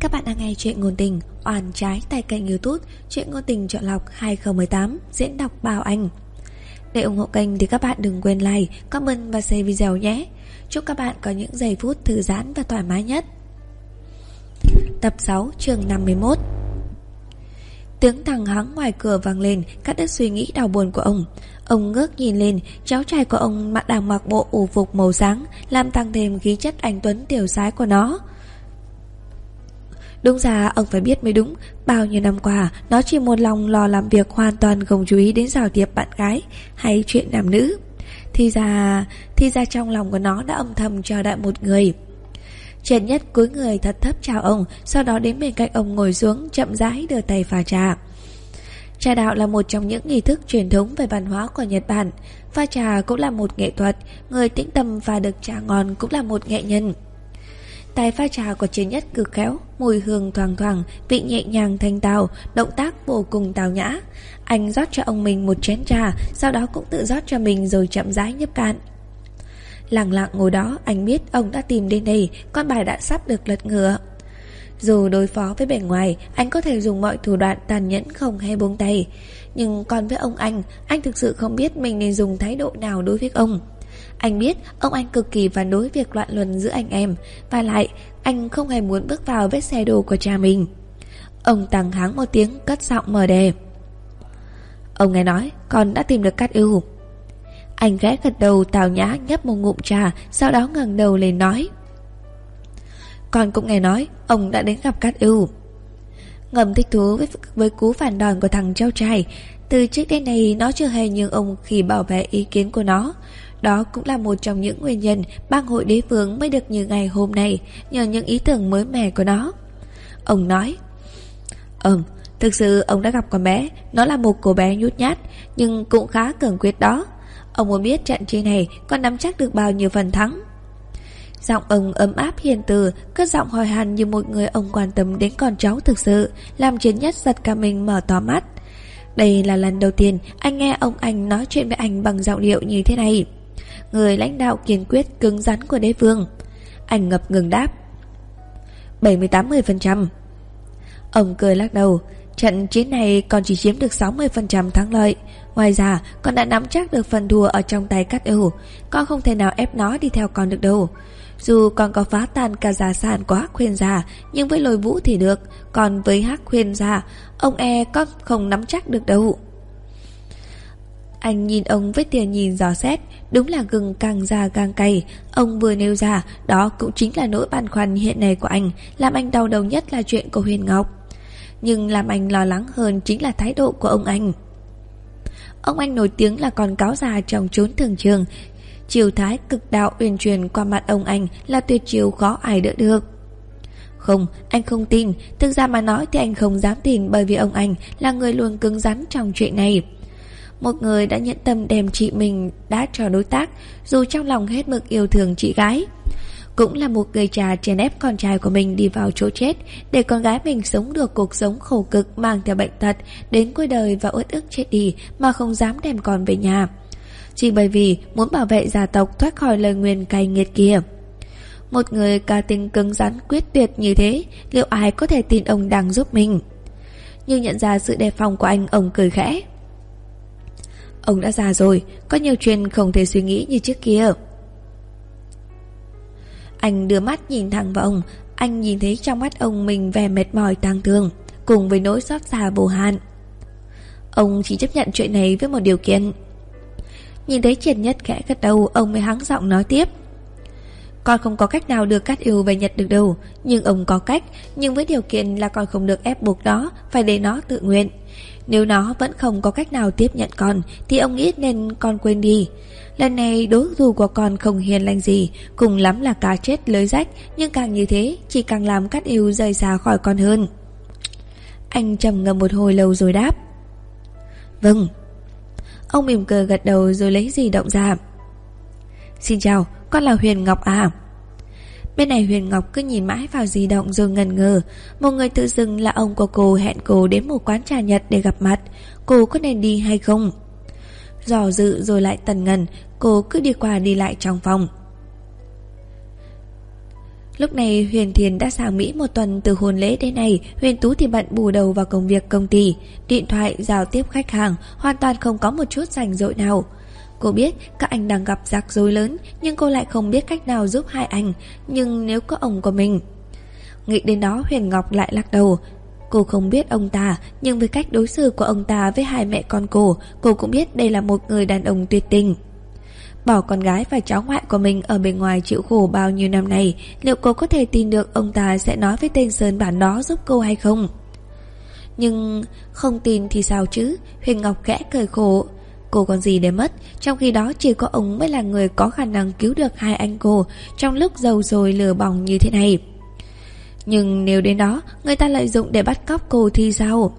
Các bạn đang nghe chuyện ngôn tình Oàn trái tại kênh youtube Chuyện ngôn tình chọn lọc 2018 Diễn đọc Bảo Anh. Để ủng hộ kênh thì các bạn đừng quên like, comment và share video nhé. Chúc các bạn có những giây phút thư giãn và thoải mái nhất. Tập 6 chương 51 Tiếng thằng hắng ngoài cửa vang lên Cắt đứt suy nghĩ đau buồn của ông. Ông ngước nhìn lên Cháu trai của ông đang mặc bộ ủ phục màu sáng Làm tăng thêm khí chất anh Tuấn tiểu sái của nó. Đúng ra, ông phải biết mới đúng, Bao nhiêu năm qua, Nó chỉ một lòng lo làm việc hoàn toàn không chú ý đến giao thiệp bạn gái Hay chuyện nam nữ. Thì ra Thì ra trong lòng của nó đã âm thầm chờ đợi một người. Trần Nhất cúi người thật thấp chào ông, Sau đó đến bên cạnh ông ngồi xuống, Chậm rãi đưa tay pha trà. Trà đạo là một trong những nghi thức truyền thống về văn hóa của Nhật Bản. Pha trà cũng là một nghệ thuật, Người tĩnh tâm pha được trà ngon cũng là một nghệ nhân. Tài pha trà của chiến Nhất cực khéo Mùi hương thoang thoảng, Vị nhẹ nhàng thanh tào Động tác vô cùng tào nhã. Anh rót cho ông mình một chén trà, Sau đó cũng tự rót cho mình rồi chậm rãi nhấp cạn. Lặng lặng ngồi đó, Anh biết ông đã tìm đến đây, Con bài đã sắp được lật ngửa. Dù đối phó với bề ngoài, Anh có thể dùng mọi thủ đoạn tàn nhẫn không hay buông tay. Nhưng còn với ông anh Anh thực sự không biết mình nên dùng thái độ nào đối với ông anh biết ông anh cực kỳ phản đối việc loạn luân giữa anh em. Và lại anh không hề muốn bước vào vết xe đồ của cha mình. Ông tăng háng một tiếng cất giọng mờ đề Ông nghe nói con đã tìm được cát ưu. Anh ghé gật đầu tào nhã nhấp một ngụm trà Sau đó ngẩng đầu lên nói. Con cũng nghe nói Ông đã đến gặp cát ưu. Ngầm thích thú với, với cú phản đòn của thằng cháu trai. Từ trước đến nay nó chưa hề nhường ông khi bảo vệ ý kiến của nó đó cũng là một trong những nguyên nhân bang hội đế vương mới được như ngày hôm nay nhờ những ý tưởng mới mẻ của nó. Ông nói, Ừm, thực sự ông đã gặp con bé, nó là một cô bé nhút nhát, nhưng cũng khá cường quyết đó. Ông muốn biết trận chơi này con nắm chắc được bao nhiêu phần thắng. Giọng ông ấm áp hiền từ, cất giọng hỏi hàn như một người ông quan tâm đến con cháu thực sự, làm chiến nhất giật cả mình mở to mắt. Đây là lần đầu tiên anh nghe ông anh nói chuyện với anh bằng giọng điệu như thế này người lãnh đạo kiên quyết cứng rắn của đế vương. Anh ngập ngừng đáp. 70-80%. Ông cười lắc đầu, trận chiến này còn chỉ chiếm được 60% thắng lợi. Ngoài ra, con đã nắm chắc được phần thua ở trong tay cắt ưu. Con không thể nào ép nó đi theo con được đâu. Dù con có phá tan cả gia sản của Hắc Khuyên Gia, nhưng với lôi vũ thì được. Còn với Hắc Khuyên Gia, ông e con không nắm chắc được đâu. Anh nhìn ông với tiền nhìn dò xét Đúng là gừng càng già càng cay. Ông vừa nêu ra Đó cũng chính là nỗi băn khoăn hiện nay của anh Làm anh đau đầu nhất là chuyện của Huyền Ngọc. Nhưng làm anh lo lắng hơn Chính là thái độ của ông anh. Ông anh nổi tiếng là con cáo già trong chốn thường trường. Chiều thái cực đạo uyển truyền qua mặt ông anh Là tuyệt chiều khó ai đỡ được. Không, anh không tin. Thực ra mà nói thì anh không dám tin Bởi vì ông anh là người luôn cứng rắn trong chuyện này một người đã nhẫn tâm đem chị mình đã cho đối tác, Dù trong lòng hết mực yêu thương chị gái. Cũng là một người cha chèn ép con trai của mình đi vào chỗ chết Để con gái mình sống được cuộc sống khổ cực Mang theo bệnh tật, Đến cuối đời và uất ức chết đi Mà không dám đem con về nhà. Chỉ bởi vì muốn bảo vệ gia tộc thoát khỏi lời nguyền cay nghiệt kia. Một người ca tình cứng rắn quyết tuyệt như thế, Liệu ai có thể tin ông đang giúp mình? Như nhận ra sự đề phòng của anh, Ông cười khẽ. Ông đã già rồi, Có nhiều chuyện không thể suy nghĩ như trước kia. Anh đưa mắt nhìn thẳng vào ông, Anh nhìn thấy trong mắt ông mình vẻ mệt mỏi tang thương, Cùng với nỗi xót xa vô hạn. Ông chỉ chấp nhận chuyện này với một điều kiện. Nhìn thấy triệt nhất khẽ gật đầu, Ông mới hắng giọng nói tiếp. Con không có cách nào được cắt yêu về Nhật được đâu, Nhưng ông có cách, Nhưng với điều kiện là con không được ép buộc đó Phải để nó tự nguyện nếu nó vẫn không có cách nào tiếp nhận con, Thì ông nghĩ nên con quên đi. Lần này, đối dù của con không hiền lành gì, Cùng lắm là cá chết lưới rách, Nhưng càng như thế, Chỉ càng làm cắt yêu rời xa khỏi con hơn. Anh trầm ngâm một hồi lâu rồi đáp. Vâng. Ông mỉm cười gật đầu rồi lấy gì động ra. Xin chào, Con là Huyền Ngọc à Bên này Huyền Ngọc cứ nhìn mãi vào di động rồi ngần ngờ Một người tự dưng là ông của cô hẹn cô đến một quán trà Nhật để gặp mặt. Cô có nên đi hay không? Dò dự rồi lại tần ngần Cô cứ đi qua đi lại trong phòng. Lúc này Huyền Thiền đã sang Mỹ một tuần từ hôn lễ đến nay. Huyền Tú thì bận bù đầu vào công việc công ty. Điện thoại, giao tiếp khách hàng Hoàn toàn không có một chút rảnh rỗi nào. Cô biết các anh đang gặp rắc rối lớn, Nhưng cô lại không biết cách nào giúp hai anh. Nhưng nếu có ông của mình, Nghĩ đến đó Huyền Ngọc lại lắc đầu. Cô không biết ông ta, Nhưng với cách đối xử của ông ta với hai mẹ con cô Cô cũng biết đây là một người đàn ông tuyệt tình. Bỏ con gái và cháu ngoại của mình ở bên ngoài chịu khổ bao nhiêu năm nay, Liệu cô có thể tin được ông ta sẽ nói với tên Sơn bản đó giúp cô hay không? Nhưng không tin thì sao chứ? Huyền Ngọc kẽ cười khổ. Cô còn gì để mất? Trong khi đó chỉ có ông mới là người có khả năng cứu được hai anh cô Trong lúc dầu rồi lửa bỏng như thế này. Nhưng nếu đến đó, Người ta lợi dụng để bắt cóc cô thì sao?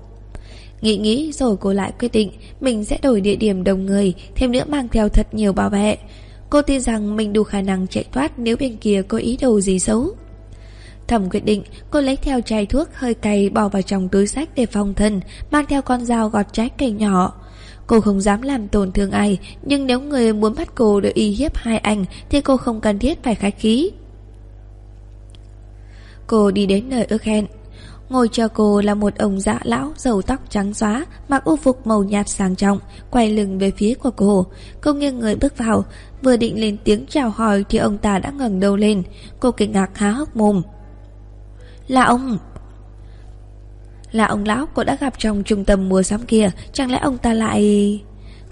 Nghĩ nghĩ rồi cô lại quyết định Mình sẽ đổi địa điểm đông người, Thêm nữa mang theo thật nhiều bảo vệ. Cô tin rằng mình đủ khả năng chạy thoát Nếu bên kia có ý đồ gì xấu. Thẩm quyết định, Cô lấy theo chai thuốc hơi cay Bỏ vào trong túi sách để phòng thân, Mang theo con dao gọt trái cây nhỏ. Cô không dám làm tổn thương ai, Nhưng nếu người muốn bắt cô để y hiếp hai anh, Thì cô không cần thiết phải khách khí. Cô đi đến nơi ước hẹn. Ngồi chờ cô là một ông dạ lão Dầu tóc trắng xóa, Mặc u phục màu nhạt sang trọng, Quay lưng về phía của cô. Cô nghiêng người bước vào, Vừa định lên tiếng chào hỏi Thì ông ta đã ngẩng đầu lên. Cô kinh ngạc há hốc mồm. Là ông là ông lão cô đã gặp trong trung tâm mua sắm kia, Chẳng lẽ ông ta lại...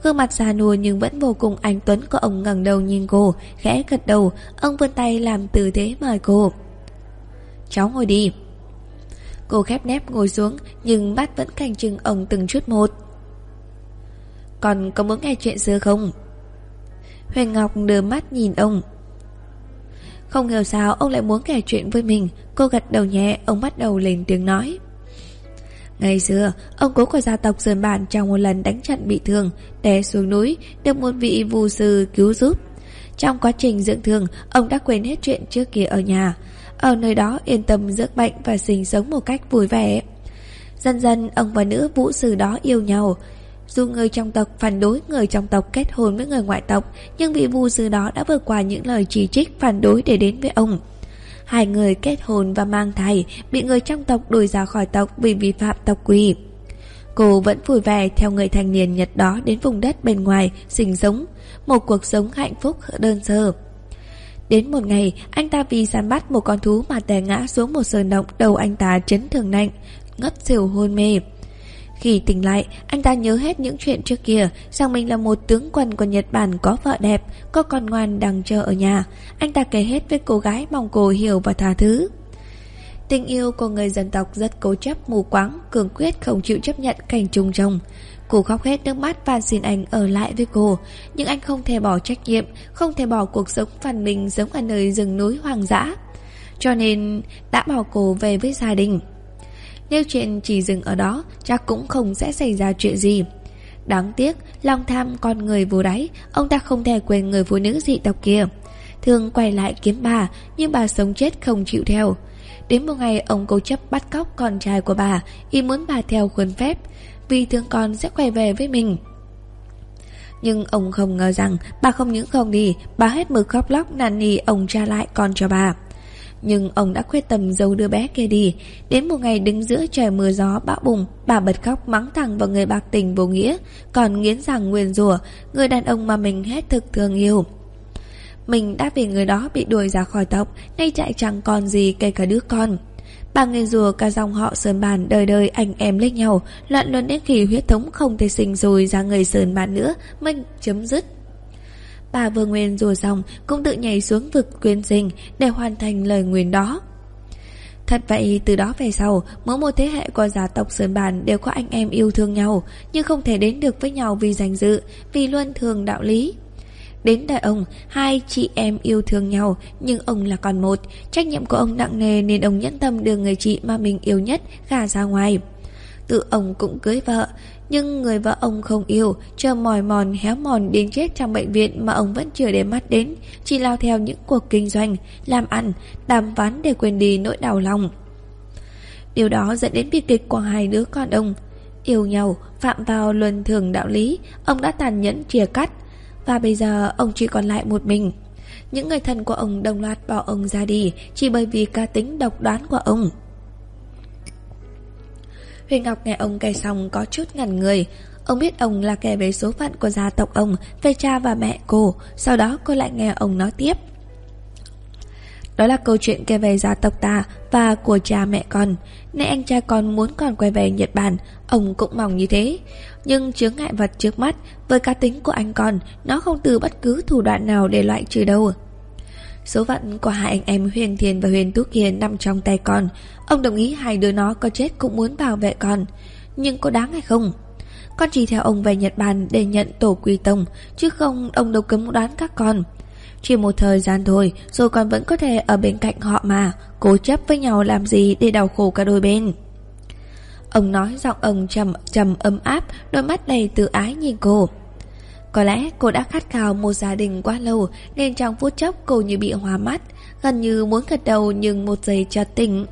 Gương mặt già nua nhưng vẫn vô cùng anh Tuấn của ông ngẩng đầu nhìn cô, Khẽ gật đầu, Ông vươn tay làm tư thế mời cô. Cháu ngồi đi. Cô khép nép ngồi xuống, Nhưng mắt vẫn canh chừng ông từng chút một. Còn có muốn nghe chuyện xưa không? Huyền Ngọc đưa mắt nhìn ông. Không hiểu sao ông lại muốn kể chuyện với mình. Cô gật đầu nhẹ, Ông bắt đầu lên tiếng nói. Ngày xưa, ông cố của gia tộc Sơn Bản trong một lần đánh trận bị thương, té xuống núi, được một vị vù sư cứu giúp. Trong quá trình dưỡng thương, ông đã quên hết chuyện trước kia ở nhà. Ở nơi đó yên tâm dưỡng bệnh và sinh sống một cách vui vẻ Dần dần ông và nữ vũ sư đó yêu nhau Dù người trong tộc phản đối người trong tộc kết hôn với người ngoại tộc Nhưng vị vũ sư đó đã vượt qua những lời chỉ trích phản đối để đến với ông Hai người kết hôn và mang thai Bị người trong tộc đuổi ra khỏi tộc vì vi phạm tộc quy Cô vẫn vui vẻ theo người thanh niên Nhật đó đến vùng đất bên ngoài sinh sống Một cuộc sống hạnh phúc đơn sơ Đến một ngày, anh ta vì săn bắt một con thú mà té ngã xuống một sơn động đầu anh ta chấn thương nặng, ngất xỉu hôn mê. Khi tỉnh lại, anh ta nhớ hết những chuyện trước kia, rằng mình là một tướng quân của Nhật Bản có vợ đẹp, có con ngoan đang chờ ở nhà. Anh ta kể hết với cô gái mong cô hiểu và tha thứ. Tình yêu của người dân tộc rất cố chấp, mù quáng, cường quyết không chịu chấp nhận cảnh trùng chồng. Cô khóc hết nước mắt và xin anh ở lại với cô Nhưng anh không thể bỏ trách nhiệm Không thể bỏ cuộc sống phần mình giống ở nơi rừng núi hoang dã Cho nên đã bảo cô về với gia đình nếu chuyện chỉ dừng ở đó Chắc cũng không sẽ xảy ra chuyện gì Đáng tiếc Lòng tham con người vô đáy Ông ta không thể quên người phụ nữ dị tộc kia Thường quay lại kiếm bà Nhưng bà sống chết không chịu theo Đến một ngày ông cố chấp bắt cóc con trai của bà y muốn bà theo khuôn phép vì thương con sẽ quay về với mình. Nhưng ông không ngờ rằng bà không những không đi, bà hết mực khóc lóc năn nỉ ông trả lại con cho bà. Nhưng ông đã quyết tâm giấu đứa bé kia đi. Đến một ngày đứng giữa trời mưa gió bão bùng Bà bật khóc mắng thẳng vào người bạc tình vô nghĩa. Còn nghiến rằng nguyên rủa Người đàn ông mà mình hết thực thương yêu. Mình đã vì người đó bị đuổi ra khỏi tộc Nay chạy chẳng còn gì kể cả đứa con. Bà người rùa cả dòng họ Sơn Bàn đời đời anh em lấy nhau, loạn luân đến khi huyết thống không thể sinh rồi ra người Sơn Bàn nữa mình chấm dứt. Bà vừa nguyên rùa xong cũng tự nhảy xuống vực quyên sinh để hoàn thành lời nguyền đó. Thật vậy từ đó về sau Mỗi một thế hệ của gia tộc Sơn Bàn Đều có anh em yêu thương nhau Nhưng không thể đến được với nhau vì danh dự Vì luân thường đạo lý Đến đời ông, hai chị em yêu thương nhau, nhưng ông là con một. Trách nhiệm của ông nặng nề nên ông nhẫn tâm đưa người chị mà mình yêu nhất gả ra ngoài. Tự ông cũng cưới vợ, nhưng người vợ ông không yêu, chờ mỏi mòn héo mòn đến chết trong bệnh viện mà ông vẫn chưa để mắt đến, chỉ lao theo những cuộc kinh doanh, làm ăn, đàm phán để quên đi nỗi đau lòng. Điều đó dẫn đến bi kịch của hai đứa con ông. Yêu nhau, phạm vào luân thường đạo lý, ông đã tàn nhẫn chia cắt, và bây giờ ông chỉ còn lại một mình Những người thân của ông đồng loạt bỏ ông ra đi Chỉ bởi vì cá tính độc đoán của ông Huyền Ngọc nghe ông kể xong có chút ngẩn người. Ông biết ông là kẻ về số phận của gia tộc ông Về cha và mẹ cô, Sau đó cô lại nghe ông nói tiếp. Đó là câu chuyện kể về gia tộc ta Và của cha mẹ con. Nên anh cha con muốn còn quay về Nhật Bản, Ông cũng mong như thế. Nhưng chướng ngại vật trước mắt, Với cá tính của anh con, Nó không từ bất cứ thủ đoạn nào để loại trừ đâu. Số phận của hai anh em Huyền Thiền và Huyền Túc Hiền nằm trong tay con. Ông đồng ý hai đứa nó có chết cũng muốn bảo vệ con. Nhưng có đáng hay không? Con chỉ theo ông về Nhật Bản để nhận tổ quy tông, Chứ không ông đâu cấm đoán các con. Chỉ một thời gian thôi Rồi con vẫn có thể ở bên cạnh họ mà, Cố chấp với nhau làm gì để đau khổ cả đôi bên? Ông nói giọng ông trầm trầm ấm áp, Đôi mắt đầy tự ái nhìn cô. Có lẽ cô đã khát khao một gia đình quá lâu Nên trong phút chốc cô như bị hóa mắt, Gần như muốn gật đầu nhưng một giây chợt tỉnh.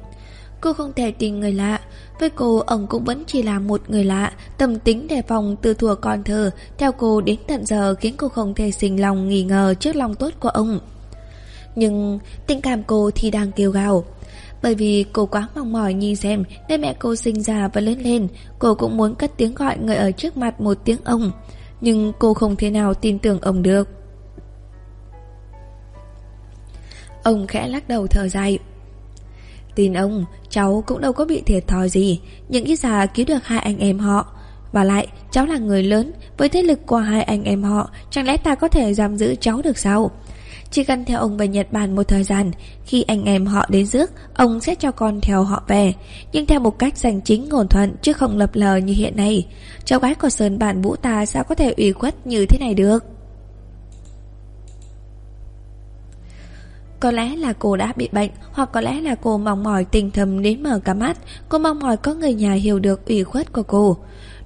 Cô không thể tin người lạ, Với cô ông cũng vẫn chỉ là một người lạ, Tâm tính đề phòng từ thùa con thơ, Theo cô đến tận giờ khiến cô không thể sinh lòng nghi ngờ trước lòng tốt của ông. Nhưng tình cảm cô thì đang kêu gào. Bởi vì cô quá mong mỏi nhìn xem Nơi mẹ cô sinh ra và lớn lên, Cô cũng muốn cất tiếng gọi người ở trước mặt một tiếng ông. Nhưng cô không thể nào tin tưởng ông được. Ông khẽ lắc đầu thở dài. Tin ông, cháu cũng đâu có bị thiệt thòi gì. Những ít già cứu được hai anh em họ. Và lại, cháu là người lớn Với thế lực của hai anh em họ Chẳng lẽ ta có thể giam giữ cháu được sao? Chỉ cần theo ông về Nhật Bản một thời gian, Khi anh em họ đến rước, Ông sẽ cho con theo họ về. Nhưng theo một cách giành chính ngổn thuận, Chứ không lập lờ như hiện nay. Cháu gái của Sơn Bản Vũ ta sao có thể ủy khuất như thế này được? Có lẽ là cô đã bị bệnh, Hoặc có lẽ là cô mong mỏi tình thầm đến mở cả mắt. Cô mong mỏi có người nhà hiểu được ủy khuất của cô.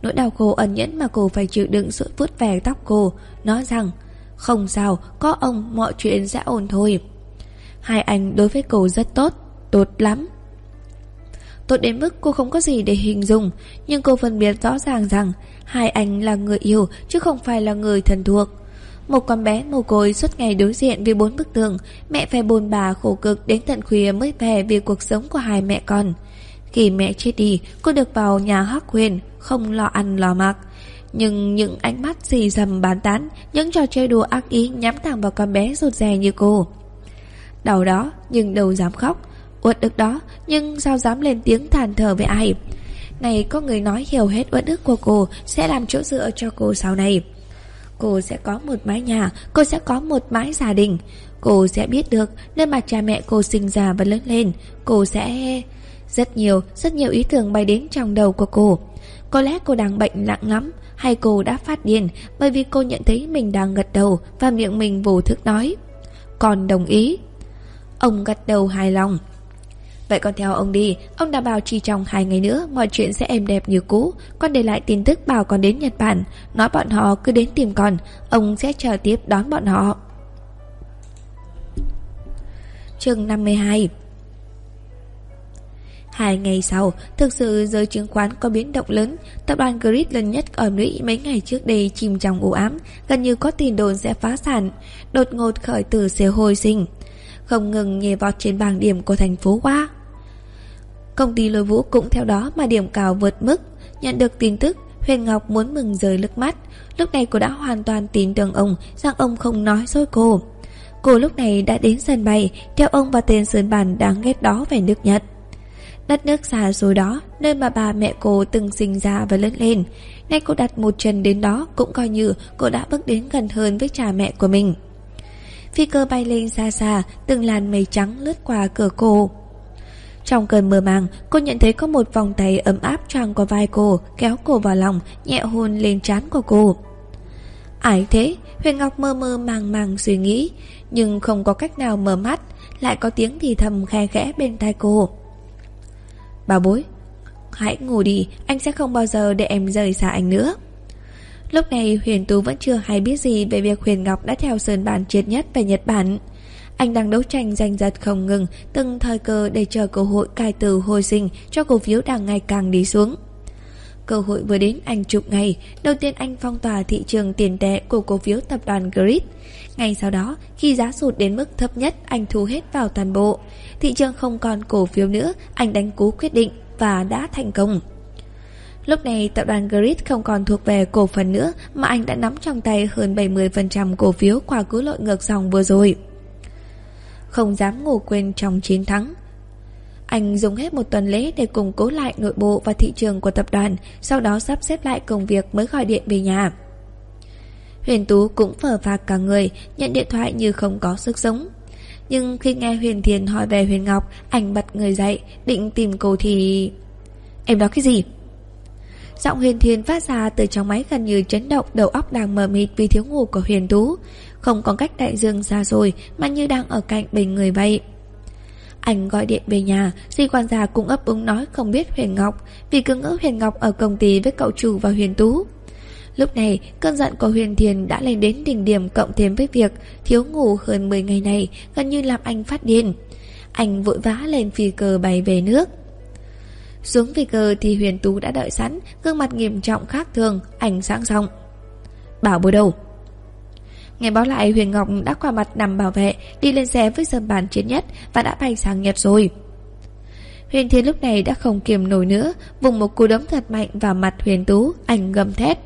Nỗi đau khổ ẩn nhẫn mà cô phải chịu đựng sự vuốt về tóc cô. Nói rằng không sao, có ông mọi chuyện sẽ ổn thôi. Hai anh đối với cô rất tốt Tốt lắm. Tốt đến mức cô không có gì để hình dung Nhưng cô phân biệt rõ ràng rằng Hai anh là người yêu Chứ không phải là người thân thuộc. Một con bé mồ côi suốt ngày đối diện với bốn bức tường Mẹ phải bồn bà khổ cực đến tận khuya mới về vì cuộc sống của hai mẹ con. Khi mẹ chết đi Cô được vào nhà hắc huyền Không lo ăn lo mặc. Nhưng những ánh mắt xì dầm bán tán Những trò chơi đùa ác ý nhắm thẳng vào con bé rụt rè như cô. Đầu đó nhưng đâu dám khóc. Uất ức đó nhưng sao dám lên tiếng than thở với ai? Này có người nói hiểu hết uất ức của cô Sẽ làm chỗ dựa cho cô sau này. Cô sẽ có một mái nhà Cô sẽ có một mái gia đình. Cô sẽ biết được nơi mà cha mẹ cô sinh ra và lớn lên. Cô sẽ... Rất nhiều, rất nhiều ý tưởng bay đến trong đầu của cô. Có lẽ cô đang bệnh nặng lắm hay cô đã phát điên Bởi vì cô nhận thấy mình đang gật đầu Và miệng mình vô thức nói. Còn đồng ý. Ông gật đầu hài lòng. Vậy con theo ông đi, Ông đã bảo chỉ trong hai ngày nữa Mọi chuyện sẽ êm đẹp như cũ. Con để lại tin tức bảo con đến Nhật Bản, Nói bọn họ cứ đến tìm con, Ông sẽ chờ tiếp đón bọn họ. Chương 52 Hai ngày sau, thực sự giới chứng khoán có biến động lớn, tập đoàn Grid lần nhất ở Mỹ mấy ngày trước đây chìm trong u ám, gần như có tin đồn sẽ phá sản, đột ngột khởi tử sẽ hồi sinh. Không ngừng nhề vọt trên bảng điểm của thành phố qua. Công ty lôi vũ cũng theo đó mà điểm cao vượt mức. Nhận được tin tức Huyền Ngọc muốn mừng rời nước mắt. Lúc này cô đã hoàn toàn tin tưởng ông Rằng ông không nói dối cô. Cô lúc này đã đến sân bay Theo ông và tên Sơn bàn đáng ghét đó về nước Nhật. Đất nước xa xôi đó Nơi mà bà mẹ cô từng sinh ra và lớn lên Nay cô đặt một chân đến đó Cũng coi như cô đã bước đến gần hơn với cha mẹ của mình Phi cơ bay lên xa xa Từng làn mây trắng lướt qua cửa cô trong cơn mơ màng, cô nhận thấy có một vòng tay ấm áp choàng qua vai cô, kéo cô vào lòng, nhẹ hôn lên trán của cô. Ải thế, Huyền Ngọc mơ mơ màng màng suy nghĩ, nhưng không có cách nào mở mắt, lại có tiếng thì thầm khe khẽ bên tai cô. Bà bối, hãy ngủ đi, anh sẽ không bao giờ để em rời xa anh nữa. Lúc này Huyền Tú vẫn chưa hay biết gì về việc Huyền Ngọc đã theo Sơn Bản triệt nhất về Nhật Bản. Anh đang đấu tranh giành giật không ngừng, từng thời cơ để chờ cơ hội cai từ hồi sinh cho cổ phiếu đang ngày càng đi xuống cơ hội vừa đến anh chụp ngày, đầu tiên anh phong tỏa thị trường tiền tệ của cổ phiếu tập đoàn Grid. Ngay sau đó, khi giá sụt đến mức thấp nhất, anh thu hết vào toàn bộ. Thị trường không còn cổ phiếu nữa, anh đánh cú quyết định và đã thành công. Lúc này tập đoàn Grid không còn thuộc về cổ phần nữa mà anh đã nắm trong tay hơn 70% cổ phiếu qua cú lội ngược dòng vừa rồi. Không dám ngủ quên trong chiến thắng. Anh dùng hết một tuần lễ để củng cố lại nội bộ và thị trường của tập đoàn, sau đó sắp xếp lại công việc mới gọi điện về nhà. Huyền Tú cũng phở phạc cả người, nhận điện thoại như không có sức sống. Nhưng khi nghe Huyền Thiền hỏi về Huyền Ngọc, anh bật người dậy, định tìm cô thì... Em nói cái gì? Giọng Huyền thiền phát ra từ trong máy gần như chấn động đầu óc đang mờ mịt vì thiếu ngủ của Huyền Tú. Không có cách đại dương xa rồi mà như đang ở cạnh bên người vậy. Anh gọi điện về nhà, di quan gia cũng ấp úng nói không biết Huyền Ngọc vì cứ ngỡ Huyền Ngọc ở công ty với cậu chủ và Huyền Tú. Lúc này, cơn giận của Huyền Thiền đã lên đến đỉnh điểm cộng thêm với việc thiếu ngủ hơn 10 ngày này gần như làm anh phát điên. Anh vội vã lên phi cờ bay về nước. Xuống phi cờ thì Huyền Tú đã đợi sẵn, gương mặt nghiêm trọng khác thường, ảnh sáng giọng. Bảo bồi đầu. Nghe báo lại Huyền Ngọc đã qua mặt nằm bảo vệ, đi lên xe với dâm bàn chiến nhất và đã bay sang Nhật rồi. Huyền Thiên lúc này đã không kiềm nổi nữa, vùng một cú đấm thật mạnh vào mặt Huyền Tú, anh gầm thét.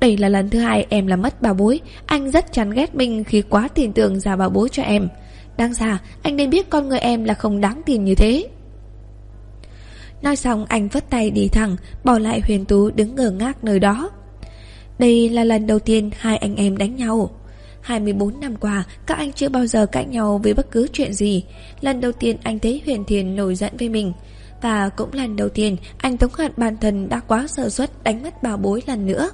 Đây là lần thứ hai em làm mất bà bối, anh rất chán ghét mình khi quá tin tưởng ra bà bối cho em. Đáng ra, anh nên biết con người em là không đáng tin như thế. Nói xong anh vất tay đi thẳng Bỏ lại Huyền Tú đứng ngờ ngác nơi đó đây là lần đầu tiên Hai anh em đánh nhau. 24 năm qua, Các anh chưa bao giờ cãi nhau với bất cứ chuyện gì. Lần đầu tiên anh thấy Huyền Thiền nổi giận với mình. Và cũng lần đầu tiên Anh tống hận bản thân đã quá sơ suất Đánh mất bảo bối lần nữa.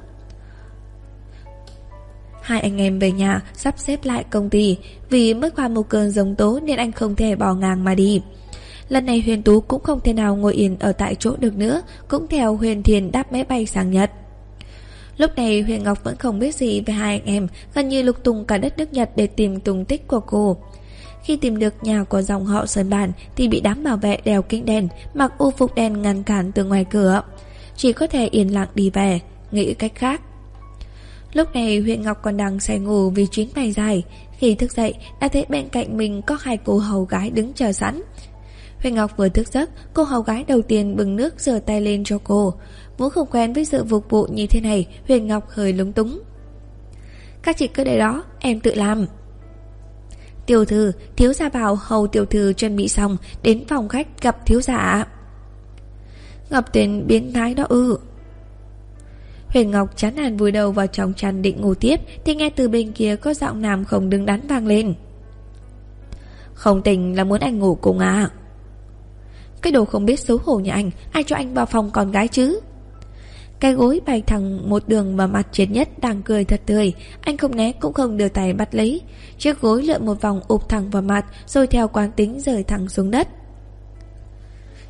Hai anh em về nhà sắp xếp lại công ty. Vì mới qua một cơn giống tố Nên anh không thể bỏ ngang mà đi. Lần này Huyền Tú cũng không thể nào ngồi yên ở tại chỗ được nữa, Cũng theo Huyền Thiền đáp máy bay sang Nhật. Lúc này Huyền Ngọc vẫn không biết gì về hai anh em Gần như lục tung cả đất nước Nhật để tìm tung tích của cô. Khi tìm được nhà của dòng họ Sơn Bản Thì bị đám bảo vệ đèo kính đèn Mặc u phục đen ngăn cản từ ngoài cửa. Chỉ có thể yên lặng đi về Nghĩ cách khác. Lúc này Huyền Ngọc còn đang say ngủ vì chuyến bay dài. Khi thức dậy đã thấy bên cạnh mình có hai cô hầu gái đứng chờ sẵn. Huyền Ngọc vừa thức giấc, cô hầu gái đầu tiên bừng nước rửa tay lên cho cô. Muốn không quen với sự phục vụ như thế này, Huyền Ngọc hơi lúng túng. Các chị cứ để đó, em tự làm. Tiểu thư, thiếu gia bảo hầu tiểu thư chuẩn bị xong, đến phòng khách gặp thiếu gia Ngọc Tuyền biến thái đó ư. Huyền Ngọc chán nản vùi đầu vào trong chăn định ngủ tiếp Thì nghe từ bên kia có giọng nam không đứng đắn vang lên Không tình là muốn anh ngủ cùng à cái đồ không biết xấu hổ nhà anh Ai cho anh vào phòng con gái chứ cái gối bay thẳng một đường mà mặt triệt nhất đang cười thật tươi. Anh không né cũng không đưa tay bắt lấy. Chiếc gối lượn một vòng ụp thẳng vào mặt, Rồi theo quán tính rời thẳng xuống đất.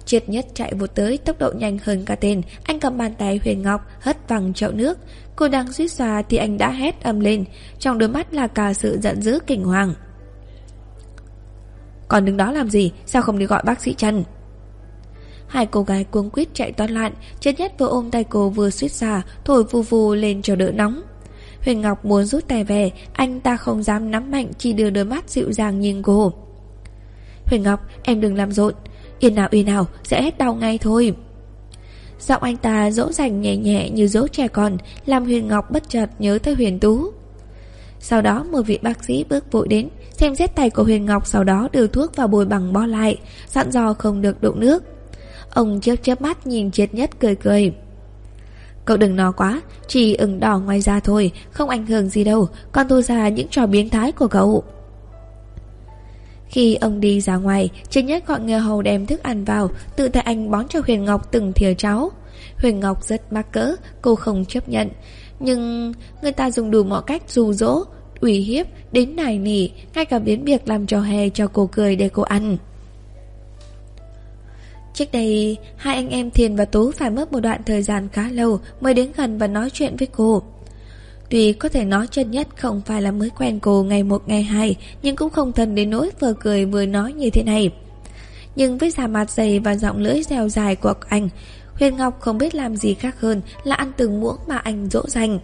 Triệt nhất chạy vụt tới, tốc độ nhanh hơn cả tên. Anh cầm bàn tay Huyền Ngọc, hất văng chậu nước. Cô đang suýt xoa thì anh đã hét âm lên. Trong đôi mắt là cả sự giận dữ kinh hoàng. Còn đứng đó làm gì? Sao không đi gọi bác sĩ Trần? Hai cô gái cuống quýt chạy toan loạn, Chết nhất vừa ôm tay cô vừa suýt xà Thổi vù vù lên cho đỡ nóng. Huyền Ngọc muốn rút tay về, Anh ta không dám nắm mạnh, Chỉ đưa đôi mắt dịu dàng nhìn cô. Huyền Ngọc, em đừng làm rộn, Yên nào yên nào, sẽ hết đau ngay thôi. Giọng anh ta dỗ dành nhẹ nhẹ như dỗ trẻ con, Làm Huyền Ngọc bất chợt nhớ tới Huyền Tú. Sau đó, một vị bác sĩ bước vội đến, Xem xét tay của Huyền Ngọc, Sau đó đưa thuốc vào bồi bằng bo lại, Dặn dò không được đụng nước. Ông chớp chớp mắt nhìn triệt nhất cười cười. Cậu đừng nói quá Chỉ ửng đỏ ngoài da thôi Không ảnh hưởng gì đâu Còn tôi ra những trò biến thái của cậu. Khi ông đi ra ngoài Triệt nhất gọi người hầu đem thức ăn vào Tự tại anh bón cho Huyền Ngọc từng thìa cháo. Huyền Ngọc rất mắc cỡ Cô không chấp nhận. Nhưng người ta dùng đủ mọi cách dù dỗ ủy hiếp, đến nài nỉ, ngay cả biến việc làm trò hề cho cô cười để cô ăn. Trước đây, hai anh em Thiền và Tú phải mất một đoạn thời gian khá lâu mới đến gần và nói chuyện với cô. Tuy có thể nói chân nhất không phải là mới quen cô ngày một ngày hai, nhưng cũng không thân đến nỗi vừa cười vừa nói như thế này. Nhưng với da mặt dày và giọng lưỡi dèo dài của anh, Huyền Ngọc không biết làm gì khác hơn là ăn từng muỗng mà anh dỗ dành.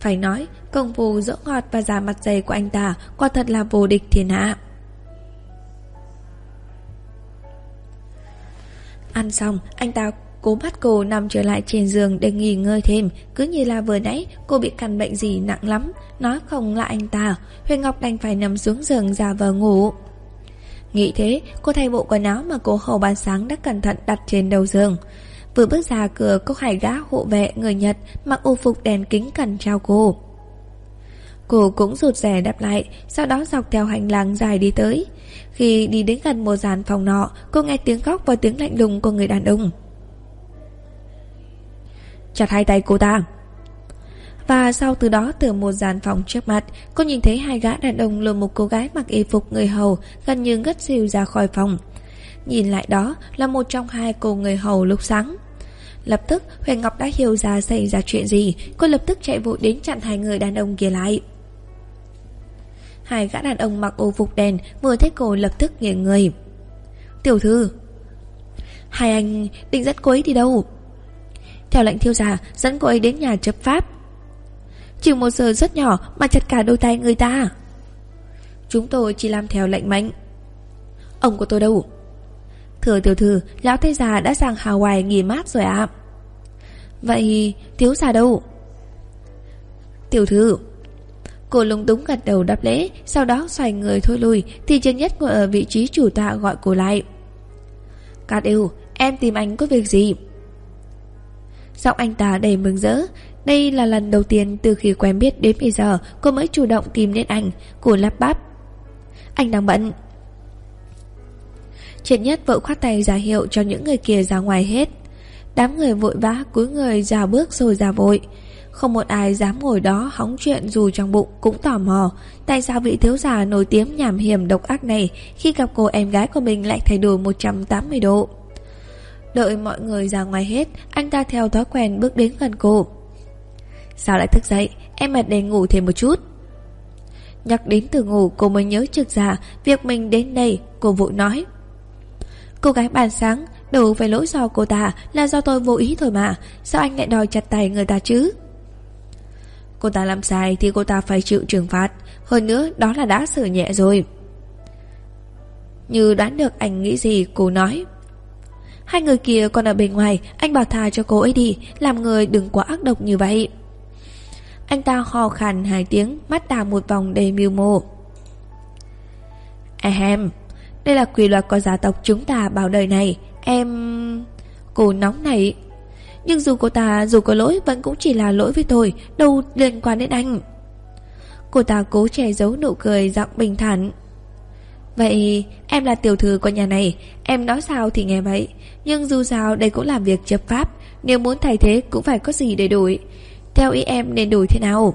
Phải nói, công phu dỗ ngọt và giả mặt dày của anh ta quả thật là vô địch thiên hạ. Ăn xong, anh ta cố bắt cô nằm trở lại trên giường để nghỉ ngơi thêm. Cứ như là vừa nãy cô bị căn bệnh gì nặng lắm, nói không là anh ta. Huyền Ngọc đành phải nằm xuống giường ra vờ ngủ. Nghĩ thế, cô thay bộ quần áo mà cô hầu ban sáng đã cẩn thận đặt trên đầu giường. Vừa bước ra cửa có hai gã hộ vệ người Nhật mặc ô phục đèn kính cần chào cô. Cô cũng rụt rè đáp lại, sau đó dọc theo hành lang dài đi tới. Khi đi đến gần một dàn phòng nọ, cô nghe tiếng khóc và tiếng lạnh lùng của người đàn ông. Chặt hai tay cô ta. Và sau từ đó từ một dàn phòng trước mặt, cô nhìn thấy hai gã đàn ông lừa một cô gái mặc y phục người hầu gần như ngất xỉu ra khỏi phòng. Nhìn lại đó là một trong hai cô người hầu lúc sáng. Lập tức Huyền Ngọc đã hiểu ra xảy ra chuyện gì Cô lập tức chạy vội đến chặn hai người đàn ông kia lại Hai gã đàn ông mặc ô phục đèn Vừa thấy cô lập tức nghiêng người. Tiểu thư, Hai anh định dẫn cô ấy đi đâu? Theo lệnh thiêu già Dẫn cô ấy đến nhà chấp pháp. Chỉ một giờ rất nhỏ Mà chặt cả đôi tay người ta. Chúng tôi chỉ làm theo lệnh mệnh. Ông của tôi đâu? Thưa tiểu thư, Lão thầy già đã sang Hawaii nghỉ mát rồi ạ. Vậy thiếu già đâu? Tiểu thư Cô lúng túng gật đầu đáp lễ, Sau đó xoay người thôi lùi Thì chân nhất ngồi ở vị trí chủ tọa gọi cô lại. Cát yêu, Em tìm anh có việc gì? Giọng anh ta đầy mừng rỡ. Đây là lần đầu tiên từ khi quen biết đến bây giờ, Cô mới chủ động tìm đến anh Cô lắp bắp. Anh đang bận. Triệt nhất vội khoát tay ra hiệu cho những người kia ra ngoài hết. Đám người vội vã cúi người ra bước rồi ra vội. Không một ai dám ngồi đó hóng chuyện dù trong bụng cũng tò mò, Tại sao vị thiếu già nổi tiếng nhảm hiểm độc ác này Khi gặp cô em gái của mình lại thay đổi 180 độ. Đợi mọi người ra ngoài hết, Anh ta theo thói quen bước đến gần cô. Sao lại thức dậy? Em mệt để ngủ thêm một chút. Nhắc đến từ ngủ, cô mới nhớ trực già Việc mình đến đây, cô vội nói. Cô gái bàn sáng, Đâu phải lỗi do cô ta, Là do tôi vô ý thôi mà. Sao anh lại đòi chặt tay người ta chứ? Cô ta làm sai thì cô ta phải chịu trừng phạt. Hơn nữa, đó là đã xử nhẹ rồi. Như đoán được anh nghĩ gì, cô nói. Hai người kia còn ở bên ngoài, Anh bảo thà cho cô ấy đi, Làm người đừng quá ác độc như vậy. Anh ta ho khàn hai tiếng, Mắt đào một vòng đầy mưu mô. Ahem đây là quy luật của gia tộc chúng ta bao đời này. Em... Cô nóng này nhưng dù cô ta, dù có lỗi, Vẫn cũng chỉ là lỗi với tôi, Đâu liên quan đến anh. Cô ta cố che giấu nụ cười giọng bình thản. Vậy em là tiểu thư của nhà này, Em nói sao thì nghe vậy. Nhưng dù sao, đây cũng là việc chấp pháp, Nếu muốn thay thế cũng phải có gì để đổi. Theo ý em nên đổi thế nào?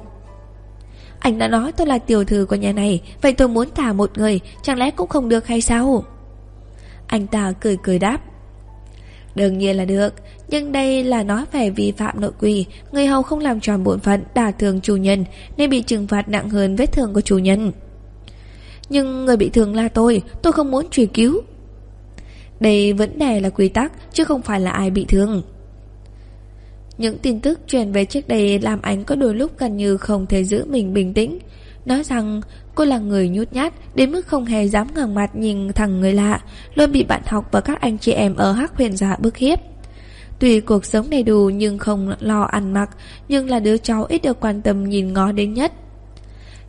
Anh đã nói tôi là tiểu thư của nhà này, Vậy tôi muốn thả một người, Chẳng lẽ cũng không được hay sao? Anh ta cười cười đáp. Đương nhiên là được nhưng đây là nói về vi phạm nội quy Người hầu không làm tròn bổn phận đả thương chủ nhân Nên bị trừng phạt nặng hơn vết thương của chủ nhân Nhưng người bị thương là tôi Tôi không muốn truy cứu Đây vấn đề là quy tắc Chứ không phải là ai bị thương những tin tức truyền về trước đây làm anh có đôi lúc gần như không thể giữ mình bình tĩnh. Nói rằng cô là người nhút nhát đến mức không hề dám ngẩng mặt nhìn thằng người lạ, luôn bị bạn học và các anh chị em ở hắc huyền giả bức hiếp. Tuy cuộc sống đầy đủ nhưng không lo ăn mặc, nhưng là đứa cháu ít được quan tâm nhìn ngó đến nhất.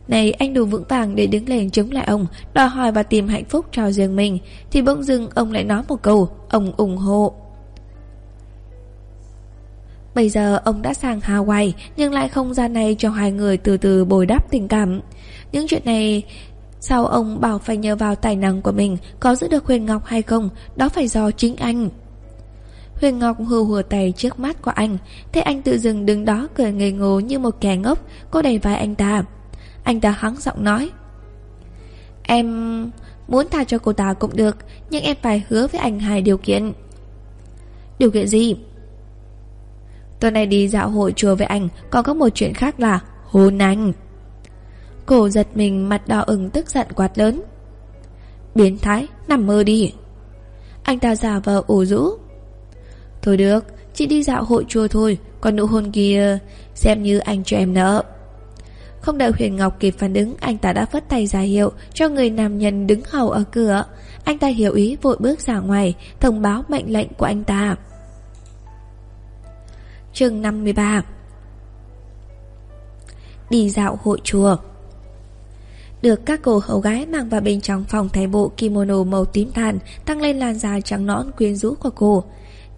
Này anh đủ vững vàng để đứng lên chống lại ông, đòi hỏi và tìm hạnh phúc cho riêng mình, thì bỗng dưng ông lại nói một câu, ông ủng hộ. Bây giờ ông đã sang Hawaii Nhưng lại không gian này cho hai người từ từ bồi đắp tình cảm Những chuyện này Sao ông bảo phải nhờ vào tài năng của mình Có giữ được Huyền Ngọc hay không Đó phải do chính anh Huyền Ngọc hù hùa tay trước mắt của anh Thế anh tự dừng đứng đó cười ngây ngô như một kẻ ngốc, Cô đẩy vai anh ta. Anh ta hắng giọng nói, Em muốn tha cho cô ta cũng được, Nhưng em phải hứa với anh hai điều kiện. Điều kiện gì? Tuần này đi dạo hội chùa với anh, Còn có một chuyện khác là hôn anh Cổ giật mình, mặt đỏ ửng, tức giận quát lớn, Biến thái, Nằm mơ đi. Anh ta giả vờ ủ rũ Thôi được, chị đi dạo hội chùa thôi, Còn nụ hôn kia, Xem như anh cho em nợ. Không đợi Huyền Ngọc kịp phản ứng, Anh ta đã phất tay ra hiệu Cho người nam nhân đứng hầu ở cửa. Anh ta hiểu ý, vội bước ra ngoài, Thông báo mệnh lệnh của anh ta. Chương 53 Đi dạo hội chùa. Được các cô hầu gái mang vào bên trong phòng thay bộ kimono màu tím than, tăng lên làn da trắng nõn quyến rũ của cô.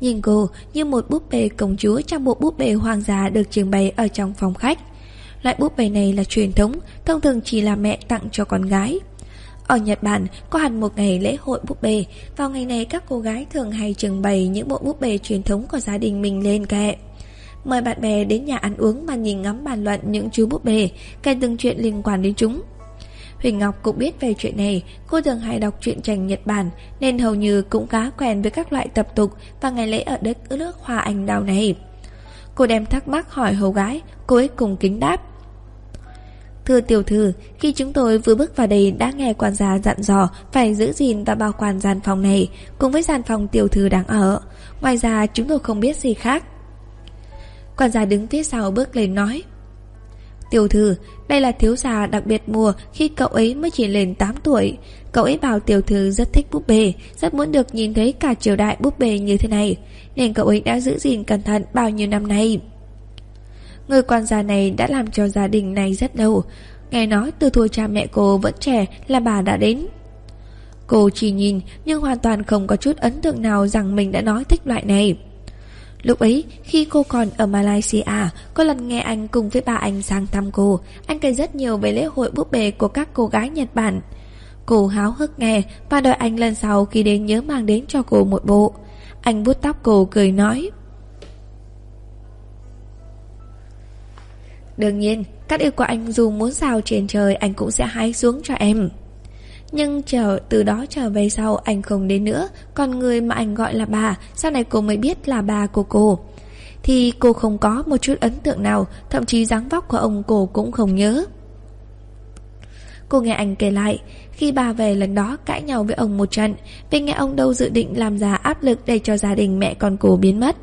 Nhìn cô như một búp bê công chúa trong bộ búp bê hoàng gia được trưng bày ở trong phòng khách. Loại búp bê này là truyền thống, thông thường chỉ là mẹ tặng cho con gái. Ở Nhật Bản có hẳn một ngày lễ hội búp bê, vào ngày này các cô gái thường hay trưng bày những bộ búp bê truyền thống của gia đình mình lên kệ. Mời bạn bè đến nhà ăn uống mà nhìn ngắm bàn luận những chú búp bê, kể từng chuyện liên quan đến chúng. Huỳnh Ngọc cũng biết về chuyện này, cô thường hay đọc truyện tranh Nhật Bản nên hầu như cũng khá quen với các loại tập tục và ngày lễ ở đất nước Hoa Anh Đào này. Cô đem thắc mắc hỏi hầu gái, cô ấy cùng kính đáp. Thưa tiểu thư, khi chúng tôi vừa bước vào đây đã nghe quản gia dặn dò phải giữ gìn và bảo quản gian phòng này cùng với gian phòng tiểu thư đang ở. Ngoài ra chúng tôi không biết gì khác. Quản gia đứng phía sau bước lên nói. Tiểu thư, đây là thiếu gia đặc biệt mua khi cậu ấy mới chỉ lên 8 tuổi. Cậu ấy bảo tiểu thư rất thích búp bê, rất muốn được nhìn thấy cả triều đại búp bê như thế này, nên cậu ấy đã giữ gìn cẩn thận bao nhiêu năm nay. Người quan gia này đã làm cho gia đình này rất lâu. Nghe nói từ thua cha mẹ cô vẫn trẻ là bà đã đến. Cô chỉ nhìn nhưng hoàn toàn không có chút ấn tượng nào rằng mình đã nói thích loại này. Lúc ấy, khi cô còn ở Malaysia, có lần nghe anh cùng với ba anh sang thăm cô, anh kể rất nhiều về lễ hội búp bê của các cô gái Nhật Bản. Cô háo hức nghe và đợi anh lần sau khi đến nhớ mang đến cho cô một bộ. Anh vuốt tóc cô cười nói. Đương nhiên, các yêu của anh dù muốn sao trên trời anh cũng sẽ hái xuống cho em. Nhưng chờ, từ đó trở về sau, anh không đến nữa. Còn người mà anh gọi là bà, Sau này cô mới biết là bà của cô. Thì cô không có một chút ấn tượng nào, Thậm chí dáng vóc của ông cô cũng không nhớ. Cô nghe anh kể lại, Khi bà về lần đó cãi nhau với ông một trận, Vì nghe ông đâu dự định làm ra áp lực Để cho gia đình mẹ con cô biến mất.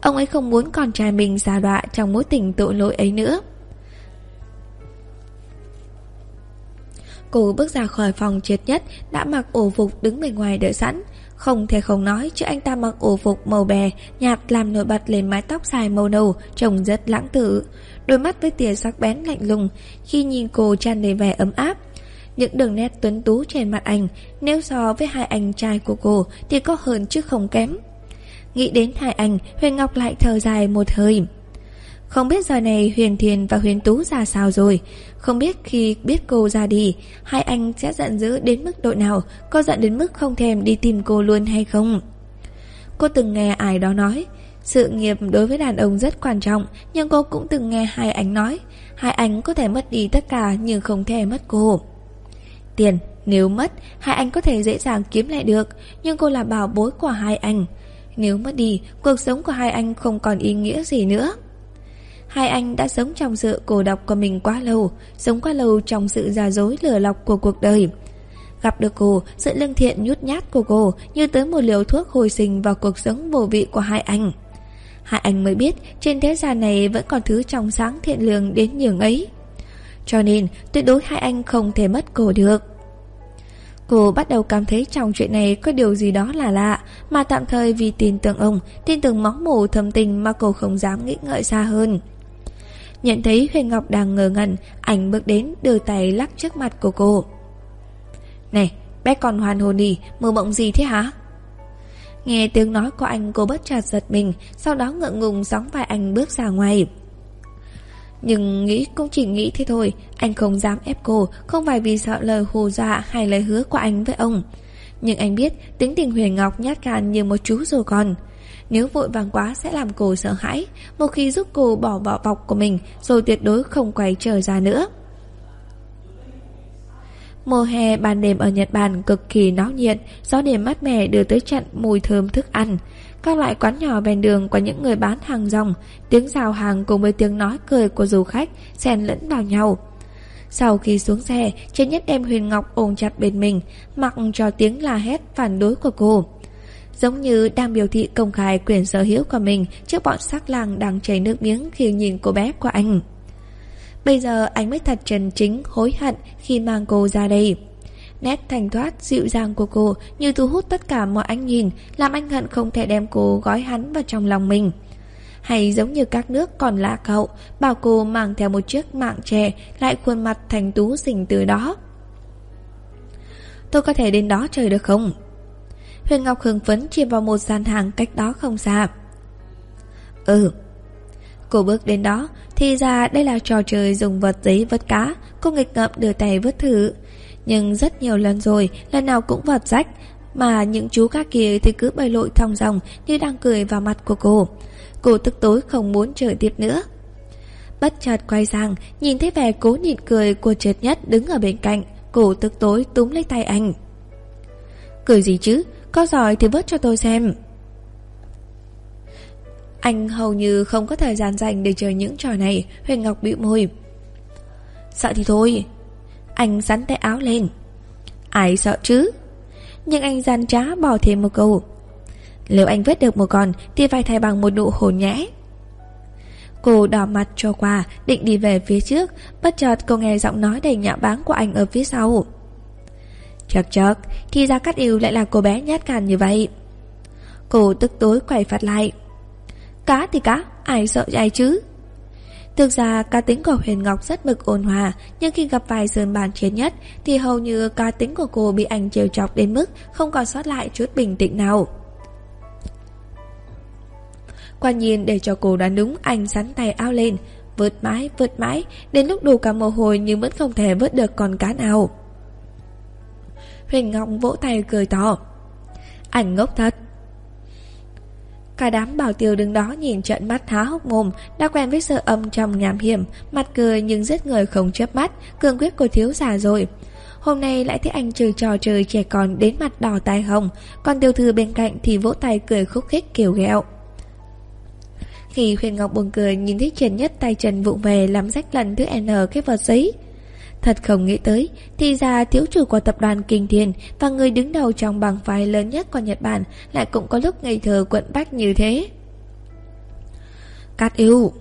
Ông ấy không muốn con trai mình xa đọa Trong mối tình tội lỗi ấy nữa. Cô bước ra khỏi phòng triệt nhất, Đã mặc ổ phục đứng bên ngoài đợi sẵn. Không thể không nói, chứ anh ta mặc ổ phục màu bè, Nhạt làm nổi bật lên mái tóc dài màu nâu, Trông rất lãng tử. Đôi mắt với tia sắc bén lạnh lùng, Khi nhìn cô tràn đầy vẻ ấm áp. Những đường nét tuấn tú trên mặt anh, Nếu so với hai anh trai của cô Thì có hơn chứ không kém. Nghĩ đến hai anh Huyền Ngọc lại thở dài một hơi không biết giờ này Huyền Thiền và Huyền Tú ra sao rồi? Không biết khi biết cô ra đi, Hai anh sẽ giận dữ đến mức độ nào? Có giận đến mức không thèm đi tìm cô luôn hay không? Cô từng nghe ai đó nói. Sự nghiệp đối với đàn ông rất quan trọng, Nhưng cô cũng từng nghe hai anh nói. Hai anh có thể mất đi tất cả, Nhưng không thể mất cô. Tiền, nếu mất, Hai anh có thể dễ dàng kiếm lại được, Nhưng cô là bảo bối của hai anh. Nếu mất đi, Cuộc sống của hai anh không còn ý nghĩa gì nữa. Hai anh đã sống trong sự cổ độc của mình quá lâu Sống quá lâu trong sự giả dối lừa lọc của cuộc đời. Gặp được cô, sự lương thiện nhút nhát của cô Như tới một liều thuốc hồi sinh vào cuộc sống vô vị của hai anh. Hai anh mới biết trên thế gian này vẫn còn thứ trong sáng thiện lương đến nhường ấy. Cho nên tuyệt đối hai anh không thể mất cô được. Cô bắt đầu cảm thấy trong chuyện này có điều gì đó là lạ Mà tạm thời vì tin tưởng ông Tin tưởng máu mủ thầm tình mà cô không dám nghĩ ngợi xa hơn. Nhận thấy Huyền Ngọc đang ngờ ngẩn, Anh bước đến, đưa tay lắc trước mặt của cô. Này, bé còn hoàn hồn đi, Mơ mộng gì thế hả? Nghe tiếng nói của anh, cô bất chợt giật mình, Sau đó ngượng ngùng sóng vai anh bước ra ngoài. Nhưng nghĩ cũng chỉ nghĩ thế thôi, Anh không dám ép cô, Không phải vì sợ lời hù dọa hay lời hứa của anh với ông. Nhưng anh biết, tính tình Huyền Ngọc nhát gan như một chú rồi còn nếu vội vàng quá sẽ làm cô sợ hãi Một khi giúp cô bỏ vỏ bọc của mình Rồi tuyệt đối không quay trở ra nữa. Mùa hè ban đêm ở Nhật Bản cực kỳ náo nhiệt Gió đêm mát mẻ đưa tới trận mùi thơm thức ăn. Các loại quán nhỏ ven đường có những người bán hàng rong Tiếng rào hàng cùng với tiếng nói cười của du khách xen lẫn vào nhau. Sau khi xuống xe, trên nhất đem Huyền Ngọc ôm chặt bên mình, mặc cho tiếng la hét phản đối của cô. Giống như đang biểu thị công khai quyền sở hữu của mình Trước bọn sắc lang đang chảy nước miếng khi nhìn cô bé của anh Bây giờ anh mới thật chân chính hối hận khi mang cô ra đây Nét thành thoát, dịu dàng của cô như thu hút tất cả mọi ánh nhìn, làm anh hận không thể đem cô gói hắn vào trong lòng mình. Hay giống như các nước còn lạ cậu, bảo cô mang theo một chiếc mạng trẻ, lại khuôn mặt thành tú xình từ đó. Tôi có thể đến đó chơi được không? Huyền Ngọc hưng phấn chìm vào một gian hàng cách đó không xa. Ừ. Cô bước đến đó, thì ra đây là trò chơi dùng vật giấy vớt cá, cô nghịch ngợm đưa tay vớt thử. Nhưng rất nhiều lần rồi Lần nào cũng vọt rách Mà những chú cá kia thì cứ bơi lội thong dòng Như đang cười vào mặt của cô Cô tức tối không muốn chờ tiếp nữa Bất chợt quay sang Nhìn thấy vẻ cố nhịn cười của trượt nhất đứng ở bên cạnh Cô tức tối túm lấy tay anh Cười gì chứ có giỏi thì vớt cho tôi xem. Anh hầu như không có thời gian dành để chơi những trò này, Huyền Ngọc bĩu môi. Sợ thì thôi. Anh sắn tay áo lên. Ai sợ chứ? Nhưng anh gian trá bỏ thêm một câu. Nếu anh vết được một con Thì phải thay bằng một nụ hồn nhẽ Cô đỏ mặt cho qua, Định đi về phía trước, Bất chợt cô nghe giọng nói đầy nhạo báng của anh ở phía sau. Chật chật Thì ra cắt yêu lại là cô bé nhát gan như vậy. Cô tức tối quay phát lại. Cá thì cá Ai sợ ai chứ? Thực ra cá tính của Huyền Ngọc rất mực ôn hòa Nhưng khi gặp vài sườn bàn chiến nhất Thì hầu như cá tính của cô bị anh trêu chọc đến mức Không còn sót lại chút bình tĩnh nào. Quan nhiên để cho cô đoán đúng Anh sắn tay ao lên Vượt mãi, vượt mãi Đến lúc đủ cả mồ hôi nhưng vẫn không thể vớt được con cá nào. Huyền Ngọc vỗ tay cười to. Ảnh ngốc thật. Cả đám bảo tiêu đứng đó nhìn trận mắt há hốc mồm, Đã quen với sự âm trong nhảm hiểm, Mặt cười nhưng giết người không chớp mắt Cường quyết của thiếu già rồi. Hôm nay lại thấy anh chơi trò chơi trẻ con Đến mặt đỏ tai hồng, Còn tiêu thư bên cạnh thì vỗ tay cười khúc khích kiểu ghẹo. Khi Huyền Ngọc buồn cười, Nhìn thấy Trần Nhất tay Trần vụng về Làm rách lần thứ N cái vật giấy. Thật không nghĩ tới, thì ra thiếu chủ của tập đoàn Kinh Thiên và người đứng đầu trong bảng phái lớn nhất của Nhật Bản lại cũng có lúc ngây thơ quận bách như thế. Cát yêu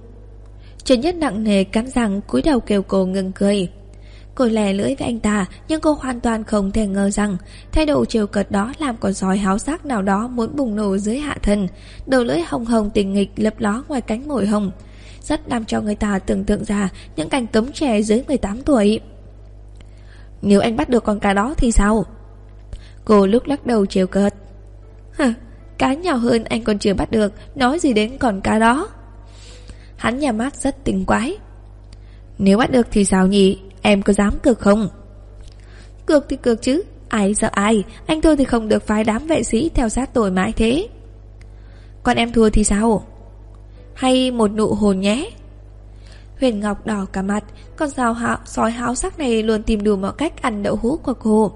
Trần Nhất nặng nề cắn răng cúi đầu kêu cô ngừng cười. Cô lè lưỡi với anh ta Nhưng cô hoàn toàn không thể ngờ rằng Thái độ chiều cợt đó làm con sói háo sắc nào đó Muốn bùng nổ dưới hạ thân Đầu lưỡi hồng hồng tình nghịch lấp ló ngoài cánh mồi hồng rất làm cho người ta tưởng tượng ra những cảnh cấm trẻ dưới 18 tuổi. Nếu anh bắt được con cá đó thì sao? Cô lúc lắc đầu trêu cợt. Hả, cá nhỏ hơn anh còn chưa bắt được, nói gì đến con cá đó. Hắn nhà mát rất tình quái. Nếu bắt được thì sao nhỉ? Em có dám cược không? Cược thì cược chứ, ai sợ ai, anh tôi thì không được phái đám vệ sĩ theo sát tôi mãi thế. Còn em thua thì sao? Hay một nụ hôn nhé. Huyền Ngọc đỏ cả mặt, con Rào hạo sói háo sắc này luôn tìm đủ mọi cách ăn đậu hũ của cô.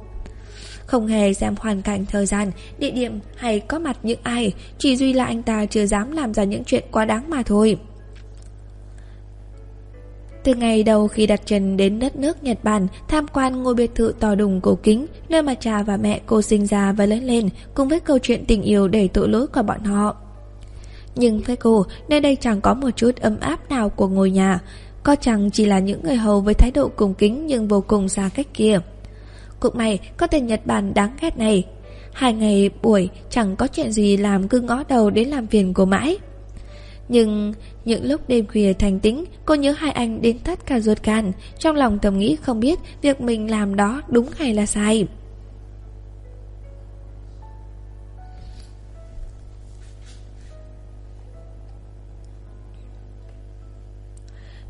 Không hề xem hoàn cảnh thời gian, địa điểm hay có mặt những ai, chỉ duy là anh ta chưa dám làm ra những chuyện quá đáng mà thôi. Từ ngày đầu khi đặt chân đến đất nước Nhật Bản, tham quan ngôi biệt thự to đùng cổ kính, nơi mà cha và mẹ cô sinh ra và lớn lên, cùng với câu chuyện tình yêu đầy tội lỗi của bọn họ. Nhưng với cô, nơi đây chẳng có một chút ấm áp nào của ngôi nhà, có chẳng chỉ là những người hầu với thái độ cung kính nhưng vô cùng xa cách kia. Cũng may có tên Nhật Bản đáng ghét này. Hai ngày buổi chẳng có chuyện gì làm cứ ngó đầu đến làm phiền cô mãi. Nhưng những lúc đêm khuya thành tĩnh, cô nhớ hai anh đến thắt cả ruột gan, trong lòng thầm nghĩ không biết việc mình làm đó đúng hay là sai.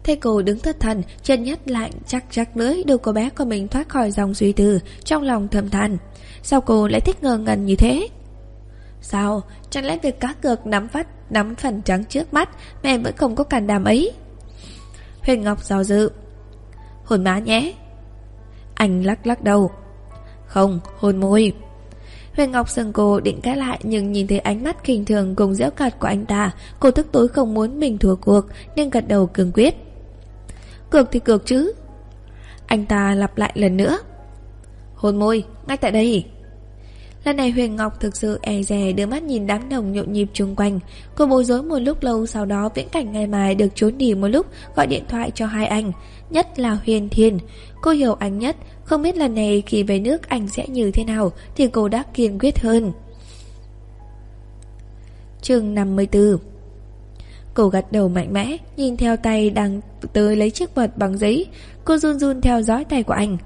Thế cô đứng thất thần, chân nhất lạnh chắc chắc lưỡi đưa cô bé của mình thoát khỏi dòng suy tư, trong lòng thầm than. Sao cô lại thích ngờ ngần như thế? Sao? Chẳng lẽ việc cá cược nắm vắt nắm phần trắng trước mắt mẹ vẫn không có cản đàm ấy? Huyền Ngọc do dự. Hôn má nhé. Anh lắc lắc đầu. Không, hôn môi. Huyền Ngọc dừng cô định cãi lại nhưng nhìn thấy ánh mắt kinh thường cùng dễu cợt của anh ta, cô tức tối không muốn mình thua cuộc nên gật đầu cường quyết. Cược thì cược chứ Anh ta lặp lại lần nữa Hôn môi, ngay tại đây Lần này Huyền Ngọc thực sự e dè đưa mắt nhìn đám đồng nhộn nhịp chung quanh. Cô bối rối một lúc lâu sau đó viễn cảnh ngày mai được trốn đi một lúc gọi điện thoại cho hai anh, nhất là Huyền Thiên. Cô hiểu anh nhất, không biết lần này khi về nước anh sẽ như thế nào thì cô đã kiên quyết hơn. chương 54 Cô gật đầu mạnh mẽ, nhìn theo tay đang tới lấy chiếc vật bằng giấy. Cô run run theo dõi tay của anh.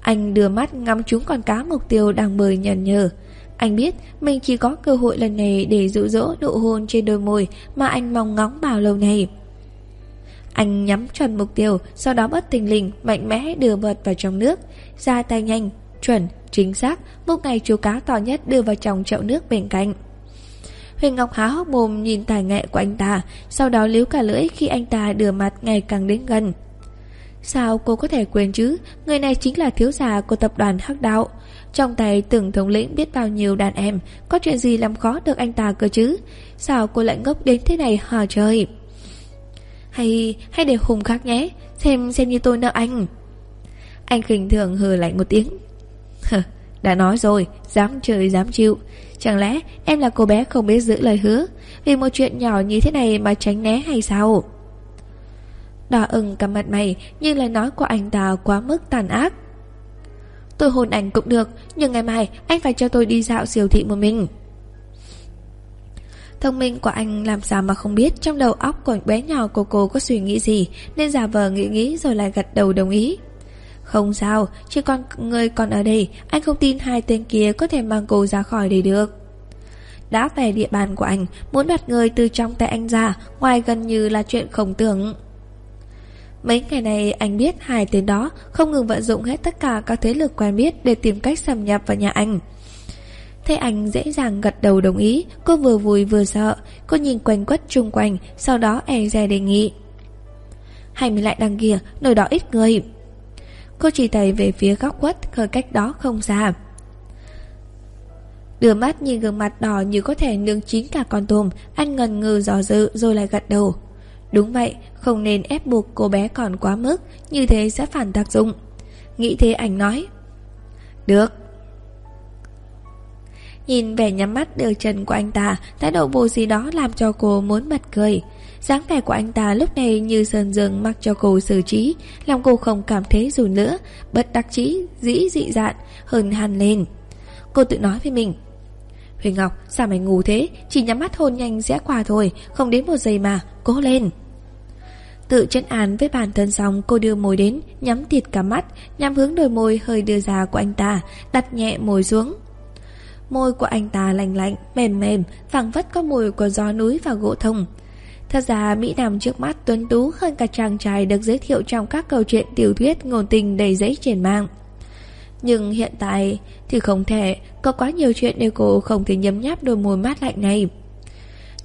Anh đưa mắt ngắm chúng con cá mục tiêu đang bơi nhần nhờ. Anh biết mình chỉ có cơ hội lần này để dụ dỗ độ hôn trên đôi môi mà anh mong ngóng bao lâu nay. Anh nhắm chuẩn mục tiêu, sau đó bất tình lình, mạnh mẽ đưa vật vào trong nước. Ra tay nhanh, chuẩn, chính xác, một ngày chú cá to nhất đưa vào trong chậu nước bên cạnh. Huyền Ngọc há hốc mồm nhìn tài nghệ của anh ta, sau đó liếu cả lưỡi khi anh ta đưa mặt ngày càng đến gần. Sao cô có thể quên chứ? Người này chính là thiếu gia của tập đoàn Hắc Đạo. Trong tay từng thống lĩnh biết bao nhiêu đàn em Có chuyện gì làm khó được anh ta cơ chứ? Sao cô lại ngốc đến thế này hả trời? Hay hay để hùng khác nhé Xem xem như tôi nợ anh. Anh khinh thường hừ lạnh một tiếng. Đã nói rồi Dám chơi dám chịu. Chẳng lẽ em là cô bé không biết giữ lời hứa Vì một chuyện nhỏ như thế này mà tránh né hay sao? Đỏ ửng cả mặt mày, Nhưng lời nói của anh ta quá mức tàn ác. Tôi hôn anh cũng được, Nhưng ngày mai anh phải cho tôi đi dạo siêu thị một mình. Thông minh của anh làm sao mà không biết Trong đầu óc của bé nhỏ của cô có suy nghĩ gì, Nên giả vờ nghĩ nghĩ rồi lại gật đầu đồng ý. Không sao Chỉ còn người còn ở đây Anh không tin hai tên kia có thể mang cô ra khỏi đây được Đã về địa bàn của anh Muốn đoạt người từ trong tay anh ra Ngoài gần như là chuyện không tưởng Mấy ngày này anh biết hai tên đó không ngừng vận dụng hết tất cả các thế lực quen biết để tìm cách xâm nhập vào nhà anh. Thấy anh dễ dàng gật đầu đồng ý, cô vừa vui vừa sợ, cô nhìn quanh quất chung quanh, sau đó e dè đề nghị. Hay mình lại đằng kia, nơi đó ít người. Cô chỉ tay về phía góc quất, khởi cách đó không xa. Đưa mắt nhìn gương mặt đỏ như có thể nướng chín cả con tôm, anh ngần ngừ dò dự rồi lại gật đầu. Đúng vậy, không nên ép buộc cô bé còn quá mức, như thế sẽ phản tác dụng. Nghĩ thế anh nói. Được. Nhìn vẻ nhắm mắt đều trần của anh ta, thái độ vô gì đó làm cho cô muốn bật cười dáng vẻ của anh ta lúc này như sơn dương mặc cho cô xử trí, làm cô không cảm thấy dù nữa, bất đắc chí, dĩ dị dạn, hơn hẳn lên. Cô tự nói với mình, huỳnh Ngọc, sao mày ngủ thế? Chỉ nhắm mắt hôn nhanh sẽ qua thôi, không đến một giây mà, cố lên. Tự chân án với bản thân xong cô đưa môi đến Nhắm thịt cả mắt Nhắm hướng đôi môi hơi đưa ra của anh ta Đặt nhẹ môi xuống Môi của anh ta lành lạnh, mềm mềm phẳng vất có mùi của gió núi và gỗ thông Thật ra Mỹ Nam trước mắt tuấn tú hơn cả chàng trai được giới thiệu trong các câu chuyện tiểu thuyết ngôn tình đầy giấy trên mạng. Nhưng hiện tại thì không thể, có quá nhiều chuyện để cô không thể nhấm nháp đôi môi mát lạnh này.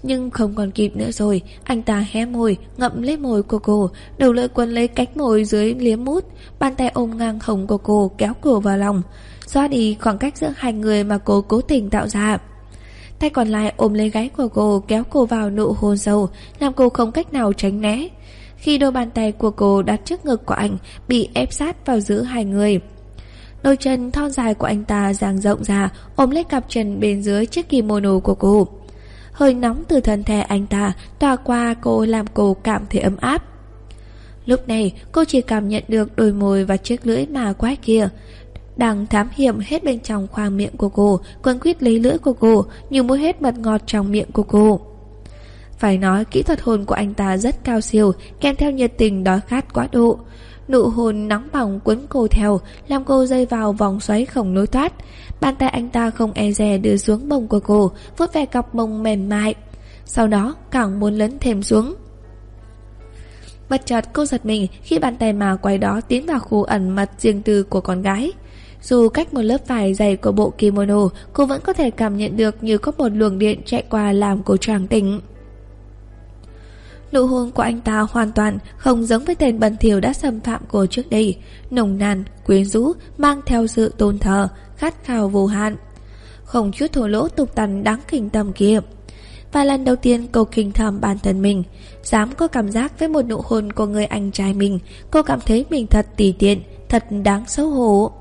Nhưng không còn kịp nữa rồi Anh ta hé môi Ngậm lấy môi của cô Đầu lưỡi quấn lấy cánh môi dưới liếm mút Bàn tay ôm ngang hồng của cô Kéo cô vào lòng Xóa đi khoảng cách giữa hai người mà cô cố tình tạo ra Tay còn lại ôm lấy gáy của cô, Kéo cô vào nụ hôn sâu, Làm cô không cách nào tránh né Khi đôi bàn tay của cô đặt trước ngực của anh, Bị ép sát vào giữa hai người Đôi chân thon dài của anh ta dang rộng ra, Ôm lấy cặp chân bên dưới chiếc kimono của cô Hơi nóng từ thân thể anh ta tỏa qua cô làm cô cảm thấy ấm áp. Lúc này, cô chỉ cảm nhận được đôi môi và chiếc lưỡi mà quái kia. Đang thám hiểm hết bên trong khoang miệng của cô, quấn quýt lấy lưỡi của cô, như muốn hết mật ngọt trong miệng của cô. Phải nói kỹ thuật hôn của anh ta rất cao siêu, kèm theo nhiệt tình đói khát quá độ. Nụ hôn nóng bỏng cuốn cô theo, làm cô rơi vào vòng xoáy không lối thoát. Bàn tay anh ta không e dè đưa xuống bông của cô, vuốt ve cọc mông mềm mại. Sau đó càng muốn lấn thêm xuống. Bất chợt cô giật mình khi bàn tay mà quay đó tiến vào khu ẩn mật riêng tư của con gái. Dù cách một lớp vải dày của bộ kimono, cô vẫn có thể cảm nhận được như có một luồng điện chạy qua làm cô choàng tỉnh. Nụ hôn của anh ta hoàn toàn không giống với tên bần thiểu đã xâm phạm cô trước đây, nồng nàn, quyến rũ, mang theo sự tôn thờ, khát khao vô hạn. Không chút thổ lỗ tục tằn đáng kinh tâm kia. Và lần đầu tiên cô kinh thầm bản thân mình, dám có cảm giác với một nụ hôn của người anh trai mình, cô cảm thấy mình thật tỉ tiện, thật đáng xấu hổ.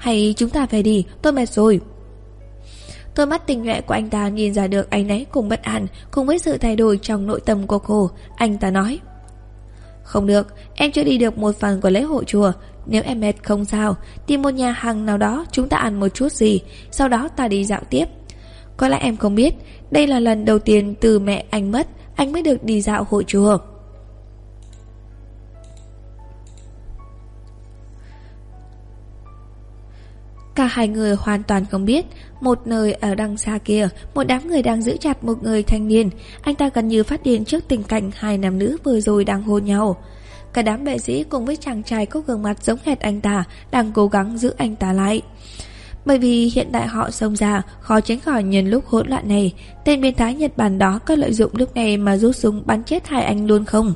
Hay chúng ta về đi, tôi mệt rồi. tôi mắt tình nhuệ của anh ta nhìn ra được anh ấy cùng bất an Cùng với sự thay đổi trong nội tâm của cô. Anh ta nói Không được, em chưa đi được một phần của lễ hội chùa. Nếu em mệt không sao Tìm một nhà hàng nào đó chúng ta ăn một chút gì Sau đó ta đi dạo tiếp. Có lẽ em không biết Đây là lần đầu tiên từ mẹ anh mất Anh mới được đi dạo hội chùa. Cả hai người hoàn toàn không biết. Một nơi ở đằng xa kia, Một đám người đang giữ chặt một người thanh niên. Anh ta gần như phát điên trước tình cảnh Hai nam nữ vừa rồi đang hôn nhau. Cả đám vệ sĩ cùng với chàng trai có gương mặt giống hệt anh ta Đang cố gắng giữ anh ta lại. Bởi vì hiện tại họ xông ra, Khó tránh khỏi nhân lúc hỗn loạn này. Tên biến thái Nhật Bản đó có lợi dụng lúc này Mà rút súng bắn chết hai anh luôn không?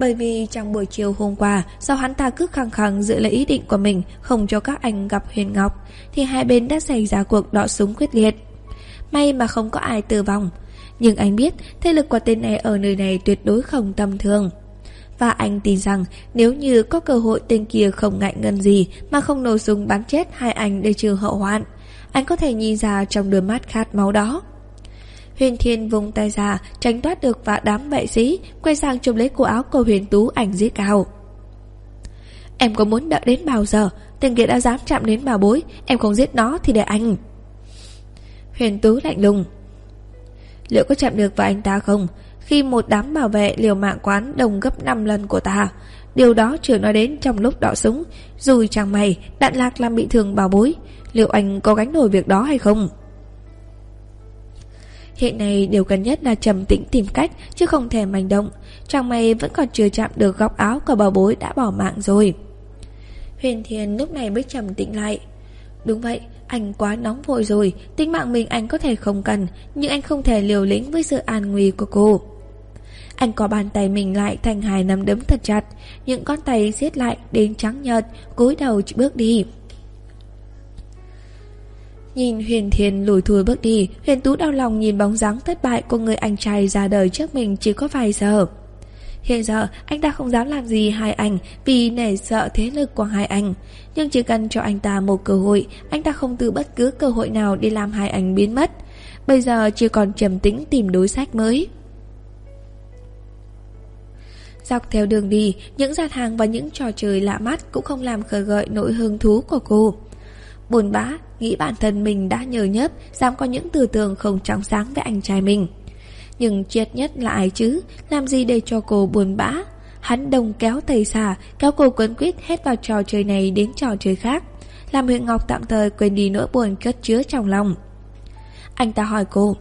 Bởi vì trong buổi chiều hôm qua, sau hắn ta cứ khăng khăng giữ lấy ý định của mình không cho các anh gặp Huyền Ngọc, thì hai bên đã xảy ra cuộc đọ súng quyết liệt. May mà không có ai tử vong. Nhưng anh biết thế lực của tên này ở nơi này tuyệt đối không tầm thường. Và anh tin rằng nếu như có cơ hội tên kia không ngại ngần gì mà không nổ súng bắn chết hai anh để trừ hậu hoạn, anh có thể nhìn ra trong đôi mắt khát máu đó. Huyền Thiên vùng tay ra, tránh thoát được và đám vệ sĩ, quay sang chụp lấy cổ áo của Huyền Tú ảnh giết cao. Em có muốn đợi đến bao giờ? Tên kia đã dám chạm đến bà bối, em không giết nó thì để anh. Huyền Tú lạnh lùng. Liệu có chạm được vào anh ta không? Khi một đám bảo vệ liều mạng quán đồng gấp 5 lần của ta, điều đó chưa nói đến trong lúc đọ súng, rồi chàng mày đạn lạc làm bị thương bảo bối, liệu anh có gánh nổi việc đó hay không? Hiện nay điều cần nhất là trầm tĩnh tìm cách, Chứ không thể manh động. Chàng mày vẫn còn chưa chạm được góc áo Của bảo bối đã bỏ mạng rồi. Huyền Thiên lúc này mới trầm tĩnh lại. Đúng vậy, Anh quá nóng vội rồi, Tính mạng mình anh có thể không cần, Nhưng anh không thể liều lĩnh với sự an nguy của cô. Anh có bàn tay mình lại thành hai nắm đấm thật chặt, Những con tay siết lại đến trắng nhợt, cúi đầu bước đi. Nhìn Huyền Thiên lùi thùi bước đi, Huyền Tú đau lòng nhìn bóng dáng thất bại của người anh trai ra đời trước mình chỉ có vài giờ. Hiện giờ, anh ta không dám làm gì hai anh vì nể sợ thế lực của hai anh. Nhưng chỉ cần cho anh ta một cơ hội, anh ta không từ bất cứ cơ hội nào để làm hai anh biến mất. Bây giờ chỉ còn trầm tĩnh tìm đối sách mới. Dọc theo đường đi, những gian hàng và những trò chơi lạ mắt cũng không làm khởi gợi nỗi hứng thú của cô. Buồn bã, nghĩ bản thân mình đã nhờ nhớp, dám có những tư tưởng không trong sáng với anh trai mình. Nhưng triệt nhất là ai chứ, làm gì để cho cô buồn bã? Hắn đồng kéo tay xà, kéo cô quấn quýt hết vào trò chơi này đến trò chơi khác. Làm huyện Ngọc tạm thời quên đi nỗi buồn cất chứa trong lòng. Anh ta hỏi cô,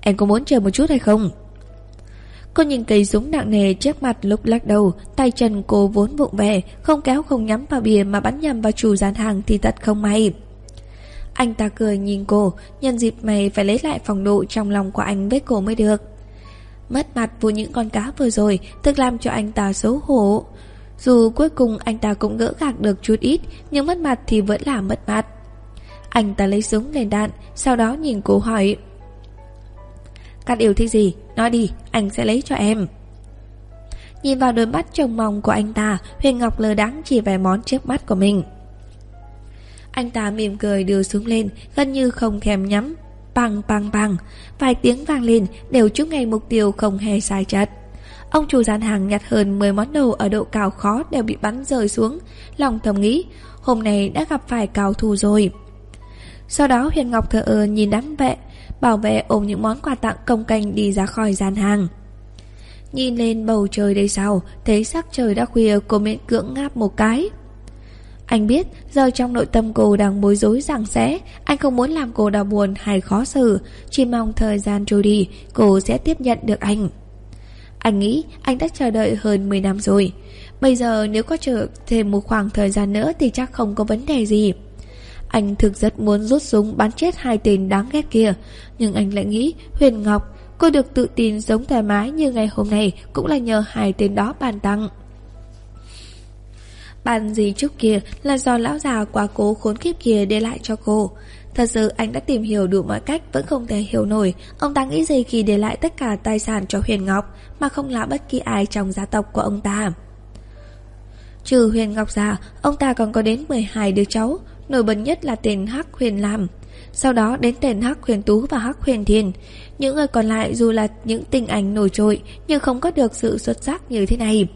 Em có muốn chờ một chút hay không? Cô nhìn cây súng nặng nề trước mặt lúc lắc đầu, Tay chân cô vốn vụng về, Không kéo không nhắm vào bìa mà bắn nhầm vào chủ gian hàng thì thật không may. Anh ta cười nhìn cô, Nhân dịp mày phải lấy lại phòng độ trong lòng của anh với cô mới được. Mất mặt vụ những con cá vừa rồi Thực làm cho anh ta xấu hổ. Dù cuối cùng anh ta cũng gỡ gạc được chút ít, Nhưng mất mặt thì vẫn là mất mặt. Anh ta lấy súng lên đạn, Sau đó nhìn cô hỏi các yêu thích gì? Nói đi, anh sẽ lấy cho em. Nhìn vào đôi mắt trông mong của anh ta, Huyền Ngọc lờ đáng chỉ vài món trước mắt của mình. Anh ta mỉm cười đưa xuống lên, Gần như không thèm nhắm. Bằng bằng bằng Vài tiếng vang lên, đều chúc ngày mục tiêu không hề sai chật Ông chủ gian hàng nhặt hơn 10 món đồ ở độ cao khó đều bị bắn rơi xuống. Lòng thầm nghĩ, Hôm nay đã gặp phải cao thủ rồi. Sau đó Huyền Ngọc thờ ơ nhìn đám vệ Bảo vệ ôm những món quà tặng công canh đi ra khỏi gian hàng. Nhìn lên bầu trời đây sau, Thấy sắc trời đã khuya, Cô miễn cưỡng ngáp một cái. Anh biết, giờ trong nội tâm cô đang bối rối rằng sẽ Anh không muốn làm cô đau buồn hay khó xử, Chỉ mong thời gian trôi đi, Cô sẽ tiếp nhận được anh. Anh nghĩ anh đã chờ đợi hơn 10 năm rồi. Bây giờ nếu có chờ thêm một khoảng thời gian nữa Thì chắc không có vấn đề gì anh thực rất muốn rút súng bắn chết hai tên đáng ghét kia. Nhưng anh lại nghĩ, Huyền Ngọc, Cô được tự tin sống thoải mái như ngày hôm nay Cũng là nhờ hai tên đó bàn tặng. Bàn gì trước kia là do lão già quá cố khốn kiếp kia để lại cho cô. Thật sự anh đã tìm hiểu đủ mọi cách Vẫn không thể hiểu nổi. Ông ta nghĩ gì khi để lại tất cả tài sản cho Huyền Ngọc Mà không là bất kỳ ai trong gia tộc của ông ta? Trừ Huyền Ngọc già Ông ta còn có đến 12 đứa cháu. Nổi bật nhất là tên Hắc Huyền Lam. Sau đó đến tên Hắc Huyền Tú và Hắc Huyền Thiên. Những người còn lại dù là những tình ảnh nổi trội Nhưng không có được sự xuất sắc như thế này.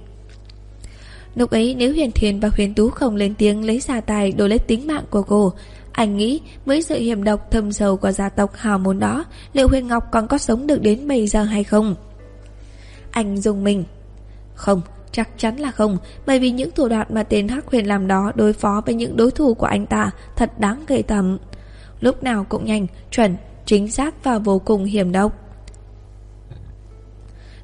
Lúc ấy nếu Huyền Thiên và Huyền Tú không lên tiếng lấy xà tài đổi lấy tính mạng của cô Anh nghĩ với sự hiểm độc thâm sâu của gia tộc hào môn đó Liệu Huyền Ngọc còn có sống được đến bây giờ hay không? Anh dùng mình. Không, chắc chắn là không Bởi vì những thủ đoạn mà tên Hắc Huyền làm đó Đối phó với những đối thủ của anh ta Thật đáng gây tầm Lúc nào cũng nhanh, chuẩn, chính xác và vô cùng hiểm độc.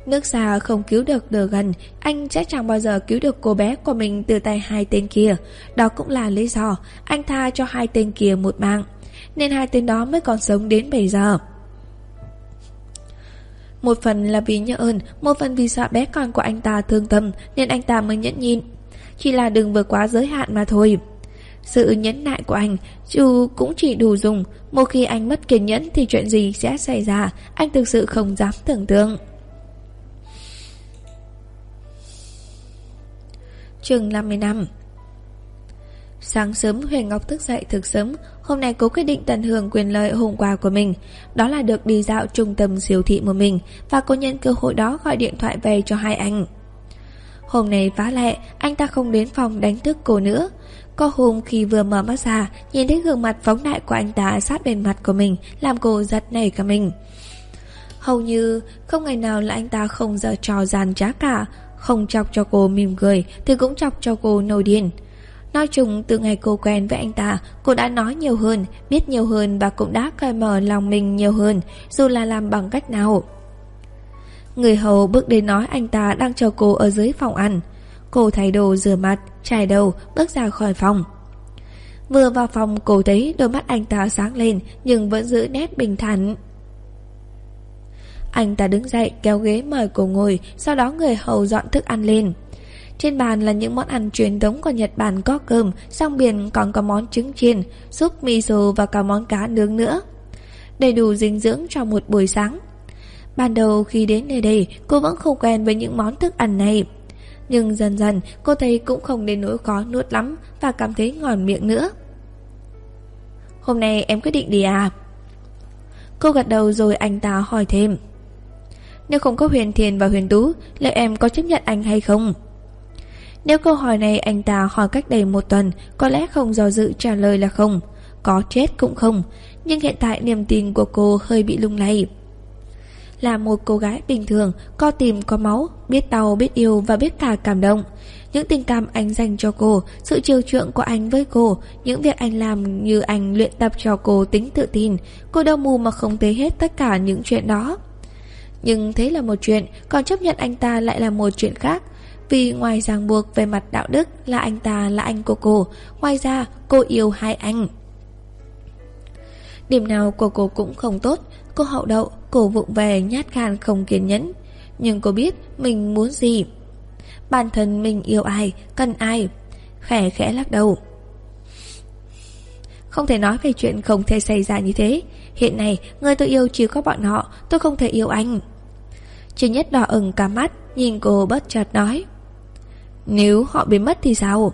Nước xa không cứu được đờ gần Anh sẽ chẳng bao giờ cứu được cô bé của mình Từ tay hai tên kia. Đó cũng là lý do Anh tha cho hai tên kia một mạng Nên hai tên đó mới còn sống đến bây giờ. Một phần là vì nhớ ơn, Một phần vì sợ bé con của anh ta thương tâm, Nên anh ta mới nhẫn nhịn. Chỉ là đừng vượt quá giới hạn mà thôi. Sự nhẫn nại của anh, Dù cũng chỉ đủ dùng, Một khi anh mất kiên nhẫn thì chuyện gì sẽ xảy ra, Anh thực sự không dám tưởng tượng. Trường 50 năm. Sáng sớm Huyền Ngọc thức dậy thực sớm Hôm nay cô quyết định tận hưởng quyền lợi hôm qua của mình. Đó là được đi dạo trung tâm siêu thị một mình, Và cô nhân cơ hội đó gọi điện thoại về cho hai anh. Hôm nay phá lệ Anh ta không đến phòng đánh thức cô nữa. Có hôm khi vừa mở mắt ra, Nhìn thấy gương mặt phóng đại của anh ta sát bên mặt của mình, Làm cô giật nảy cả mình. Hầu như không ngày nào là anh ta không giở trò gian trá cả. Không chọc cho cô mỉm cười Thì cũng chọc cho cô nổi điên. Nói chung từ ngày cô quen với anh ta Cô đã nói nhiều hơn Biết nhiều hơn và cũng đã cởi mở lòng mình nhiều hơn Dù là làm bằng cách nào. Người hầu bước đến nói anh ta đang chờ cô ở dưới phòng ăn. Cô thay đồ rửa mặt, chải đầu, bước ra khỏi phòng. Vừa vào phòng cô thấy đôi mắt anh ta sáng lên Nhưng vẫn giữ nét bình thản. Anh ta đứng dậy kéo ghế mời cô ngồi Sau đó người hầu dọn thức ăn lên. Trên bàn là những món ăn truyền thống của Nhật Bản có cơm Xong biển còn có món trứng chiên, Súp miso và cả món cá nướng nữa. Đầy đủ dinh dưỡng cho một buổi sáng. Ban đầu khi đến nơi đây, Cô vẫn không quen với những món thức ăn này. Nhưng dần dần, cô thấy cũng không đến nỗi khó nuốt lắm Và cảm thấy ngon miệng nữa. Hôm nay em quyết định đi à? Cô gật đầu rồi anh ta hỏi thêm. Nếu không có Huyền Thiền và Huyền Tú, Liệu em có chấp nhận anh hay không? Nếu câu hỏi này anh ta hỏi cách đây một tuần Có lẽ không do dự trả lời là không. Có chết cũng không Nhưng hiện tại niềm tin của cô hơi bị lung lay. Là một cô gái bình thường Có tìm có máu Biết đau biết yêu và biết cả cảm động. Những tình cảm anh dành cho cô, sự chiều chuộng của anh với cô, những việc anh làm như anh luyện tập cho cô tính tự tin, cô đau mù mà không thấy hết tất cả những chuyện đó. Nhưng thế là một chuyện Còn chấp nhận anh ta lại là một chuyện khác. Vì ngoài ràng buộc về mặt đạo đức Là anh ta là anh của cô, Ngoài ra cô yêu hai anh. Điểm nào của cô cũng không tốt, Cô hậu đậu, Cô vụng về nhát gan không kiên nhẫn. Nhưng cô biết mình muốn gì. Bản thân mình yêu ai, Cần ai, Khẽ khẽ lắc đầu. Không thể nói về chuyện không thể xảy ra như thế. Hiện nay, người tôi yêu chỉ có bọn họ, Tôi không thể yêu anh. Chỉ Nhất đỏ ửng cả mắt, Nhìn cô bất chợt nói. Nếu họ biến mất thì sao?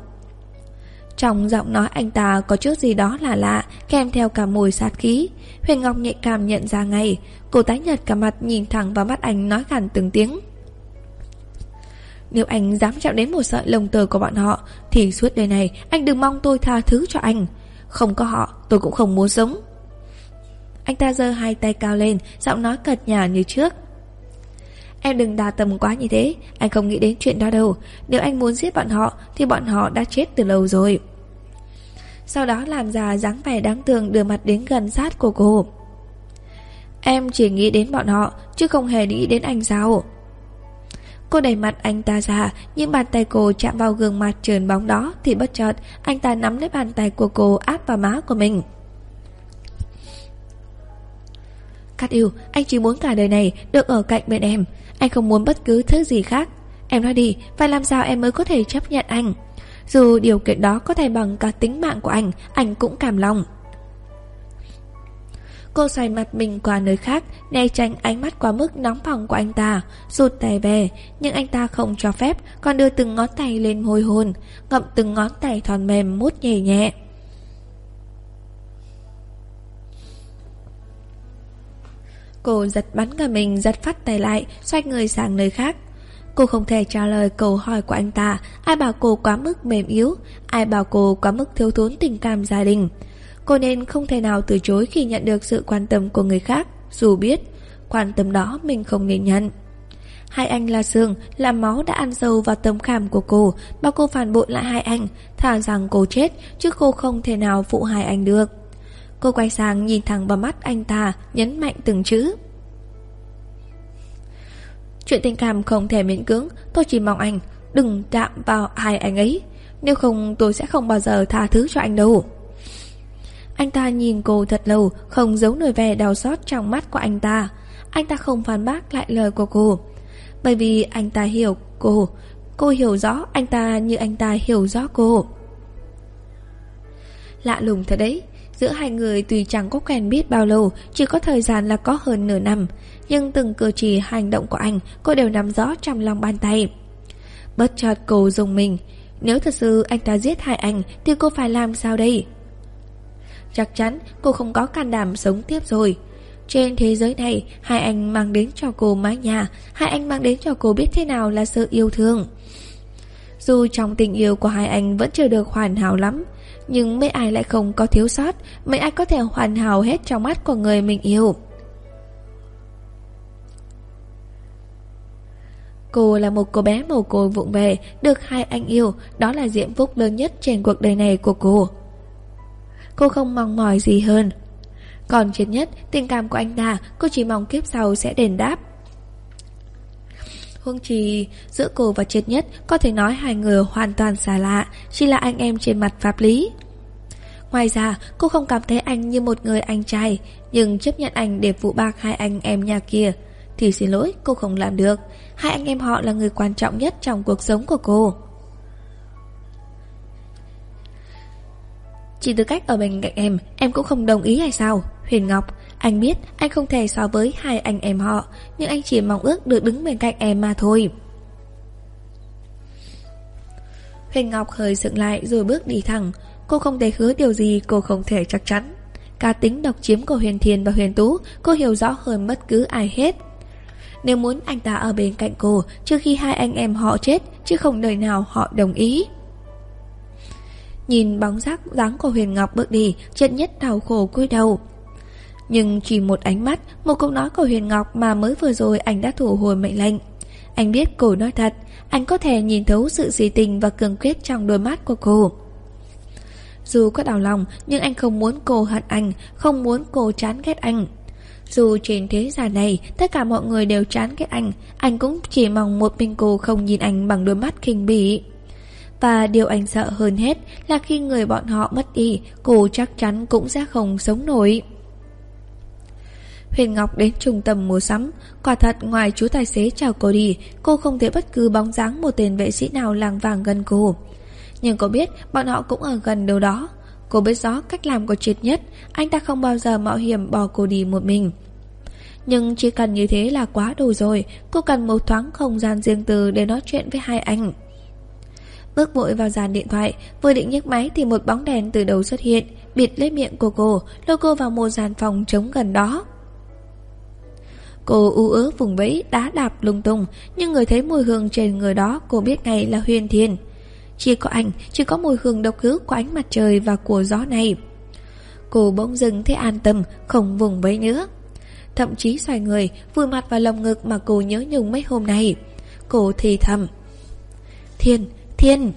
Trong giọng nói anh ta có chút gì đó là lạ, Kèm theo cả mùi sát khí. Huyền Ngọc nhạy cảm nhận ra ngay, Cô tái nhật cả mặt nhìn thẳng vào mắt anh nói gần từng tiếng. Nếu anh dám chạm đến một sợi lồng tờ của bọn họ, Thì suốt đời này anh đừng mong tôi tha thứ cho anh. Không có họ, tôi cũng không muốn sống. Anh ta giơ hai tay cao lên, Giọng nói cật nhà như trước. Em đừng đà tầm quá như thế. Anh không nghĩ đến chuyện đó đâu. Nếu anh muốn giết bọn họ, Thì bọn họ đã chết từ lâu rồi. Sau đó làm già dáng vẻ đáng thương Đưa mặt đến gần sát của cô. Em chỉ nghĩ đến bọn họ, Chứ không hề nghĩ đến anh sao? Cô đẩy mặt anh ta ra, Nhưng bàn tay cô chạm vào gương mặt trơn bóng đó Thì bất chợt Anh ta nắm lấy bàn tay của cô áp vào má của mình. Cát yêu, Anh chỉ muốn cả đời này Được ở cạnh bên em anh không muốn bất cứ thứ gì khác. Em nói đi, phải làm sao em mới có thể chấp nhận anh? Dù điều kiện đó có thể bằng cả tính mạng của anh Anh cũng cảm lòng. Cô xoay mặt mình qua nơi khác Né tránh ánh mắt quá mức nóng bỏng của anh ta Rụt tay về. Nhưng anh ta không cho phép Còn đưa từng ngón tay lên môi hôn Ngậm từng ngón tay thon mềm mút nhẹ nhẹ. Cô giật bắn cả mình giật phát tay lại Xoay người sang nơi khác. Cô không thể trả lời câu hỏi của anh ta. Ai bảo cô quá mức mềm yếu? Ai bảo cô quá mức thiếu thốn tình cảm gia đình? Cô nên không thể nào từ chối Khi nhận được sự quan tâm của người khác Dù biết quan tâm đó mình không nên nhận. Hai anh là xương, là máu đã ăn sâu vào tấm khảm của cô, bao cô phản bội lại hai anh, thà rằng cô chết, chứ cô không thể nào phụ hai anh được. Cô quay sang nhìn thẳng vào mắt anh ta, nhấn mạnh từng chữ. Chuyện tình cảm không thể miễn cưỡng, tôi chỉ mong anh đừng chạm vào hai anh ấy. Nếu không tôi sẽ không bao giờ tha thứ cho anh đâu. Anh ta nhìn cô thật lâu, không giấu nổi vẻ đau xót trong mắt của anh ta. Anh ta không phản bác lại lời của cô. Bởi vì anh ta hiểu cô, cô hiểu rõ anh ta như anh ta hiểu rõ cô. Lạ lùng thật đấy, Giữa hai người tuy chẳng có quen biết bao lâu, Chỉ có thời gian là có hơn nửa năm, Nhưng từng cử chỉ, hành động của anh Cô đều nắm rõ trong lòng bàn tay. Bất chợt cô dùng mình, Nếu thật sự anh ta giết hai anh, Thì cô phải làm sao đây? Chắc chắn cô không có can đảm sống tiếp rồi. Trên thế giới này, Hai anh mang đến cho cô mái nhà, Hai anh mang đến cho cô biết thế nào là sự yêu thương. Dù trong tình yêu của hai anh vẫn chưa được hoàn hảo lắm nhưng mấy ai lại không có thiếu sót, Mấy ai có thể hoàn hảo hết trong mắt của người mình yêu. Cô là một cô bé mồ côi vụng về, Được hai anh yêu, Đó là diễm phúc lớn nhất trên cuộc đời này của cô. Cô không mong mỏi gì hơn. Còn chết nhất, Tình cảm của anh ta, Cô chỉ mong kiếp sau sẽ đền đáp. Huống trì giữa cô và triệt nhất có thể nói hai người hoàn toàn xa lạ, chỉ là anh em trên mặt pháp lý. Ngoài ra, cô không cảm thấy anh như một người anh trai, nhưng chấp nhận anh để vụ bạc hai anh em nhà kia. Thì xin lỗi, cô không làm được. Hai anh em họ là người quan trọng nhất trong cuộc sống của cô. Chỉ tư cách ở bên cạnh em, em cũng không đồng ý hay sao? Huyền Ngọc, anh biết anh không thể so với hai anh em họ, Nhưng anh chỉ mong ước được đứng bên cạnh em mà thôi. Huyền Ngọc hơi dựng lại rồi bước đi thẳng. Cô không thể hứa điều gì cô không thể chắc chắn. Cá tính độc chiếm của Huyền Thiền và Huyền Tú, Cô hiểu rõ hơn bất cứ ai hết. Nếu muốn anh ta ở bên cạnh cô, Trước khi hai anh em họ chết, Chứ không đời nào họ đồng ý. Nhìn bóng rác dáng của Huyền Ngọc bước đi Chân nhất đau khổ cúi đầu nhưng chỉ một ánh mắt, một câu nói của Huyền Ngọc mà mới vừa rồi anh đã thủ hồi mệnh lệnh. Anh biết cô nói thật, anh có thể nhìn thấu sự dị tình và cường quyết trong đôi mắt của cô. Dù có đau lòng, nhưng anh không muốn cô hận anh, không muốn cô chán ghét anh. Dù trên thế gian này, tất cả mọi người đều chán ghét anh, anh cũng chỉ mong một mình cô không nhìn anh bằng đôi mắt khinh bỉ. Và điều anh sợ hơn hết là khi người bọn họ mất đi, cô chắc chắn cũng sẽ không sống nổi. Huyền Ngọc đến trung tâm mua sắm. Quả thật, ngoài chú tài xế chào cô đi, Cô không thấy bất cứ bóng dáng một tên vệ sĩ nào làng vàng gần cô. Nhưng cô biết bọn họ cũng ở gần đâu đó. Cô biết rõ cách làm của triệt nhất, Anh ta không bao giờ mạo hiểm bỏ cô đi một mình. Nhưng chỉ cần như thế là quá đủ rồi, Cô cần một thoáng không gian riêng tư Để nói chuyện với hai anh. Bước vội vào dàn điện thoại, Vừa định nhấc máy thì một bóng đèn từ đầu xuất hiện, Bịt lấy miệng của cô Lôi cô vào một dàn phòng trống gần đó. Cô u ớ vùng vẫy đá đạp lung tung Nhưng người thấy mùi hương trên người đó Cô biết ngay là huyền thiên. Chỉ có ảnh chỉ có mùi hương độc hữu Của ánh mặt trời và của gió này. Cô bỗng dưng thấy an tâm Không vùng vẫy nữa. Thậm chí xoay người Vùi mặt vào lồng ngực mà cô nhớ nhung mấy hôm nay. Cô thì thầm Thiên, Thiên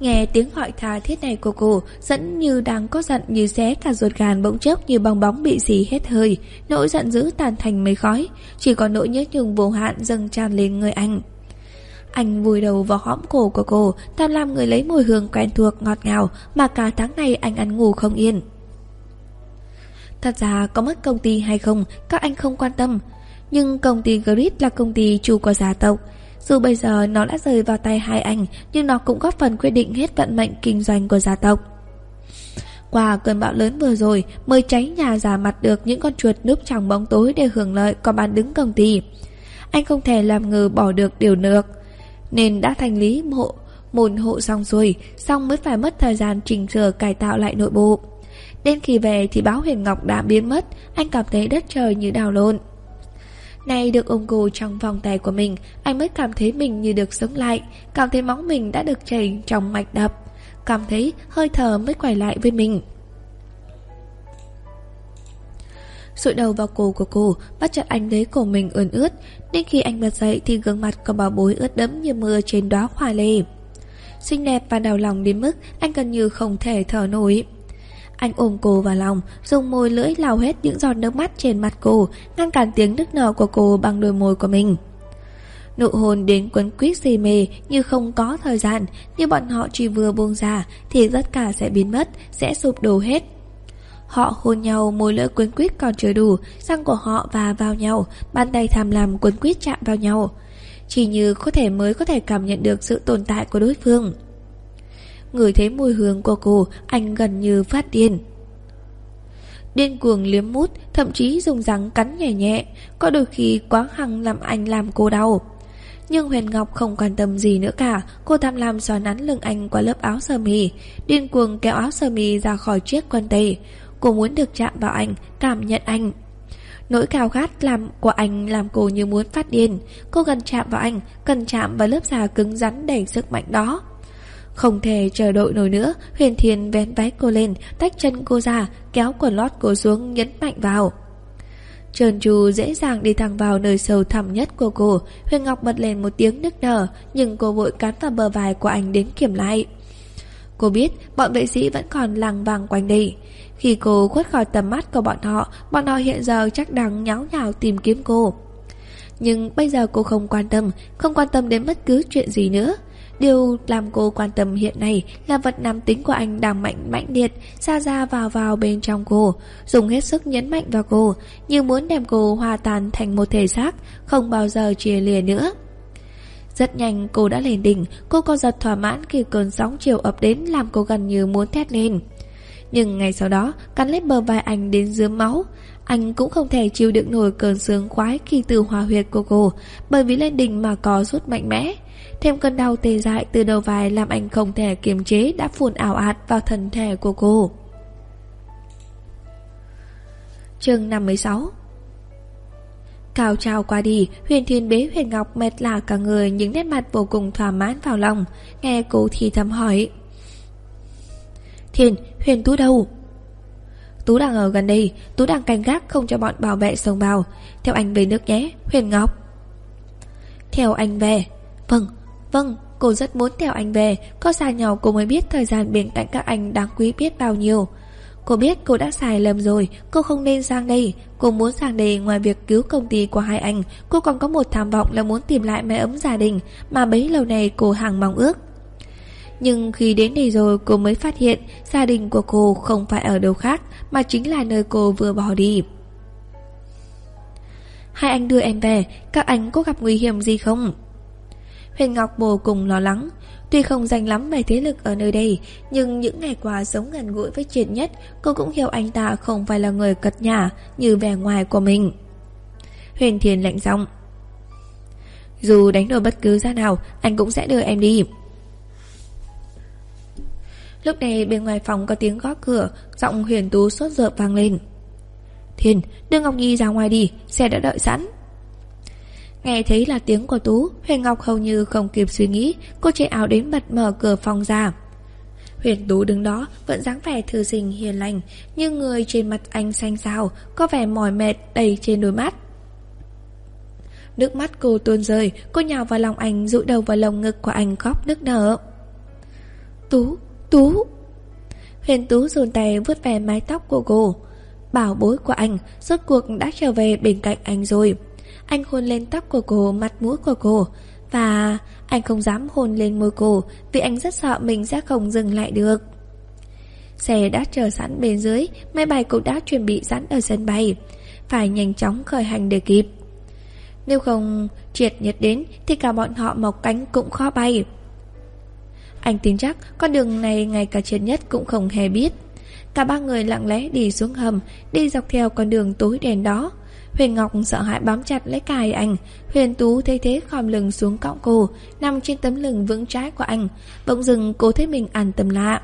Nghe tiếng gọi tha thiết này của cô Dẫn như đang có giận như xé cả ruột gan bỗng chốc như bong bóng bị dì hết hơi. Nỗi giận dữ tan thành mây khói, Chỉ còn nỗi nhớ nhung vô hạn dâng tràn lên người anh. Anh vùi đầu vào hõm cổ của cô Tham lam người lấy mùi hương quen thuộc ngọt ngào Mà cả tháng này anh ăn ngủ không yên. Thật ra có mất công ty hay không, Các anh không quan tâm. Nhưng công ty Grid là công ty chủ của gia tộc dù bây giờ nó đã rơi vào tay hai anh, Nhưng nó cũng góp phần quyết định hết vận mệnh kinh doanh của gia tộc. Qua cơn bão lớn vừa rồi, Mới cháy nhà giả mặt được những con chuột núp trong bóng tối để hưởng lợi còn bán đứng công ty. Anh không thể làm ngờ bỏ được điều được. Nên đã thành lý mộ, môn hộ xong rồi, Xong mới phải mất thời gian chỉnh sửa cải tạo lại nội bộ. Đến khi về thì báo Huyền Ngọc đã biến mất, Anh cảm thấy đất trời như đào lộn. Nay được ôm cô trong vòng tay của mình, Anh mới cảm thấy mình như được sống lại, Cảm thấy máu mình đã được chảy trong mạch đập, Cảm thấy hơi thở mới quay lại với mình. Sụi đầu vào cổ của cô, Bắt chặt anh lấy cổ mình ướn ướt, Đến khi anh bật dậy thì gương mặt của bà bối ướt đẫm như mưa trên đóa hoa lê. Xinh đẹp và đau lòng đến mức Anh gần như không thể thở nổi anh ôm cô vào lòng, dùng môi lưỡi lau hết những giọt nước mắt trên mặt cô, ngăn cản tiếng nức nở của cô bằng đôi môi của mình. Nụ hôn đến quấn quýt si mê như không có thời gian, như bọn họ chỉ vừa buông ra thì tất cả sẽ biến mất, sẽ sụp đổ hết. Họ hôn nhau môi lưỡi quấn quýt còn chưa đủ, răng của họ và vào nhau, bàn tay tham lam quấn quýt chạm vào nhau. Chỉ như có thể mới có thể cảm nhận được sự tồn tại của đối phương. Người thấy mùi hương của cô, Anh gần như phát điên. Điên cuồng liếm mút, Thậm chí dùng răng cắn nhẹ nhẹ, Có đôi khi quá hăng làm anh làm cô đau. Nhưng Huyền Ngọc không quan tâm gì nữa cả, Cô tham lam xóa nắn lưng anh qua lớp áo sơ mi, Điên cuồng kéo áo sơ mi ra khỏi chiếc quần tây. Cô muốn được chạm vào anh, Cảm nhận anh. Nỗi cao khát làm của anh làm cô như muốn phát điên. Cô gần chạm vào anh, Cần chạm vào lớp da cứng rắn đầy sức mạnh đó không thể chờ đợi nổi nữa, Huyền Thiên vén váy cô lên, Tách chân cô ra, Kéo quần lót cô xuống, nhấn mạnh vào. Trơn trù dễ dàng đi thẳng vào nơi sâu thẳm nhất của cô. Huyền Ngọc bật lên một tiếng nức nở, Nhưng cô vội cắn vào bờ vai của anh đến kiểm lại. Cô biết, bọn vệ sĩ vẫn còn làng vàng quanh đây. Khi cô khuất khỏi tầm mắt của bọn họ Bọn họ hiện giờ chắc đang nháo nhào tìm kiếm cô. Nhưng bây giờ cô không quan tâm, Không quan tâm đến bất cứ chuyện gì nữa. Điều làm cô quan tâm hiện nay là vật nam tính của anh đang mạnh mãnh liệt, xa ra vào vào bên trong cô, dùng hết sức nhấn mạnh vào cô, như muốn đem cô hòa tan thành một thể xác, không bao giờ chia lìa nữa. Rất nhanh cô đã lên đỉnh, cô có giật thỏa mãn khi cơn sóng chiều ập đến làm cô gần như muốn thét lên. Nhưng ngày sau đó, cắn lấy bờ vai anh đến dướm máu. Anh cũng không thể chịu đựng nổi cơn sướng khoái khi từ hòa huyệt của cô, bởi vì lên đỉnh mà có rút mạnh mẽ. Thêm cơn đau tê dại từ đầu vai làm anh không thể kiềm chế đã phun ảo ạt vào thân thể của cô. chương 56 Cao trào qua đi, huyền thiên bế huyền ngọc mệt lả cả người những nét mặt vô cùng thỏa mãn vào lòng. Nghe cô thì thầm hỏi. Thiên, huyền tú đâu? Tú đang ở gần đây, Tú đang canh gác không cho bọn bảo vệ xông vào. Theo anh về nước nhé, huyền ngọc. Theo anh về. Vâng, Vâng, cô rất muốn theo anh về Có xa nhau cô mới biết thời gian bên cạnh các anh đáng quý biết bao nhiêu. Cô biết cô đã xài lầm rồi Cô không nên sang đây. Cô muốn sang đây ngoài việc cứu công ty của hai anh Cô còn có một tham vọng là muốn tìm lại mái ấm gia đình Mà bấy lâu nay cô hàng mong ước. Nhưng khi đến đây rồi cô mới phát hiện Gia đình của cô không phải ở đâu khác Mà chính là nơi cô vừa bỏ đi. Hai anh đưa em về Các anh có gặp nguy hiểm gì không? Huyền Ngọc vô cùng lo lắng. Tuy không danh lắm về thế lực ở nơi đây Nhưng những ngày qua sống gần gũi với triệt nhất Cô cũng hiểu anh ta không phải là người cật nhả Như vẻ ngoài của mình. Huyền Thiên lạnh giọng Dù đánh đổi bất cứ ra nào Anh cũng sẽ đưa em đi. Lúc này bên ngoài phòng có tiếng gõ cửa Giọng huyền tú sốt ruột vang lên. Thiên, đưa Ngọc Nhi ra ngoài đi Xe đã đợi sẵn. Nghe thấy là tiếng của Tú Huyền Ngọc hầu như không kịp suy nghĩ Cô chạy áo đến bật mở cửa phòng ra. Huyền Tú đứng đó Vẫn dáng vẻ thư sinh hiền lành Nhưng người trên mặt anh xanh xao Có vẻ mỏi mệt đầy trên đôi mắt. Nước mắt cô tuôn rơi Cô nhào vào lòng anh Dụi đầu vào lồng ngực của anh khóc nức nở. Tú, Tú. Huyền Tú dồn tay vuốt về mái tóc của cô. Bảo bối của anh Rốt cuộc đã trở về bên cạnh anh rồi anh hôn lên tóc của cô, mặt mũi của cô. Và anh không dám hôn lên môi cô Vì anh rất sợ mình sẽ không dừng lại được. Xe đã chờ sẵn bên dưới Máy bay cũng đã chuẩn bị sẵn ở sân bay. Phải nhanh chóng khởi hành để kịp. Nếu không triệt nhật đến Thì cả bọn họ mọc cánh cũng khó bay. Anh tin chắc con đường này ngay cả triệt nhất cũng không hề biết. Cả ba người lặng lẽ đi xuống hầm Đi dọc theo con đường tối đèn đó. Huyền Ngọc sợ hãi bám chặt lấy cài anh Huyền Tú thấy thế khom lưng xuống cọng cô, Nằm trên tấm lưng vững trái của anh, Bỗng dừng cô thấy mình an tâm lạ.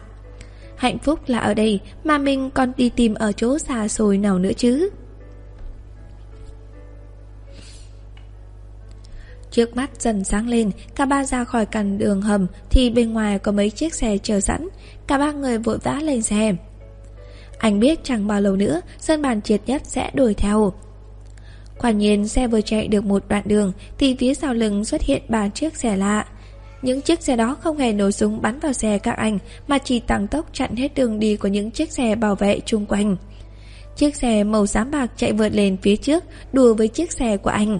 Hạnh phúc là ở đây, Mà mình còn đi tìm ở chỗ xa xôi nào nữa chứ? Trước mắt dần sáng lên, Cả ba ra khỏi cằn đường hầm, Thì bên ngoài có mấy chiếc xe chờ sẵn. Cả ba người vội vã lên xe. Anh biết chẳng bao lâu nữa, sân bàn triệt nhất sẽ đuổi theo. Quả nhiên, xe vừa chạy được một đoạn đường Thì phía sau lưng xuất hiện ba chiếc xe lạ. Những chiếc xe đó không hề nổ súng bắn vào xe các anh, Mà chỉ tăng tốc chặn hết đường đi của những chiếc xe bảo vệ chung quanh. Chiếc xe màu xám bạc chạy vượt lên phía trước, Đùa với chiếc xe của anh.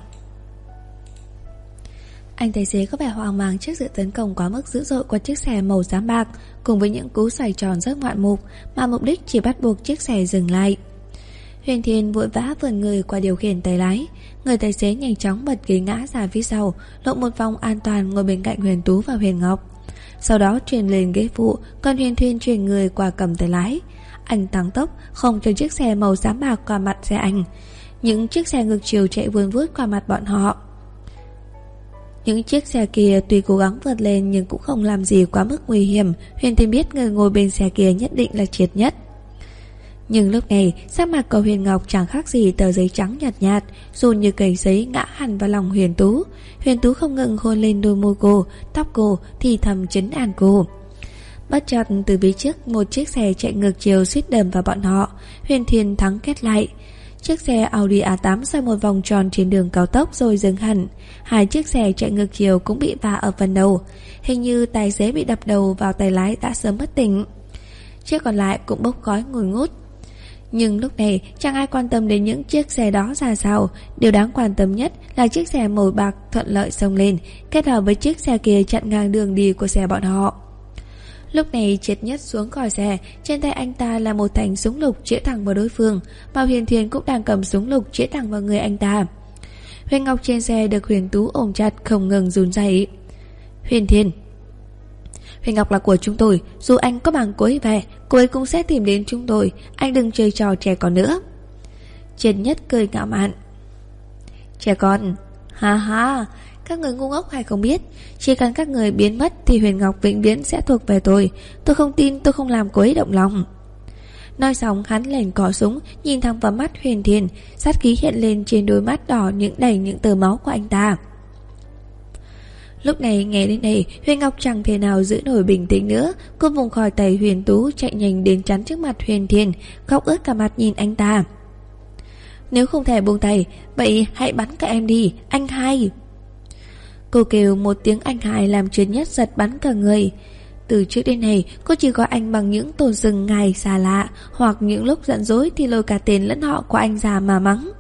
Anh tài xế có vẻ hoang mang trước sự tấn công quá mức dữ dội của chiếc xe màu xám bạc, Cùng với những cú xoay tròn rất ngoạn mục, Mà mục đích chỉ bắt buộc chiếc xe dừng lại. Huyền Thiên vội vã vườn người qua điều khiển tay lái. Người tài xế nhanh chóng bật ghế ngã ra phía sau, Lộ một vòng an toàn ngồi bên cạnh Huyền Tú và Huyền Ngọc. Sau đó truyền lên ghế phụ, Còn Huyền Thuyên truyền người qua cầm tay lái. Anh tăng tốc, Không cho chiếc xe màu xám bạc qua mặt xe anh. Những chiếc xe ngược chiều chạy vươn vút qua mặt bọn họ. Những chiếc xe kia tuy cố gắng vượt lên nhưng cũng không làm gì quá mức nguy hiểm. Huyền Thiên biết người ngồi bên xe kia nhất định là triệt nhất nhưng lúc này, sắc mặt của Huyền Ngọc chẳng khác gì tờ giấy trắng nhạt nhạt, Dù như cây giấy ngã hẳn vào lòng Huyền Tú. Huyền Tú không ngừng hôn lên đôi môi cô, tóc cô, thì thầm chấn an cô. Bất chợt từ phía trước một chiếc xe chạy ngược chiều suýt đầm vào bọn họ, Huyền Thiên thắng kết lại. Chiếc xe Audi A8 xoay một vòng tròn trên đường cao tốc rồi dừng hẳn. Hai chiếc xe chạy ngược chiều cũng bị va ở phần đầu. Hình như tài xế bị đập đầu vào tay lái đã sớm mất tỉnh. Chiếc còn lại cũng bốc khói ngùi ngút. Nhưng lúc này, chẳng ai quan tâm đến những chiếc xe đó ra sao. Điều đáng quan tâm nhất là chiếc xe màu bạc thuận lợi xông lên, Kết hợp với chiếc xe kia chặn ngang đường đi của xe bọn họ. Lúc này, triệt nhất xuống khỏi xe, Trên tay anh ta là một thành súng lục chĩa thẳng vào đối phương Mao Hiền Thiền cũng đang cầm súng lục chĩa thẳng vào người anh ta. Huyền Ngọc trên xe được Huyền Tú ôm chặt, không ngừng run rẩy. Huyền Thiên Huyền Ngọc là của chúng tôi, Dù anh có bằng cô ấy về, Cô ấy cũng sẽ tìm đến chúng tôi. Anh đừng chơi trò trẻ con nữa. Trần nhất cười ngạo mạn. Trẻ con, Ha ha, Các người ngu ngốc hay không biết, Chỉ cần các người biến mất Thì Huyền Ngọc vĩnh viễn sẽ thuộc về tôi. Tôi không tin tôi không làm cô ấy động lòng. Nói xong, hắn lèn cỏ súng, Nhìn thẳng vào mắt Huyền thiền Sát khí hiện lên trên đôi mắt đỏ Những đầy những tờ máu của anh ta. Lúc này nghe đến đây Huyền Ngọc chẳng thể nào giữ nổi bình tĩnh nữa Cô vùng khỏi tay Huyền Tú Chạy nhanh đến chắn trước mặt Huyền Thiên Khóc ướt cả mặt nhìn anh ta Nếu không thể buông tay Vậy hãy bắn cả em đi Anh hai Cô kêu một tiếng anh hai Làm chuyến nhất giật bắn cả người từ trước đến nay, cô chỉ gọi anh bằng những tổ dừng ngài xa lạ, hoặc những lúc giận dỗi thì lôi cả tên lẫn họ của anh già mà mắng.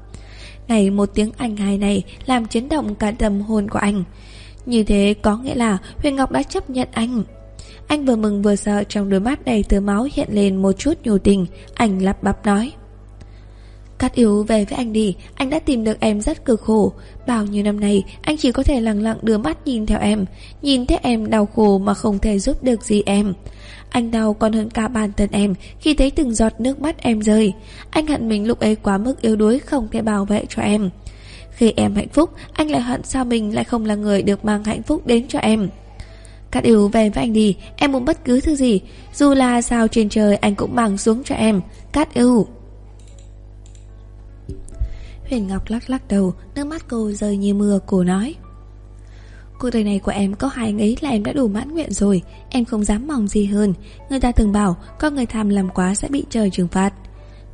Này một tiếng anh hai này làm chấn động cả tâm hồn của anh. Như thế có nghĩa là Huyền Ngọc đã chấp nhận anh. Anh vừa mừng vừa sợ trong đôi mắt đầy tơ máu hiện lên một chút nhủ tình, Anh lắp bắp nói. Cát yếu, về với anh đi, Anh đã tìm được em rất cực khổ. Bao nhiêu năm nay, anh chỉ có thể lặng lặng đưa mắt nhìn theo em, Nhìn thấy em đau khổ mà không thể giúp được gì em. Anh đau còn hơn cả bản thân em Khi thấy từng giọt nước mắt em rơi. Anh hận mình lúc ấy quá mức yếu đuối Không thể bảo vệ cho em khi em hạnh phúc, Anh lại hận sao mình lại không là người được mang hạnh phúc đến cho em. Cát yêu về với anh đi, Em muốn bất cứ thứ gì, Dù là sao trên trời anh cũng mang xuống cho em. Cát yêu. Huyền Ngọc lắc lắc đầu, Nước mắt cô rơi như mưa, Cô nói. Cuộc đời này của em có hai anh ấy là em đã đủ mãn nguyện rồi, Em không dám mong gì hơn. Người ta từng bảo, Con người tham làm quá sẽ bị trời trừng phạt.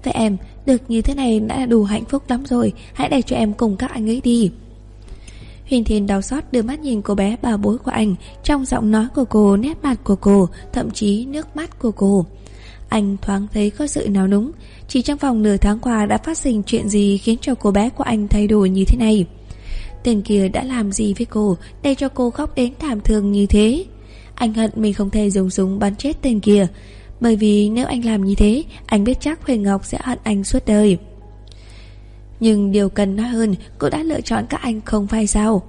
Vậy em, được như thế này đã đủ hạnh phúc lắm rồi Hãy để cho em cùng các anh ấy đi. Huyền Thiên đau xót đưa mắt nhìn cô bé bà bối của anh Trong giọng nói của cô, nét mặt của cô Thậm chí nước mắt của cô. Anh thoáng thấy có sự nào núng Chỉ trong vòng nửa tháng qua đã phát sinh chuyện gì Khiến cho cô bé của anh thay đổi như thế này? Tên kia đã làm gì với cô Để cho cô khóc đến thảm thương như thế? Anh hận mình không thể dùng súng bắn chết tên kia bởi vì nếu anh làm như thế, Anh biết chắc Huỳnh Ngọc sẽ hận anh suốt đời. Nhưng điều cần nói hơn, Cô đã lựa chọn các anh không phải sao?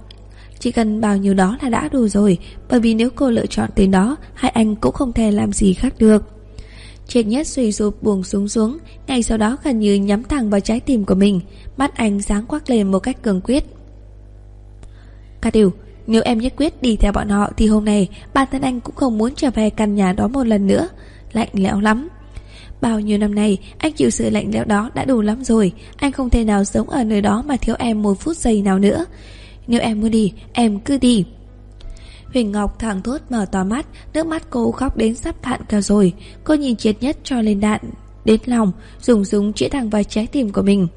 Chỉ cần bao nhiêu đó là đã đủ rồi, Bởi vì nếu cô lựa chọn tên đó, Hai anh cũng không thể làm gì khác được. Triệt nhất suy sụp buồn xuống xuống, Ngay sau đó gần như nhắm thẳng vào trái tim của mình, Mắt anh sáng quắc lên một cách cường quyết. Cả điều Nếu em nhất quyết đi theo bọn họ Thì hôm nay, bản thân anh cũng không muốn trở về căn nhà đó một lần nữa lạnh lẽo lắm. Bao nhiêu năm nay, anh chịu sự lạnh lẽo đó đã đủ lắm rồi. Anh không thể nào sống ở nơi đó mà thiếu em một phút giây nào nữa. Nếu em muốn đi, em cứ đi. Huyền Ngọc thẳng thốt mở to mắt, nước mắt cô khóc đến sắp cạn cả rồi. Cô nhìn triệt nhất cho lên đạn, đến lòng, dùng súng chĩa thẳng vào trái tim của mình.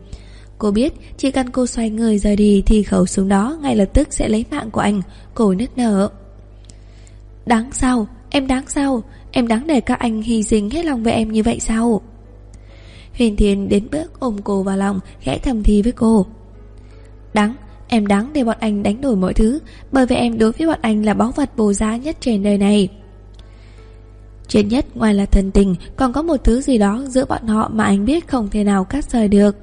Cô biết chỉ cần cô xoay người rời đi thì khẩu súng đó ngay lập tức sẽ lấy mạng của anh. Cô nức nở. Đáng sao? Em đáng sao? Em đáng để các anh hy sinh hết lòng với em như vậy sao? Huyền Thiên đến bước ôm cô vào lòng, khẽ thầm thì với cô. Đáng, em đáng để bọn anh đánh đổi mọi thứ, bởi vì em đối với bọn anh là báu vật vô giá nhất trên đời này. Trên nhất ngoài là thần tình, còn có một thứ gì đó giữa bọn họ mà anh biết không thể nào cắt rời được.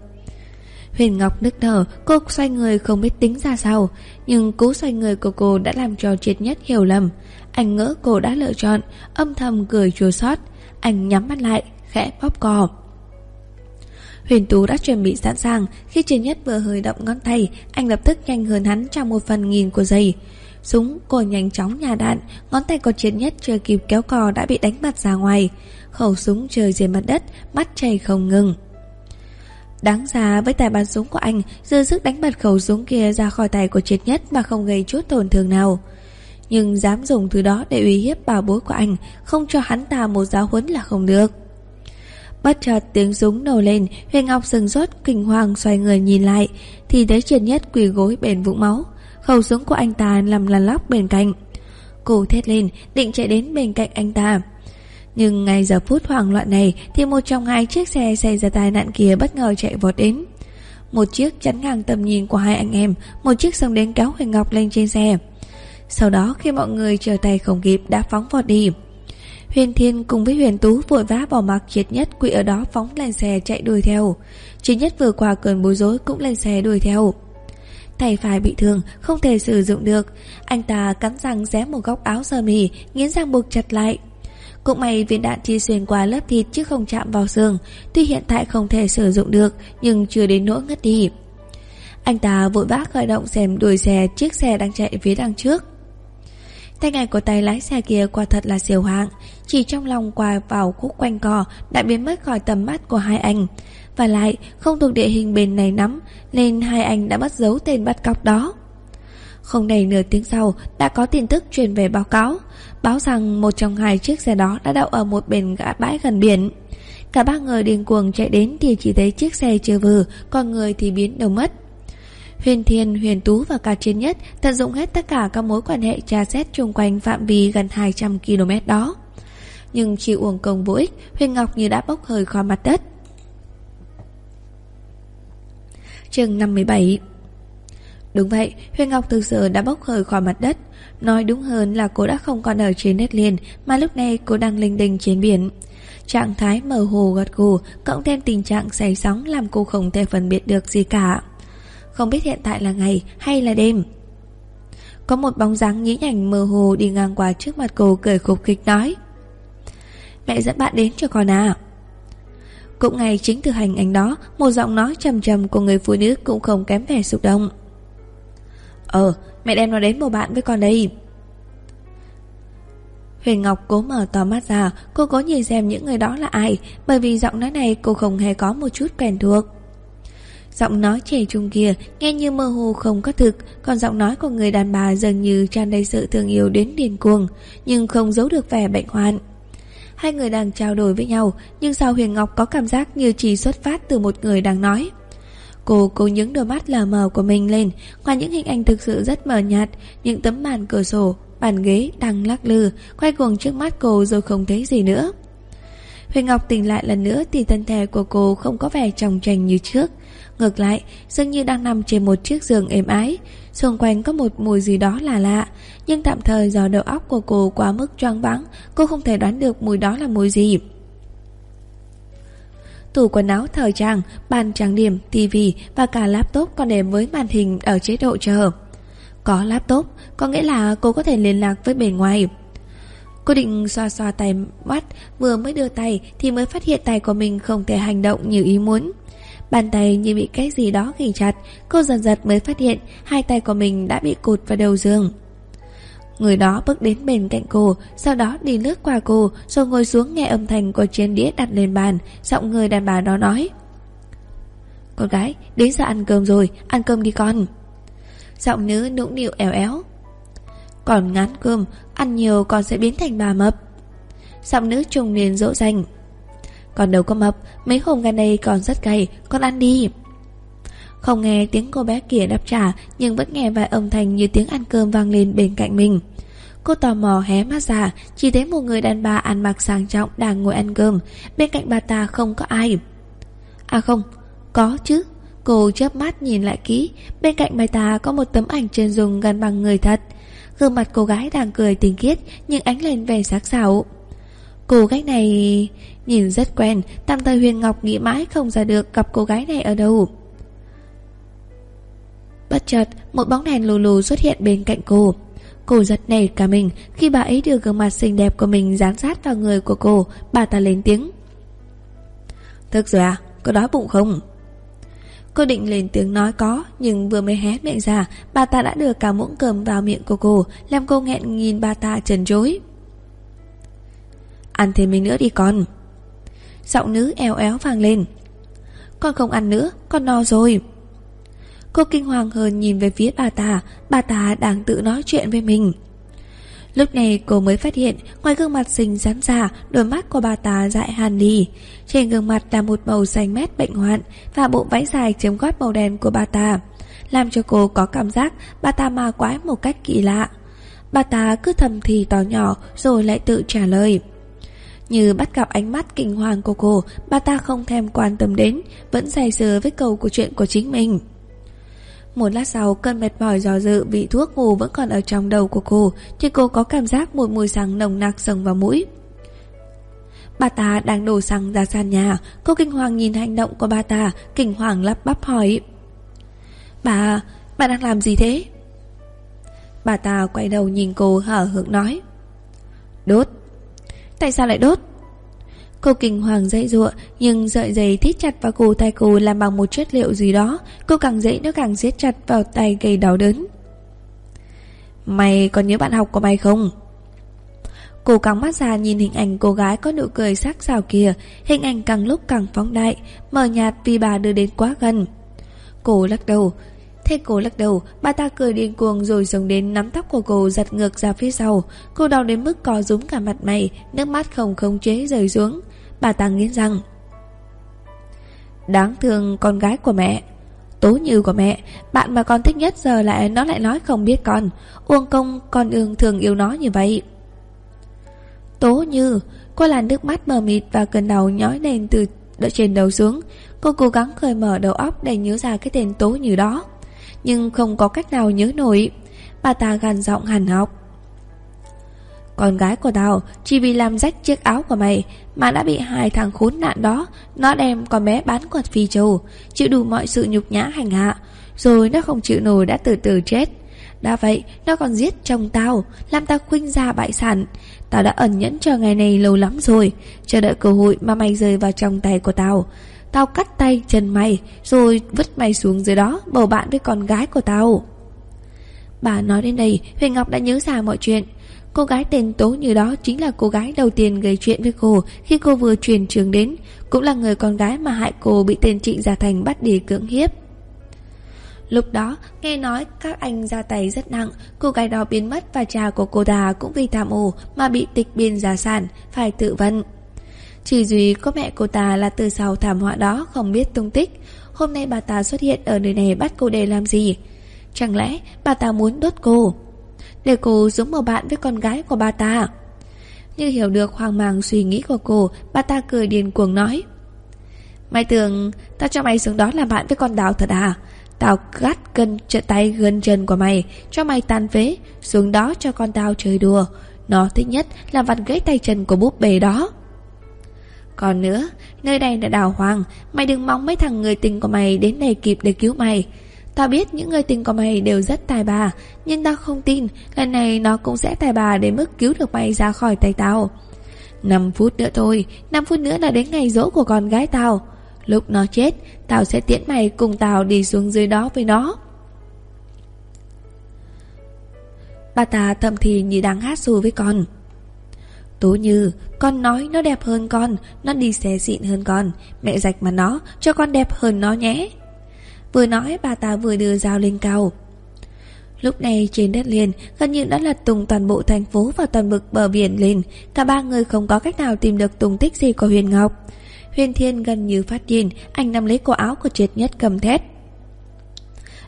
Huyền Ngọc nức nở, cô xoay người không biết tính ra sao, nhưng cú xoay người của cô đã làm cho triệt nhất hiểu lầm. Anh ngỡ cô đã lựa chọn, âm thầm cười chua xót. Anh nhắm mắt lại, khẽ bóp cò. Huyền Tú đã chuẩn bị sẵn sàng, khi triệt nhất vừa hơi động ngón tay, anh lập tức nhanh hơn hắn trong một phần nghìn của giây. Súng, cô nhanh chóng nhà đạn, ngón tay của triệt nhất chưa kịp kéo cò đã bị đánh bật ra ngoài. Khẩu súng rơi dưới mặt đất, mắt chảy không ngừng. Đáng ra với tài bắn súng của anh Dư sức đánh bật khẩu súng kia ra khỏi tay của triệt nhất Mà không gây chút tổn thương nào nhưng dám dùng thứ đó để uy hiếp bà bối của anh Không cho hắn ta một giáo huấn là không được Bất chợt tiếng súng nổ lên Huyền Ngọc sừng sốt kinh hoàng xoay người nhìn lại Thì thấy Trần nhất quỳ gối bền vũng máu Khẩu súng của anh ta nằm lăn lóc bên cạnh Cô thét lên định chạy đến bên cạnh anh ta nhưng ngay giờ phút hoảng loạn này thì một trong hai chiếc xe xảy ra tai nạn kia bất ngờ chạy vọt đến. Một chiếc chắn ngang tầm nhìn của hai anh em, một chiếc xông đến kéo Huyền Ngọc lên trên xe. Sau đó khi mọi người trở tay không kịp đã phóng vọt đi. Huyền Thiên cùng với Huyền Tú vội vã bỏ mặc triệt nhất quỵ ở đó phóng lên xe chạy đuổi theo. Triệt nhất vừa qua cơn bối rối cũng lên xe đuổi theo. Tay phải bị thương, không thể sử dụng được. Anh ta cắn răng xé một góc áo sơ mì, nghiến răng buộc chặt lại. Cũng may viên đạn chỉ xuyên qua lớp thịt chứ không chạm vào xương Tuy hiện tại không thể sử dụng được Nhưng chưa đến nỗi ngất đi Anh ta vội vã khởi động xem đuổi xe Chiếc xe đang chạy phía đằng trước Thanh ảnh của tay lái xe kia quả thật là siêu hạng Chỉ trong lòng qua vào khúc quanh cò Đã biến mất khỏi tầm mắt của hai anh Và lại không thuộc địa hình bên này nắm Nên hai anh đã bắt giấu tên bắt cóc đó Không đầy nửa tiếng sau Đã có tin tức truyền về báo cáo báo rằng một trong hai chiếc xe đó đã đậu ở một bên gã bãi gần biển. Cả ba người điên cuồng chạy đến thì chỉ thấy chiếc xe chưa vừa, còn người thì biến đâu mất. Huyền Thiên, Huyền Tú và cả trên nhất tận dụng hết tất cả các mối quan hệ tra xét chung quanh phạm vi gần 200 km đó. Nhưng chỉ uổng công vô ích, Huyền Ngọc như đã bốc hơi khỏi mặt đất. chương 57 Đúng vậy, Huyền Ngọc thực sự đã bốc hơi khỏi mặt đất. Nói đúng hơn là cô đã không còn ở trên đất liền Mà lúc này cô đang linh đình trên biển Trạng thái mờ hồ gật gù Cộng thêm tình trạng say sóng Làm cô không thể phân biệt được gì cả không biết hiện tại là ngày hay là đêm. Có một bóng dáng nhí nhảnh mờ hồ Đi ngang qua trước mặt cô cười khục khích nói, Mẹ dẫn bạn đến cho con à. Cũng ngày chính từ hành ảnh đó, Một giọng nói trầm trầm của người phụ nữ Cũng không kém vẻ xúc động Ờ Mẹ đem nó đến bầu bạn với con đây. Huyền Ngọc cố mở to mắt ra, Cô cố nhìn xem những người đó là ai, Bởi vì giọng nói này cô không hề có một chút quen thuộc. Giọng nói trẻ trung kia Nghe như mơ hồ không có thực Còn giọng nói của người đàn bà dường như tràn đầy sự thương yêu đến điên cuồng Nhưng không giấu được vẻ bệnh hoạn. Hai người đang trao đổi với nhau Nhưng sao Huyền Ngọc có cảm giác như chỉ xuất phát từ một người đang nói? Cô cố những đôi mắt lờ mờ của mình lên Ngoài những hình ảnh thực sự rất mờ nhạt Những tấm màn cửa sổ, bàn ghế đang lắc lư Quay cuồng trước mắt cô rồi không thấy gì nữa. Huyền Ngọc tỉnh lại lần nữa Thì thân thể của cô không có vẻ trong trành như trước. Ngược lại, dường như đang nằm trên một chiếc giường êm ái Xung quanh có một mùi gì đó là lạ Nhưng tạm thời do đầu óc của cô quá mức choáng váng Cô không thể đoán được mùi đó là mùi gì Tủ quần áo thời trang, bàn trang điểm, tivi và cả laptop còn để với màn hình ở chế độ chờ. Có laptop, có nghĩa là cô có thể liên lạc với bề ngoài. Cô định xoa xoa tay mắt, vừa mới đưa tay thì mới phát hiện tay của mình không thể hành động như ý muốn. Bàn tay như bị cái gì đó ghi chặt, cô dần dần mới phát hiện hai tay của mình đã bị cụt vào đầu giường. Người đó bước đến bên cạnh cô Sau đó đi lướt qua cô Rồi ngồi xuống nghe âm thanh của chén đĩa đặt lên bàn Giọng người đàn bà đó nói. Con gái đến giờ ăn cơm rồi Ăn cơm đi con. Giọng nữ nũng nịu éo éo. Còn ngán cơm Ăn nhiều con sẽ biến thành bà mập. Giọng nữ trùng niên dỗ dành. Còn đâu có mập Mấy hôm gần đây còn rất gầy Con ăn đi. Không nghe tiếng cô bé kia đáp trả Nhưng vẫn nghe vài âm thanh như tiếng ăn cơm vang lên bên cạnh mình. Cô tò mò hé mắt ra Chỉ thấy một người đàn bà ăn mặc sang trọng Đang ngồi ăn cơm. Bên cạnh bà ta không có ai. À không, có chứ. Cô chớp mắt nhìn lại kỹ Bên cạnh bà ta có một tấm ảnh chân dùng gần bằng người thật. Gương mặt cô gái đang cười tình khiết Nhưng ánh lên vẻ sắc sảo. Cô gái này nhìn rất quen tạm thời Huyền Ngọc nghĩ mãi không ra được Gặp cô gái này ở đâu. Bất chợt Một bóng đèn lù lù xuất hiện bên cạnh cô. Cô giật nảy cả mình Khi bà ấy đưa gương mặt xinh đẹp của mình Dán sát vào người của cô Bà ta lên tiếng. Thức rồi à, có đói bụng không? Cô định lên tiếng nói có Nhưng vừa mới hé miệng ra Bà ta đã đưa cả muỗng cơm vào miệng của cô Làm cô nghẹn nhìn bà ta trần trối. Ăn thêm miếng nữa đi con. Giọng nữ eo éo vang lên. Con không ăn nữa, Con no rồi. Cô kinh hoàng hơn nhìn về phía bà ta Bà ta đang tự nói chuyện với mình. Lúc này cô mới phát hiện Ngoài gương mặt xinh rắn già Đôi mắt của bà ta dại hàn đi. Trên gương mặt là một màu xanh mét bệnh hoạn Và bộ váy dài chấm gót màu đen của bà ta, Làm cho cô có cảm giác Bà ta ma quái một cách kỳ lạ. Bà ta cứ thầm thì tỏ nhỏ Rồi lại tự trả lời như bắt gặp ánh mắt kinh hoàng của cô Bà ta không thèm quan tâm đến Vẫn say sưa với câu của chuyện của chính mình. Một lát sau cơn mệt mỏi dò dự vị thuốc ngủ vẫn còn ở trong đầu của cô thì cô có cảm giác một mùi xăng nồng nặc dâng vào mũi. Bà ta đang đổ xăng ra sàn nhà Cô kinh hoàng nhìn hành động của bà ta Kinh hoàng lắp bắp hỏi. Bà, bà đang làm gì thế? Bà ta quay đầu nhìn cô hở hững nói. Đốt. Tại sao lại đốt? Cô kinh hoàng dậy dụa Nhưng sợi dây thít chặt vào cổ tay cô Làm bằng một chất liệu gì đó Cô càng dậy nó càng siết chặt vào tay gây đau đớn Mày còn nhớ bạn học của mày không? Cô căng mắt ra nhìn hình ảnh cô gái có nụ cười sắc sảo kia Hình ảnh càng lúc càng phóng đại, Mờ nhạt vì bà đưa đến quá gần Cô lắc đầu Thế cô lắc đầu, Bà ta cười điên cuồng rồi giống đến nắm tóc của cô giật ngược ra phía sau. Cô đau đến mức co rúm cả mặt mày, Nước mắt không khống chế rơi xuống. Bà ta nghiến răng. Đáng thương con gái của mẹ. Tố như của mẹ, Bạn mà con thích nhất giờ lại nó lại nói không biết con. Uông công, con ương thường yêu nó như vậy. Tố như, Cô làn nước mắt mờ mịt và cơn đau nhói lên từ đỡ trên đầu xuống. Cô cố gắng khơi mở đầu óc để nhớ ra cái tên tố như đó. Nhưng không có cách nào nhớ nổi. Bà ta gằn giọng hàn học. Con gái của tao, Chỉ vì làm rách chiếc áo của mày Mà đã bị hai thằng khốn nạn đó, Nó đem con bé bán quạt phi châu, Chịu đủ mọi sự nhục nhã hành hạ, Rồi nó không chịu nổi đã từ từ chết. Đã vậy, nó còn giết chồng tao, Làm tao khuynh ra bại sản. Tao đã ẩn nhẫn chờ ngày này lâu lắm rồi, Chờ đợi cơ hội mà mày rơi vào trong tay của tao. Tao cắt tay chân mày Rồi vứt mày xuống dưới đó Bầu bạn với con gái của tao Bà nói đến đây Huyền Ngọc đã nhớ ra mọi chuyện Cô gái tên Tố như đó chính là cô gái đầu tiên gây chuyện với cô khi cô vừa chuyển trường đến, cũng là người con gái mà hại cô bị tên Trịnh Gia Thành bắt đi cưỡng hiếp. Lúc đó, nghe nói các anh ra tay rất nặng, cô gái đó biến mất và cha của cô ta cũng vì tham ô mà bị tịch biên gia sản, phải tự vận. Chỉ duy có mẹ cô ta là từ sau thảm họa đó không biết tung tích. Hôm nay bà ta xuất hiện ở nơi này bắt cô để làm gì? Chẳng lẽ bà ta muốn đốt cô? để cô giống một bạn với con gái của bà ta. Như hiểu được hoang mang suy nghĩ của cô, bà ta cười điên cuồng nói. Mày tưởng tao cho mày xuống đó làm bạn với con đào thật à? Tao gắt cân trợ tay gần chân của mày, cho mày tàn phế, xuống đó cho con tao chơi đùa. Nó thích nhất là vặt gãy tay chân của búp bê đó. Còn nữa, nơi đây là đào hoàng, mày đừng mong mấy thằng người tình của mày đến đây kịp để cứu mày. Tao biết những người tình của mày đều rất tài bà Nhưng tao không tin Lần này nó cũng sẽ tài bà đến mức cứu được mày ra khỏi tay tao. 5 phút nữa thôi 5 phút nữa là đến ngày dỗ của con gái tao. Lúc nó chết Tao sẽ tiễn mày cùng tao đi xuống dưới đó với nó. Bà ta thầm thì như đang hát ru với con. Tố như, Con nói nó đẹp hơn con, Nó đi xe xịn hơn con. Mẹ rạch mà nó, cho con đẹp hơn nó nhé. Vừa nói, bà ta vừa đưa dao lên cao. Lúc này trên đất liền, Gần như đã lật tung toàn bộ thành phố Và toàn bực bờ biển lên. Cả ba người không có cách nào tìm được tung tích gì của Huyền Ngọc. Huyền Thiên gần như phát điên, Anh nắm lấy cổ áo của triệt nhất cầm thét.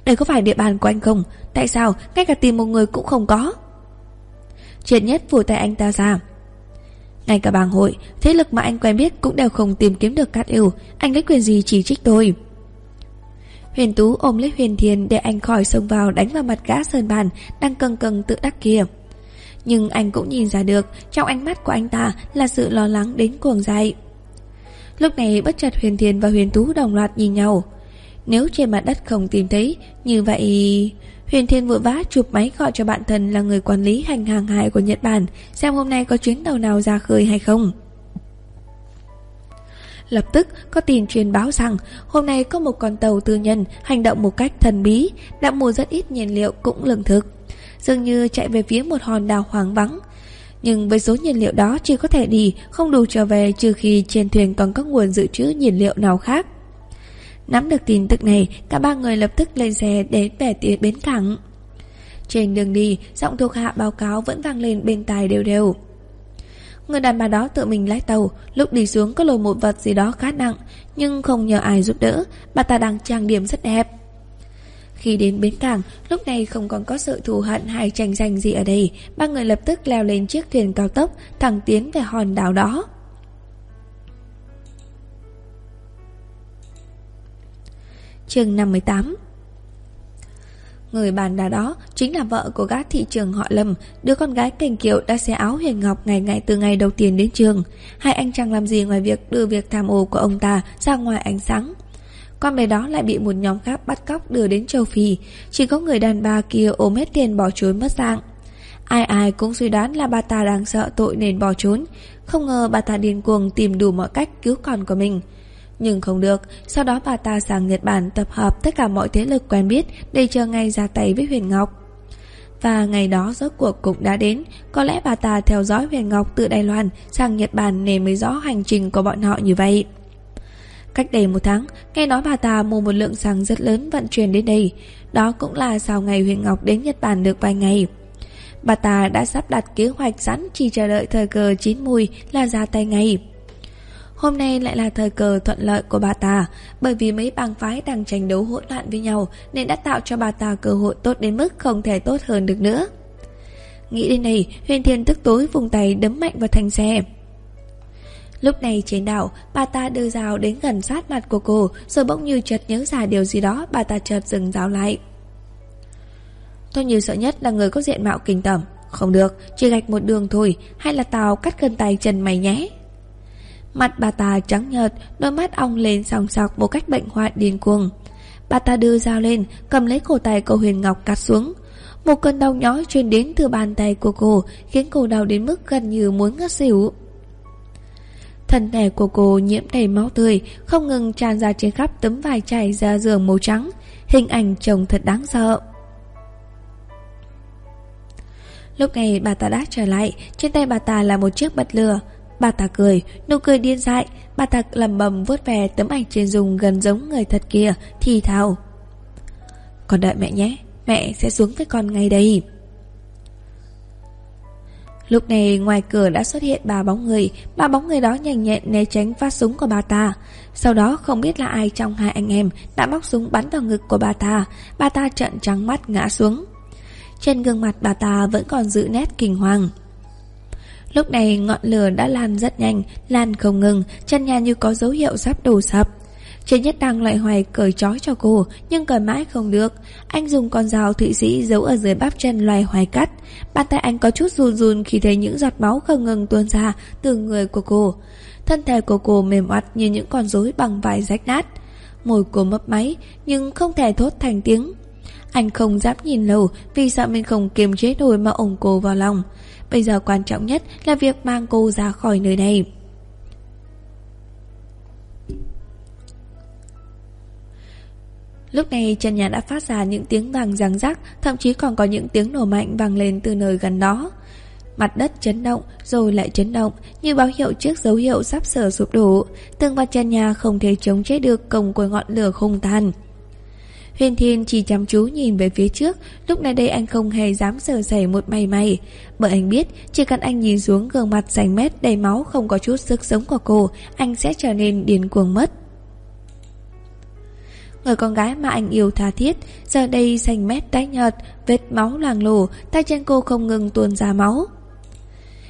Đây có phải địa bàn của anh không? Tại sao? Ngay cả tìm một người cũng không có. Triệt nhất vùi tay anh ta ra ngay cả bang hội, Thế lực mà anh quen biết cũng đều không tìm kiếm được cát yêu. Anh lấy quyền gì chỉ trích tôi? Huyền Tú ôm lấy Huyền Thiên Để anh khỏi xông vào đánh vào mặt gã sơn bàn Đang cần cần tự đắc kia. Nhưng anh cũng nhìn ra được, Trong ánh mắt của anh ta là sự lo lắng đến cuồng dại. Lúc này bất chợt Huyền Thiên và Huyền Tú đồng loạt nhìn nhau. Nếu trên mặt đất không tìm thấy, Như vậy... Huyền Thiên vội vã chụp máy gọi cho bạn thân là người quản lý hành hàng hải của Nhật Bản xem hôm nay có chuyến tàu nào ra khơi hay không. Lập tức có tin truyền báo rằng hôm nay có một con tàu tư nhân hành động một cách thần bí, đã mua rất ít nhiên liệu cũng lương thực. Dường như chạy về phía một hòn đảo hoang vắng. Nhưng với số nhiên liệu đó chỉ có thể đi, không đủ trở về trừ khi trên thuyền còn có nguồn dự trữ nhiên liệu nào khác. Nắm được tin tức này, cả ba người lập tức lên xe đến về tiến bến cảng. Trên đường đi, giọng thuộc hạ báo cáo vẫn vang lên bên tai đều đều. Người đàn bà đó tự mình lái tàu, lúc đi xuống có lồi một vật gì đó khá nặng, nhưng không nhờ ai giúp đỡ, bà ta đang trang điểm rất đẹp. Khi đến bến cảng, lúc này không còn có sự thù hận hay tranh giành gì ở đây, ba người lập tức leo lên chiếc thuyền cao tốc, thẳng tiến về hòn đảo đó. Chương 58 Người bàn đà đó chính là vợ của gã thị trường họ Lâm, đứa con gái cành kiệu đã xé áo Huyền Ngọc ngày ngày từ ngày đầu tiên đến trường. Hai anh chẳng làm gì ngoài việc đưa việc tham ô của ông ta ra ngoài ánh sáng. Con bé đó lại bị một nhóm khác bắt cóc đưa đến châu Phi, chỉ có người đàn bà kia ôm hết tiền bỏ trốn mất dạng. Ai ai cũng suy đoán là bà ta đang sợ tội nên bỏ trốn, không ngờ bà ta điên cuồng tìm đủ mọi cách cứu con của mình. Nhưng không được, sau đó bà ta sang Nhật Bản tập hợp tất cả mọi thế lực quen biết để chờ ngày ra tay với Huyền Ngọc. Và ngày đó rốt cuộc cũng đã đến, có lẽ bà ta theo dõi Huyền Ngọc từ Đài Loan sang Nhật Bản nên mới rõ hành trình của bọn họ như vậy. Cách đây một tháng, nghe nói bà ta mua một lượng xăng rất lớn vận chuyển đến đây. Đó cũng là sau ngày Huyền Ngọc đến Nhật Bản được vài ngày. Bà ta đã sắp đặt kế hoạch sẵn chỉ chờ đợi thời cơ chín mùi là ra tay ngay. Hôm nay lại là thời cơ thuận lợi của bà ta Bởi vì mấy bang phái đang tranh đấu hỗn loạn với nhau Nên đã tạo cho bà ta cơ hội tốt đến mức không thể tốt hơn được nữa. Nghĩ đến đây Huyền Thiên tức tối vùng tay đấm mạnh vào thành xe. Lúc này trên đảo Bà ta đưa dao đến gần sát mặt của cô Rồi bỗng như chợt nhớ ra điều gì đó Bà ta chợt dừng dao lại. Tôi như sợ nhất là người có diện mạo kinh tởm. Không được, chỉ gạch một đường thôi Hay là tao cắt gân tay chân mày nhé. Mặt bà ta trắng nhợt, đôi mắt ong lên sòng sọc một cách bệnh hoạn điên cuồng. Bà ta đưa dao lên, cầm lấy cổ tay cô Huyền Ngọc cắt xuống. Một cơn đau nhói truyền đến từ bàn tay của cô, khiến cô đau đến mức gần như muốn ngất xỉu. Thân thể của cô nhiễm đầy máu tươi, không ngừng tràn ra trên khắp tấm vải trải ra giường màu trắng. Hình ảnh trông thật đáng sợ. Lúc này bà ta đã trở lại, trên tay bà ta là một chiếc bật lửa. Bà ta cười, nụ cười điên dại. Bà ta lầm bầm vuốt về tấm ảnh trên dùng gần giống người thật kia Thì thào. Con đợi mẹ nhé Mẹ sẽ xuống với con ngay đây. Lúc này ngoài cửa đã xuất hiện ba bóng người. Ba bóng người đó nhanh nhẹn né tránh phát súng của bà ta. Sau đó không biết là ai trong hai anh em Đã móc súng bắn vào ngực của bà ta. Bà ta trận trắng mắt ngã xuống. Trên gương mặt bà ta vẫn còn giữ nét kinh hoàng. Lúc này ngọn lửa đã lan rất nhanh, lan không ngừng, chân nhà như có dấu hiệu sắp đổ sập. Trên nhất đang loại hoài cởi trói cho cô, nhưng cởi mãi không được. Anh dùng con dao thụy sĩ giấu ở dưới bắp chân loài hoài cắt. Bàn tay anh có chút run run khi thấy những giọt máu không ngừng tuôn ra từ người của cô. Thân thể của cô mềm oặt như những con rối bằng vải rách nát. Môi cô mấp máy, nhưng không thể thốt thành tiếng. Anh không dám nhìn lâu vì sợ mình không kiềm chế nổi mà ôm cô vào lòng. Bây giờ quan trọng nhất là việc mang cô ra khỏi nơi này. Lúc này trần nhà đã phát ra những tiếng vàng răng rắc, Thậm chí còn có những tiếng nổ mạnh vang lên từ nơi gần đó. Mặt đất chấn động, rồi lại chấn động, Như báo hiệu trước dấu hiệu sắp sửa sụp đổ. Tường vật trần nhà không thể chống chế được Công của ngọn lửa không tàn. Huyền Thiên chỉ chăm chú nhìn về phía trước, Lúc này đây anh không hề dám sờ sẩy một mày may. Bởi anh biết, Chỉ cần anh nhìn xuống gương mặt xanh mét đầy máu Không có chút sức sống của cô, Anh sẽ trở nên điên cuồng mất. Người con gái mà anh yêu tha thiết, Giờ đây xanh mét tái nhợt, Vết máu loang lổ, Tay chân cô không ngừng tuôn ra máu.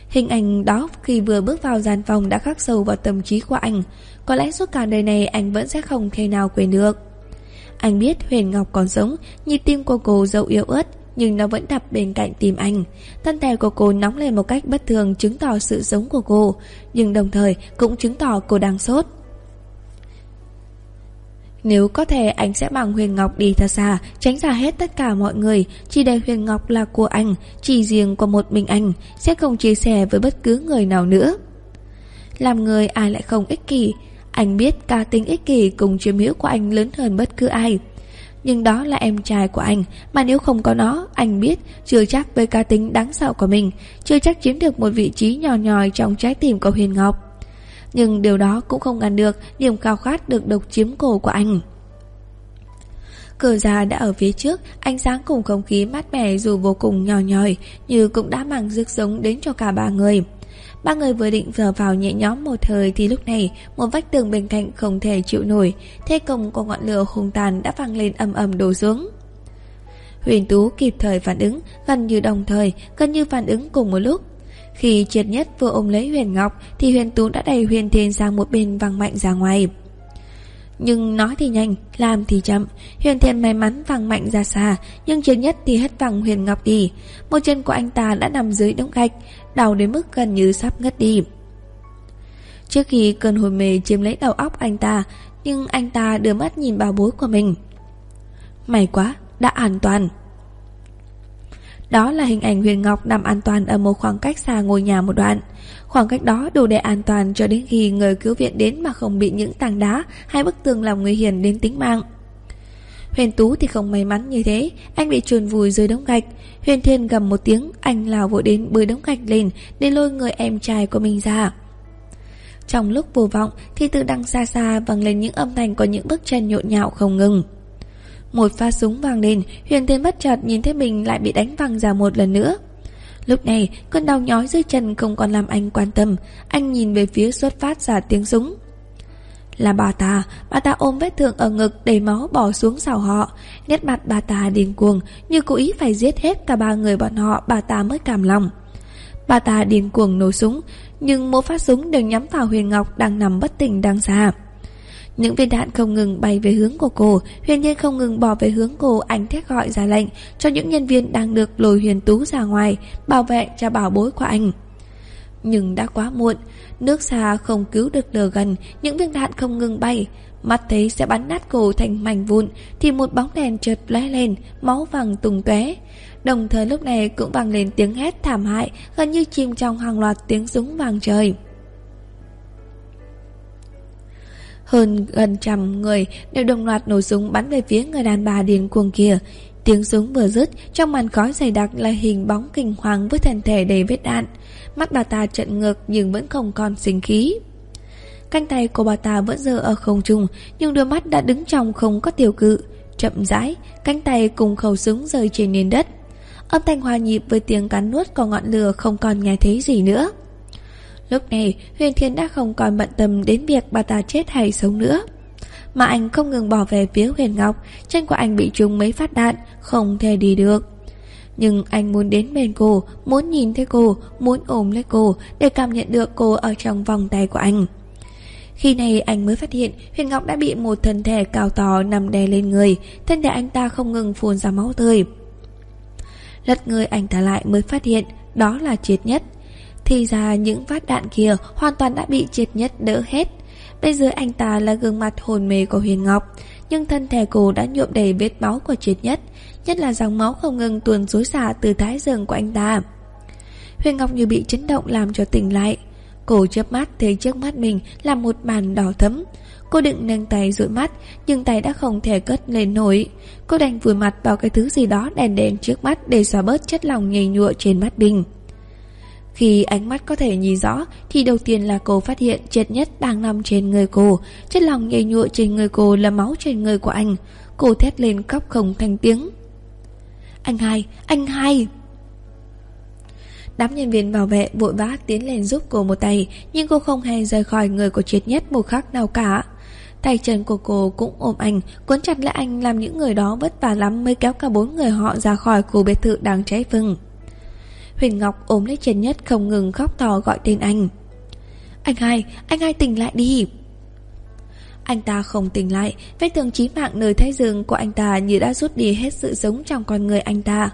Hình ảnh đó khi vừa bước vào gian phòng đã khắc sâu vào tâm trí của anh. Có lẽ suốt cả đời này anh vẫn sẽ không thể nào quên được. Anh biết Huyền Ngọc còn sống, Nhịp tim của cô dẫu yếu ớt, Nhưng nó vẫn đập bên cạnh tim anh. Thân thể của cô nóng lên một cách bất thường, Chứng tỏ sự sống của cô, Nhưng đồng thời cũng chứng tỏ cô đang sốt. Nếu có thể, anh sẽ bằng Huyền Ngọc đi thật xa, Tránh xa hết tất cả mọi người. Chỉ để Huyền Ngọc là của anh, Chỉ riêng của một mình anh, Sẽ không chia sẻ với bất cứ người nào nữa. Làm người ai lại không ích kỷ anh biết ca tính ích kỷ cùng chiếm hữu của anh lớn hơn bất cứ ai Nhưng đó là em trai của anh Mà nếu không có nó Anh biết chưa chắc với ca tính đáng sợ của mình Chưa chắc chiếm được một vị trí nhỏ nhòi Trong trái tim của Huyền Ngọc nhưng điều đó cũng không ngăn được niềm khao khát được độc chiếm cổ của anh. Cửa ra đã ở phía trước, ánh sáng cùng không khí mát mẻ dù vô cùng nhỏ nhòi, như cũng đã mang rực sống đến cho cả ba người. Ba người vừa định giờ vào nhẹ nhõm một thời thì lúc này một vách tường bên cạnh không thể chịu nổi, thế công của ngọn lửa hung tàn đã vang lên ầm ầm đổ xuống. Huyền Tú kịp thời phản ứng, gần như đồng thời, gần như phản ứng cùng một lúc. Khi triệt nhất vừa ôm lấy Huyền Ngọc Thì Huyền Tú đã đẩy Huyền Thiên sang một bên văng mạnh ra ngoài Nhưng nói thì nhanh, làm thì chậm Huyền Thiên may mắn văng mạnh ra xa Nhưng chiến nhất thì hết văng Huyền Ngọc đi Một chân của anh ta đã nằm dưới đống gạch Đau đến mức gần như sắp ngất đi Trước khi cơn hồi mê chiếm lấy đầu óc anh ta Nhưng anh ta đưa mắt nhìn bảo bối của mình May quá, đã an toàn đó là hình ảnh Huyền Ngọc nằm an toàn ở một khoảng cách xa ngôi nhà một đoạn. Khoảng cách đó đủ để an toàn cho đến khi người cứu viện đến mà không bị những tảng đá hay bức tường làm nguy hiểm đến tính mạng. Huyền Tú thì không may mắn như thế, anh bị chuồn vùi dưới đống gạch. Huyền Thiên gầm một tiếng, anh lao vội đến bơi đống gạch lên để lôi người em trai của mình ra. Trong lúc vô vọng thì từ đằng xa xa vang lên những âm thanh có những bước chân nhộn nhạo không ngừng. Một pha súng vang lên Huyền Thiên bất chợt nhìn thấy mình lại bị đánh văng ra một lần nữa Lúc này cơn đau nhói dưới chân không còn làm anh quan tâm Anh nhìn về phía xuất phát ra tiếng súng là bà ta Bà ta ôm vết thương ở ngực đầy máu bỏ xuống sau họ. Nét mặt bà ta điên cuồng, Như cố ý phải giết hết cả ba người bọn họ, Bà ta mới cảm lòng. Bà ta điên cuồng nổ súng, Nhưng mỗi phát súng đều nhắm vào Huyền Ngọc Đang nằm bất tỉnh đang xa. Những viên đạn không ngừng bay về hướng của cô, Huyền Nhiên không ngừng bỏ về hướng cô Anh thét gọi ra lệnh Cho những nhân viên đang được lôi huyền tú ra ngoài, Bảo vệ cho bảo bối của anh. Nhưng đã quá muộn Nước xa không cứu được lờ gần Những viên đạn không ngừng bay Mắt thấy sẽ bắn nát cổ thành mảnh vụn Thì một bóng đèn chợt lóe lên Máu vàng tung tóe Đồng thời lúc này cũng vang lên tiếng hét thảm hại Gần như chìm trong hàng loạt tiếng súng vàng trời Hơn gần trăm người đều đồng loạt nổ súng bắn về phía người đàn bà điên cuồng kia. Tiếng súng vừa dứt, trong màn khói dày đặc là hình bóng kinh hoàng với thân thể đầy vết đạn. Mắt bà ta trận ngược nhưng vẫn không còn sinh khí. Canh tay của bà ta vẫn dơ ở không trung, nhưng đôi mắt đã đứng trong không có tiểu cự. Chậm rãi, cánh tay cùng khẩu súng rơi trên nền đất. Âm thanh hòa nhịp với tiếng cắn nuốt của ngọn lửa không còn nghe thấy gì nữa. Lúc này Huyền Thiên đã không còn bận tâm đến việc bà ta chết hay sống nữa Mà anh không ngừng bỏ về phía Huyền Ngọc Chân của anh bị trúng mấy phát đạn Không thể đi được nhưng anh muốn đến bên cô, Muốn nhìn thấy cô, Muốn ôm lấy cô Để cảm nhận được cô ở trong vòng tay của anh. Khi này anh mới phát hiện Huyền Ngọc đã bị một thân thể cao to nằm đè lên người, Thân thể anh ta không ngừng phun ra máu tươi. Lật người anh ta lại mới phát hiện Đó là triệt nhất. Thì ra những phát đạn kia hoàn toàn đã bị triệt nhất đỡ hết. Bây giờ anh ta là gương mặt hồn mê của Huyền Ngọc, Nhưng thân thể cô đã nhuộm đầy vết máu của triệt nhất. Nhất là dòng máu không ngừng tuôn rối xả từ thái dương của anh ta. Huyền Ngọc như bị chấn động làm cho tỉnh lại. Cô chớp mắt thấy trước mắt mình là một màn đỏ thấm Cô định nâng tay dụi mắt, Nhưng tay đã không thể cất lên nổi. Cô đành vùi mặt vào cái thứ gì đó đèn đèn trước mắt Để xóa bớt chất lòng nhầy nhụa trên mắt bình khi ánh mắt có thể nhìn rõ, Thì đầu tiên là cô phát hiện chết nhất đang nằm trên người cô. Chất lòng nhầy nhụa trên người cô là máu trên người của anh. Cô thét lên khóc không thành tiếng. Anh hai, anh hai. Đám nhân viên bảo vệ vội vã tiến lên giúp cô một tay Nhưng cô không hề rời khỏi người của triệt nhất một khắc nào cả. Tay chân của cô cũng ôm anh Cuốn chặt lại anh làm những người đó vất vả lắm Mới kéo cả bốn người họ ra khỏi khu biệt thự đang cháy phừng. Huyền Ngọc ôm lấy triệt Nhất không ngừng khóc to gọi tên anh. Anh hai, anh hai tỉnh lại đi. Anh ta không tỉnh lại Vết thương chí mạng nơi thái dương của anh ta Như đã rút đi hết sự sống trong con người anh ta.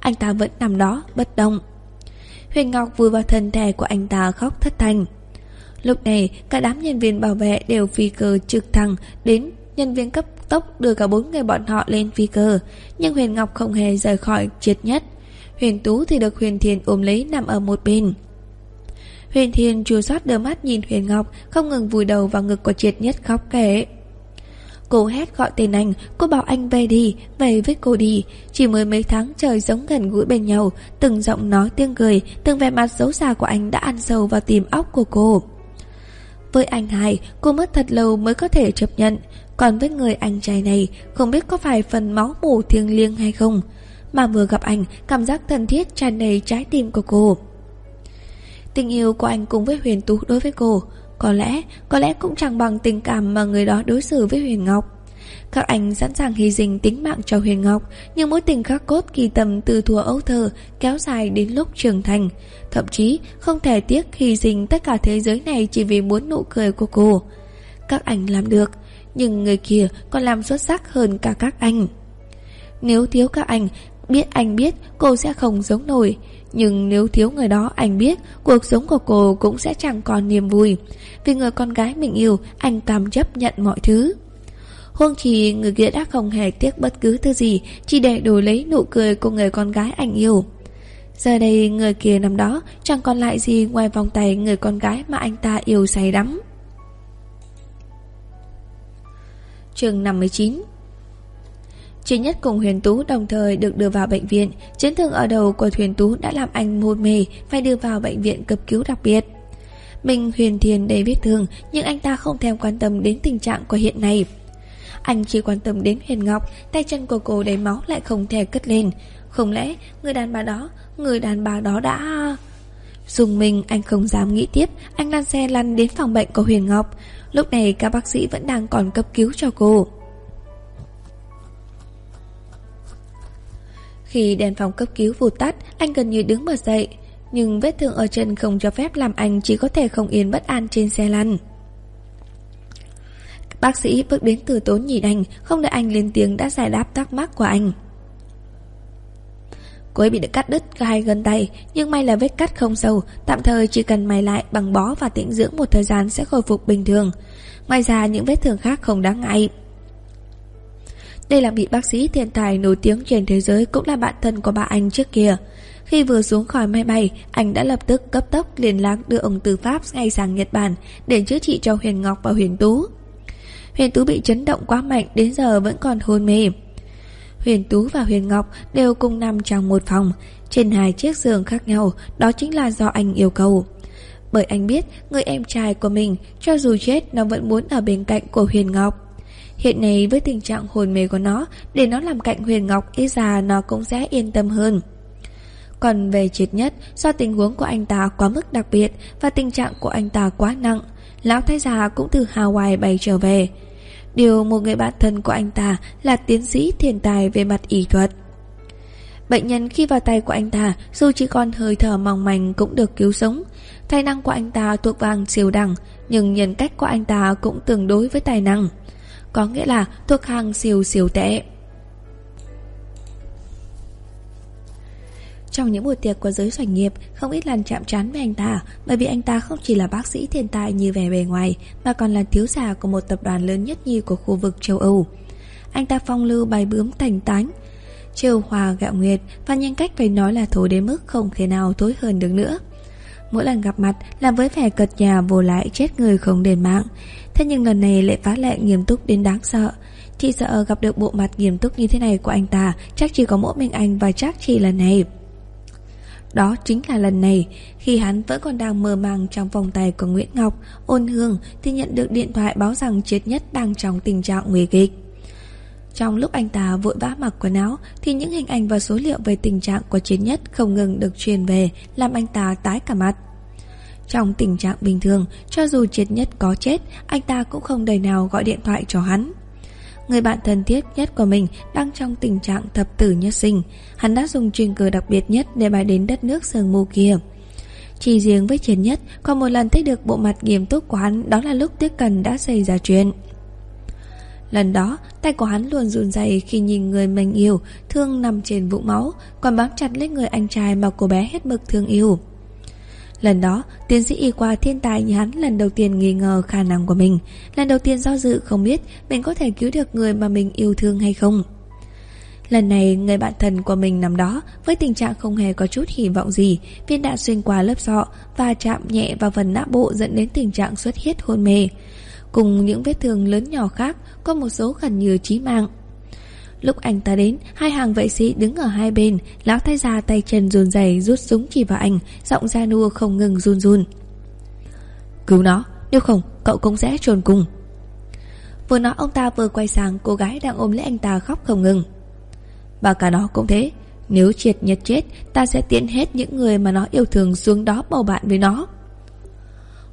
Anh ta vẫn nằm đó, bất động. Huyền Ngọc vừa vào thân thể của anh ta khóc thất thanh. Lúc này cả đám nhân viên bảo vệ đều phi cơ trực thăng Đến nhân viên cấp tốc đưa cả bốn người bọn họ lên phi cơ. Nhưng Huyền Ngọc không hề rời khỏi triệt nhất. Huyền Tú thì được Huyền thiền ôm lấy nằm ở một bên. Huyền Thiên chua xót đôi mắt nhìn Huyền Ngọc, Không ngừng vùi đầu vào ngực của triệt nhất khóc kể. Cô hét gọi tên anh, Cô bảo anh về đi, Về với cô đi. Chỉ mới mấy tháng trời giống gần gũi bên nhau, Từng giọng nói tiếng cười, Từng vẻ mặt xấu xa của anh đã ăn sâu vào tim óc của cô. Với anh hai, Cô mất thật lâu mới có thể chấp nhận. Còn với người anh trai này, Không biết có phải phần máu mù thiêng liêng hay không. Mà vừa gặp anh, Cảm giác thân thiết tràn đầy trái tim của cô. Tình yêu của anh cùng với Huyền Tú đối với cô Có lẽ, có lẽ cũng chẳng bằng tình cảm mà người đó đối xử với Huyền Ngọc. Các anh sẵn sàng hy sinh tính mạng cho Huyền Ngọc Nhưng mối tình khắc cốt kỳ tầm từ thùa ấu thơ Kéo dài đến lúc trưởng thành. Thậm chí không thể tiếc hy sinh tất cả thế giới này Chỉ vì muốn nụ cười của cô. Các anh làm được Nhưng người kia còn làm xuất sắc hơn cả các anh. Nếu thiếu các anh Biết anh biết cô sẽ không giống nổi. Nhưng nếu thiếu người đó, anh biết Cuộc sống của cô cũng sẽ chẳng còn niềm vui. Vì người con gái mình yêu, Anh cam chấp nhận mọi thứ. Huông chỉ người kia đã không hề tiếc bất cứ thứ gì, Chỉ để đổi lấy nụ cười của người con gái anh yêu. Giờ đây, người kia nằm đó, Chẳng còn lại gì ngoài vòng tay người con gái mà anh ta yêu say đắm. Trường 59 Chị Nhất cùng Huyền Tú đồng thời được đưa vào bệnh viện. Chấn thương ở đầu của Huyền Tú đã làm anh hôn mê, Phải đưa vào bệnh viện cấp cứu đặc biệt. Mình Huyền Thiền đầy vết thương, Nhưng anh ta không thèm quan tâm đến tình trạng của hiện nay. Anh chỉ quan tâm đến Huyền Ngọc, Tay chân của cô đầy máu lại không thể cất lên. Không lẽ người đàn bà đó, Người đàn bà đó đã... Dùng mình? Anh không dám nghĩ tiếp, Anh lăn xe lăn đến phòng bệnh của Huyền Ngọc. Lúc này các bác sĩ vẫn đang còn cấp cứu cho cô. Khi đèn phòng cấp cứu vụt tắt, anh gần như đứng bật dậy. Nhưng vết thương ở chân không cho phép làm anh chỉ có thể không yên bất an trên xe lăn. Bác sĩ bước đến từ tốn nhìn anh, không đợi anh lên tiếng đã giải đáp thắc mắc của anh. Cô ấy bị được cắt đứt hai gân tay, nhưng may là vết cắt không sâu, tạm thời chỉ cần mày lại bằng bó và tĩnh dưỡng một thời gian sẽ khôi phục bình thường. Ngoài ra những vết thương khác không đáng ngại. Đây là vị bác sĩ thiên tài nổi tiếng trên thế giới Cũng là bạn thân của bà anh trước kia. Khi vừa xuống khỏi máy bay, Anh đã lập tức cấp tốc liên lạc đưa ông từ Pháp ngay sang Nhật Bản Để chữa trị cho Huyền Ngọc và Huyền Tú. Huyền Tú bị chấn động quá mạnh, Đến giờ vẫn còn hôn mê. Huyền Tú và Huyền Ngọc đều cùng nằm trong một phòng, Trên hai chiếc giường khác nhau, Đó chính là do anh yêu cầu. Bởi anh biết người em trai của mình, Cho dù chết, nó vẫn muốn ở bên cạnh của Huyền Ngọc. Hiện nay với tình trạng hồn mê của nó, Để nó làm cạnh Huyền Ngọc Ít ra nó cũng sẽ yên tâm hơn. Còn về triệt nhất, Do tình huống của anh ta quá mức đặc biệt Và tình trạng của anh ta quá nặng, Lão thái già cũng từ Hawaii bay trở về. Điều một người bạn thân của anh ta Là tiến sĩ thiên tài về mặt y thuật. Bệnh nhân khi vào tay của anh ta, Dù chỉ còn hơi thở mỏng manh Cũng được cứu sống. Tài năng của anh ta thuộc vàng siêu đẳng, Nhưng nhân cách của anh ta cũng tương đối với tài năng có nghĩa là thuộc hàng siêu siêu tệ. Trong những buổi tiệc của giới doanh nghiệp, không ít lần chạm trán với anh ta, bởi vì anh ta không chỉ là bác sĩ thiên tài như vẻ bề ngoài, mà còn là thiếu gia của một tập đoàn lớn nhất nhì của khu vực châu Âu. Anh ta phong lưu bài bướm thành tánh, chiều hòa gạo nguyệt và nhân cách phải nói là thối đến mức không thể nào thối hơn được nữa. Mỗi lần gặp mặt làm với vẻ cật nhà vô lại chết người không đền mạng Thế nhưng lần này lại phá lệ nghiêm túc đến đáng sợ. Chị sợ gặp được bộ mặt nghiêm túc như thế này của anh ta, Chắc chỉ có mỗi mình anh và chắc chỉ lần này. Đó chính là lần này, Khi hắn vẫn còn đang mơ màng trong vòng tay của Nguyễn Ngọc, Ôn Hương thì nhận được điện thoại báo rằng Triết Nhất đang trong tình trạng nguy kịch. Trong lúc anh ta vội vã mặc quần áo Thì những hình ảnh và số liệu về tình trạng của Triết Nhất không ngừng được truyền về, Làm anh ta tái cả mặt. Trong tình trạng bình thường Cho dù triệt Nhất có chết Anh ta cũng không đời nào gọi điện thoại cho hắn. Người bạn thân thiết nhất của mình đang trong tình trạng thập tử nhất sinh. Hắn đã dùng truyền cờ đặc biệt nhất để bay đến đất nước sương mù kia. Chỉ riêng với chiến nhất Còn một lần thấy được bộ mặt nghiêm túc của hắn Đó là lúc Tiếc Cần đã xảy ra chuyện. Lần đó, tay của hắn luôn run rẩy khi nhìn người mình yêu, thương nằm trên vũng máu, còn bám chặt lấy người anh trai mà cô bé hết mực thương yêu. Lần đó, tiến sĩ y khoa thiên tài như hắn lần đầu tiên nghi ngờ khả năng của mình, lần đầu tiên do dự không biết mình có thể cứu được người mà mình yêu thương hay không. Lần này, người bạn thân của mình nằm đó với tình trạng không hề có chút hy vọng gì, viên đạn xuyên qua lớp sọ và chạm nhẹ vào phần não bộ dẫn đến tình trạng xuất huyết hôn mê. Cùng những vết thương lớn nhỏ khác, có một số gần như chí mạng. Lúc anh ta đến, hai hàng vệ sĩ đứng ở hai bên, lão thái gia tay chân run rẩy rút súng chỉ vào anh, giọng ra nua không ngừng run run. Cứu nó, nếu không, cậu cũng sẽ trồn cùng. Vừa nói ông ta vừa quay sang cô gái đang ôm lấy anh ta khóc không ngừng. Và cả nó cũng thế, nếu triệt nhật chết, ta sẽ tiễn hết những người mà nó yêu thương xuống đó bầu bạn với nó.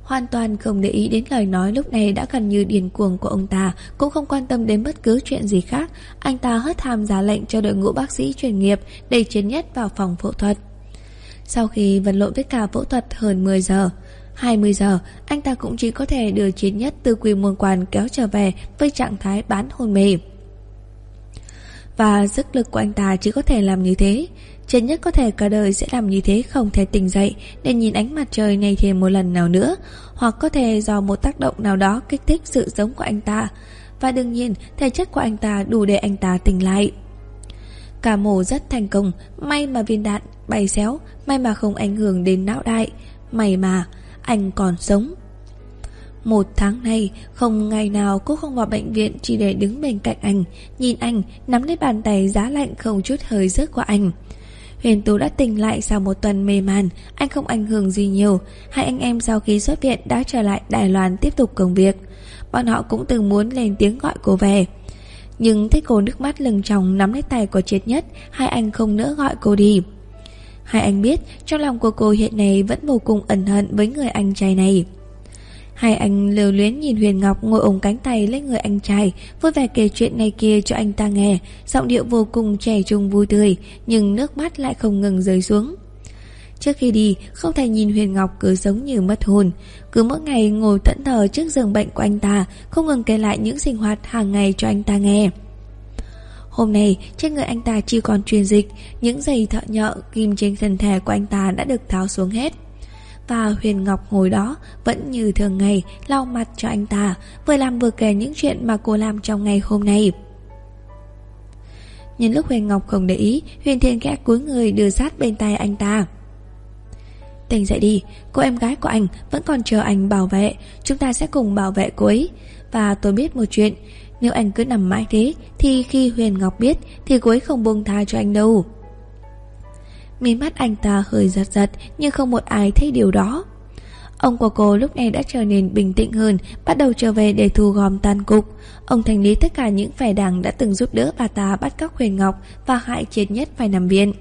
Hoàn toàn không để ý đến lời nói lúc này đã gần như điên cuồng của ông ta Cũng không quan tâm đến bất cứ chuyện gì khác Anh ta hất hàm giá lệnh cho đội ngũ bác sĩ chuyên nghiệp Đẩy chiến nhất vào phòng phẫu thuật Sau khi vật lộn với cả phẫu thuật hơn 10 giờ 20 giờ, anh ta cũng chỉ có thể đưa chiến nhất từ quy môn quan kéo trở về với trạng thái bán hôn mê. Và sức lực của anh ta chỉ có thể làm như thế. Trần Nhất có thể cả đời sẽ làm như thế không thể tỉnh dậy để nhìn ánh mặt trời này thêm một lần nào nữa, hoặc có thể do một tác động nào đó kích thích sự sống của anh ta. Và đương nhiên, thể chất của anh ta đủ để anh ta tỉnh lại. Cả mổ rất thành công, may mà viên đạn bay xéo, may mà không ảnh hưởng đến não đại, may mà anh còn sống. Một tháng nay, không ngày nào cô không vào bệnh viện chỉ để đứng bên cạnh anh, nhìn anh, nắm lấy bàn tay giá lạnh không chút hơi rớt của anh. Huyền Tú đã tỉnh lại sau một tuần mê man, anh không ảnh hưởng gì nhiều. Hai anh em sau khi xuất viện đã trở lại Đài Loan tiếp tục công việc. Bọn họ cũng từng muốn lên tiếng gọi cô về. Nhưng thấy cô nước mắt lừng tròng nắm lấy tay của triệt nhất, hai anh không nỡ gọi cô đi. Hai anh biết trong lòng của cô hiện nay vẫn vô cùng ẩn hận với người anh trai này. Hai anh lưu luyến nhìn Huyền Ngọc ngồi ôm cánh tay lấy người anh trai, vui vẻ kể chuyện này kia cho anh ta nghe, giọng điệu vô cùng trẻ trung vui tươi, nhưng nước mắt lại không ngừng rơi xuống. Trước khi đi, không thể nhìn Huyền Ngọc cứ giống như mất hồn. Cứ mỗi ngày ngồi tận thờ trước giường bệnh của anh ta, không ngừng kể lại những sinh hoạt hàng ngày cho anh ta nghe. Hôm nay, trên người anh ta chỉ còn truyền dịch, những giày thợ nhợ kim trên thân thể của anh ta đã được tháo xuống hết. Và Huyền Ngọc ngồi đó, Vẫn như thường ngày, lau mặt cho anh ta, Vừa làm vừa kể những chuyện mà cô làm trong ngày hôm nay. Nhân lúc Huyền Ngọc không để ý, Huyền Thiên ghé cúi người đưa sát bên tay anh ta. Tỉnh dậy đi, Cô em gái của anh vẫn còn chờ anh bảo vệ, Chúng ta sẽ cùng bảo vệ cô ấy. Và tôi biết một chuyện, Nếu anh cứ nằm mãi thế, Thì khi Huyền Ngọc biết, Thì cô ấy không buông tha cho anh đâu. Mí mắt anh ta hơi giật giật, Nhưng không một ai thấy điều đó. Ông của cô lúc này đã trở nên bình tĩnh hơn, Bắt đầu trở về để thu gom tan cục. Ông thành lý tất cả những vẻ đảng Đã từng giúp đỡ bà ta bắt cóc Huyền Ngọc Và hại chết nhất phải nằm viện.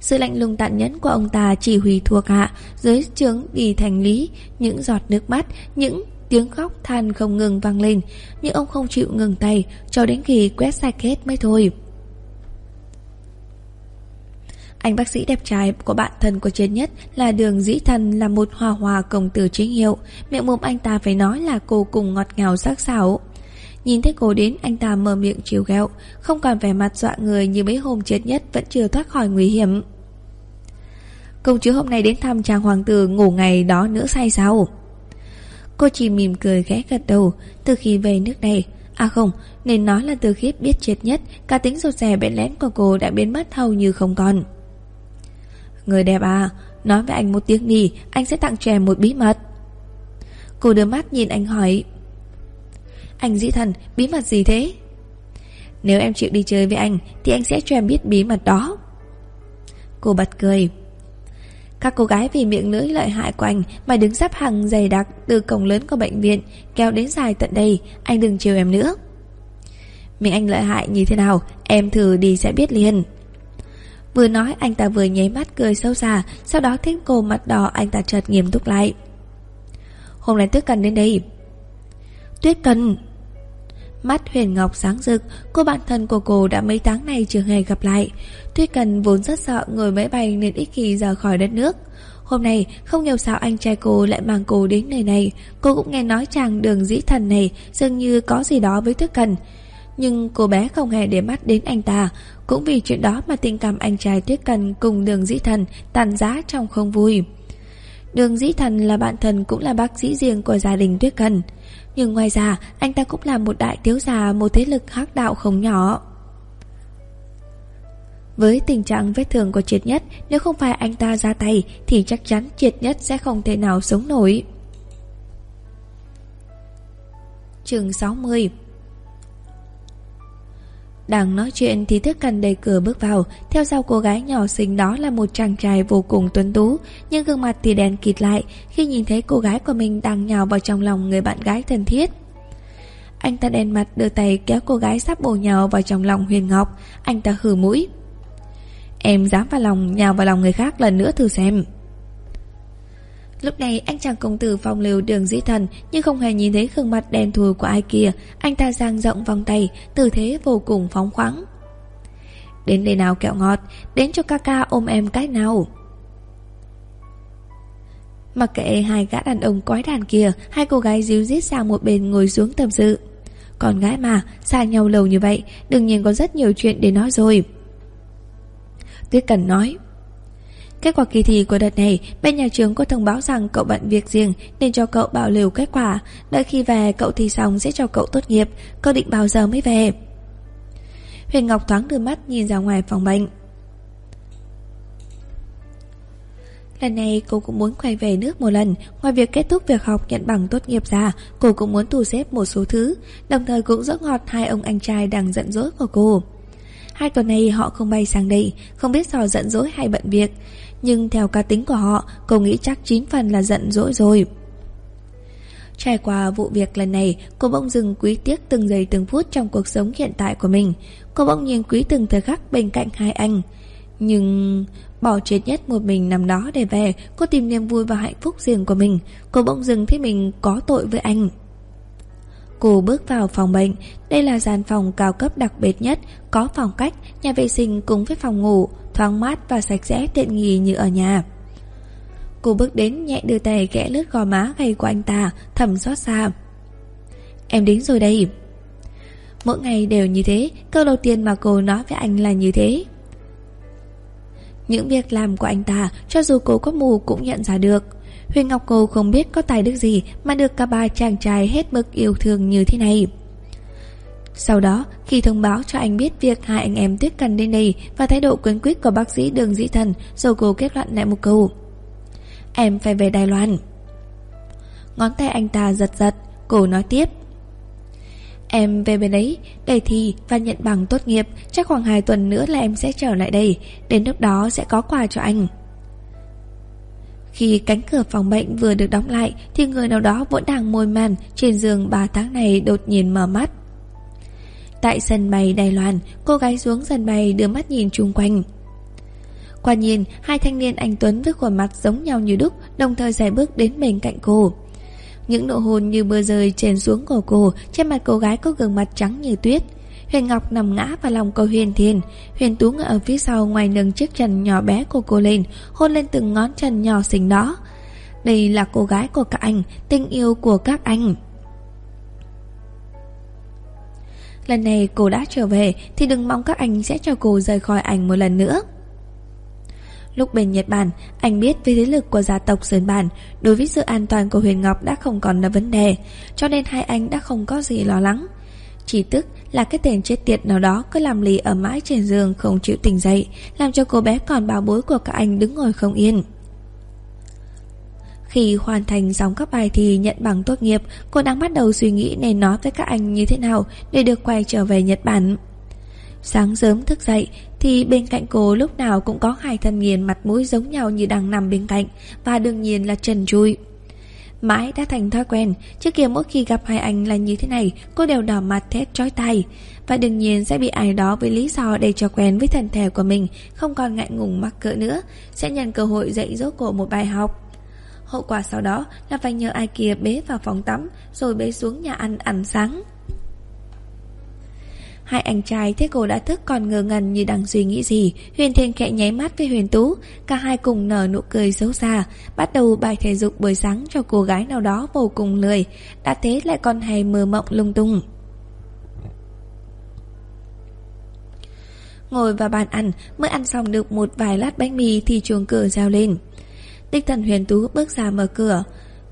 Sự lạnh lùng tàn nhẫn của ông ta Chỉ huy thuộc hạ, Dưới trướng đi thành lý, Những giọt nước mắt, Những tiếng khóc than không ngừng vang lên, Nhưng ông không chịu ngừng tay, Cho đến khi quét sạch hết mới thôi anh bác sĩ đẹp trai của bạn thân của trên nhất là đường dĩ thần là một hòa hòa công tử chính hiệu. Miệng mồm anh ta phải nói là cô cùng ngọt ngào sắc sảo. Nhìn thấy cô đến anh ta mở miệng chiều ghẹo Không còn vẻ mặt dọa người như mấy hôm chết nhất Vẫn chưa thoát khỏi nguy hiểm Công chúa hôm nay đến thăm chàng hoàng tử Ngủ ngày đó nữa say sao Cô chỉ mỉm cười ghé gật đầu Từ khi về nước này À không, nên nói là từ khi biết chết nhất Cả tính rụt rè bẽn lẽn của cô đã biến mất hầu như không còn Người đẹp à Nói với anh một tiếng đi, Anh sẽ tặng cho em một bí mật. Cô đưa mắt nhìn anh hỏi, Anh dĩ thần, bí mật gì thế? Nếu em chịu đi chơi với anh, Thì anh sẽ cho em biết bí mật đó. Cô bật cười, Các cô gái vì miệng lưỡi lợi hại của anh Mà đứng sắp hàng dày đặc Từ cổng lớn của bệnh viện Kéo đến dài tận đây, Anh đừng chiều em nữa. Miệng anh lợi hại như thế nào, Em thử đi sẽ biết liền. Vừa nói, anh ta vừa nháy mắt cười sâu xa, Sau đó thấy cô mặt đỏ, anh ta chợt nghiêm túc lại. Hôm nay Tuyết Cần đến đây. Tuyết Cần. Mắt Huyền Ngọc sáng rực, Cô bạn thân của cô đã mấy tháng nay chưa hề gặp lại. Tuyết Cần vốn rất sợ người máy bay nên ít khi rời khỏi đất nước. Hôm nay, không hiểu sao anh trai cô lại mang cô đến nơi này. Cô cũng nghe nói chàng đường dĩ thần này Dường như có gì đó với Tuyết Cần. Nhưng cô bé không hề để mắt đến anh ta. Cũng vì chuyện đó mà tình cảm anh trai Tuyết Cần cùng đường dĩ thần tàn giá trong không vui. Đường dĩ thần là bạn thân cũng là bác sĩ riêng của gia đình Tuyết Cần Nhưng ngoài ra, anh ta cũng là một đại thiếu già Một thế lực hắc đạo không nhỏ. Với tình trạng vết thương của triệt nhất, Nếu không phải anh ta ra tay, Thì chắc chắn triệt nhất sẽ không thể nào sống nổi. Trường 60 đang nói chuyện thì Thức Cần đẩy cửa bước vào. Theo sau cô gái nhỏ xinh đó là một chàng trai vô cùng tuấn tú, Nhưng gương mặt thì đen kịt lại. Khi nhìn thấy cô gái của mình đang nhào vào trong lòng người bạn gái thân thiết. Anh ta đen mặt đưa tay kéo cô gái sắp bổ nhào vào trong lòng Huyền Ngọc. Anh ta hừ mũi. Em dám vào lòng, nhào vào lòng người khác lần nữa thử xem. Lúc này anh chàng công tử phong lưu đường dĩ thần, Nhưng không hề nhìn thấy gương mặt đen thùi của ai kia. Anh ta giang rộng vòng tay, Tư thế vô cùng phóng khoáng. Đến đây nào kẹo ngọt, Đến cho ca ca ôm em cái nào. Mặc kệ hai gã đàn ông quái đàn kia, Hai cô gái díu dít sang một bên ngồi xuống tâm sự. Còn gái mà, Xa nhau lâu như vậy, Đương nhiên có rất nhiều chuyện để nói rồi. Tuyết Cần nói Kết quả kỳ thi của đợt này, bên nhà trường có thông báo rằng cậu bận việc riêng nên cho cậu bảo lưu kết quả. Đợi khi về, cậu thi xong sẽ cho cậu tốt nghiệp. Cậu định bao giờ mới về? Huyền Ngọc thoáng đưa mắt nhìn ra ngoài phòng bệnh. Lần này cô cũng muốn quay về nước một lần Ngoài việc kết thúc việc học nhận bằng tốt nghiệp ra Cô cũng muốn thu xếp một số thứ Đồng thời cũng rất ngọt hai ông anh trai đang giận dỗi của cô Hai tuần này họ không bay sang đây Không biết do giận dỗi hay bận việc nhưng theo cá tính của họ Cô nghĩ chắc chín phần là giận dỗi rồi. Trải qua vụ việc lần này Cô bỗng dừng quý tiếc từng giây từng phút Trong cuộc sống hiện tại của mình. Cô bỗng nhiên quý từng thời khắc bên cạnh hai anh. Nhưng Bỏ chết nhất một mình nằm đó để về Cô tìm niềm vui và hạnh phúc riêng của mình. Cô bỗng dừng thấy mình có tội với anh. Cô bước vào phòng bệnh. Đây là gian phòng cao cấp đặc biệt nhất Có phòng cách, nhà vệ sinh cùng với phòng ngủ thoáng mát và sạch sẽ tiện nghi như ở nhà. Cô bước đến nhẹ đưa tay kẽ lướt gò má gầy của anh ta, thầm xót xa. Em đến rồi đây. Mỗi ngày đều như thế, câu đầu tiên mà cô nói với anh là như thế. Những việc làm của anh ta, cho dù cô có mù cũng nhận ra được. Huyền Ngọc Cô không biết có tài đức gì mà được cả ba chàng trai hết mực yêu thương như thế này. Sau đó, khi thông báo cho anh biết việc hai anh em Tuyết Cần đến đây và thái độ quyến quyết của bác sĩ Đường Dĩ Thần, rồi cô kết luận lại một câu. Em phải về Đài Loan. Ngón tay anh ta giật giật, cô nói tiếp. Em về bên đấy, đề thi và nhận bằng tốt nghiệp, chắc khoảng 2 tuần nữa là em sẽ trở lại đây, đến lúc đó sẽ có quà cho anh. Khi cánh cửa phòng bệnh vừa được đóng lại thì người nào đó vẫn đang môi màn trên giường 3 tháng này đột nhiên mở mắt. Tại sân bay Đài Loan, cô gái xuống sân bay đưa mắt nhìn chung quanh. Quả nhiên, hai thanh niên anh Tuấn với khuôn mặt giống nhau như đúc, đồng thời giải bước đến bên cạnh cô. Những nụ hôn như mưa rơi trên xuống cổ cô, trên mặt cô gái có gương mặt trắng như tuyết. Huyền Ngọc nằm ngã vào lòng cô Huyền Thiên Huyền Tú ở phía sau ngoài nâng chiếc chân nhỏ bé của cô lên Hôn lên từng ngón chân nhỏ xinh đó Đây là cô gái của các anh Tình yêu của các anh Lần này cô đã trở về Thì đừng mong các anh sẽ cho cô rời khỏi ảnh một lần nữa Lúc bên Nhật Bản, anh biết về thế lực của gia tộc Sơn Bản, đối với sự an toàn của Huyền Ngọc đã không còn là vấn đề, cho nên hai anh đã không có gì lo lắng. Chỉ tức là cái tên chết tiệt nào đó cứ làm lì ở mãi trên giường không chịu tỉnh dậy, làm cho cô bé còn bảo bối của các anh đứng ngồi không yên. Khi hoàn thành xong các bài thi nhận bằng tốt nghiệp, cô đang bắt đầu suy nghĩ nên nói với các anh như thế nào để được quay trở về Nhật Bản. Sáng sớm thức dậy thì bên cạnh cô lúc nào cũng có hai thân nghiền mặt mũi giống nhau như đang nằm bên cạnh và đương nhiên là Trần Trụi. Mãi đã thành thói quen, trước kia mỗi khi gặp hai anh là như thế này, cô đều đỏ mặt thét trói tay. Và đương nhiên sẽ bị ai đó với lý do để cho quen với thân thể của mình, không còn ngại ngùng mắc cỡ nữa, sẽ nhận cơ hội dạy dỗ cô một bài học. Hậu quả sau đó là phải nhờ ai kia bế vào phòng tắm, rồi bế xuống nhà ăn ăn sáng. Hai anh trai thấy cô đã thức còn ngơ ngẩn như đang suy nghĩ gì Huyền Thiên khẽ nháy mắt với Huyền Tú Cả hai cùng nở nụ cười xấu xa Bắt đầu bài thể dục buổi sáng cho cô gái nào đó vô cùng lười Đã thế lại còn hay mơ mộng lung tung Ngồi vào bàn ăn Mới ăn xong được một vài lát bánh mì Thì chuồng cửa reo lên Đích thần Huyền Tú bước ra mở cửa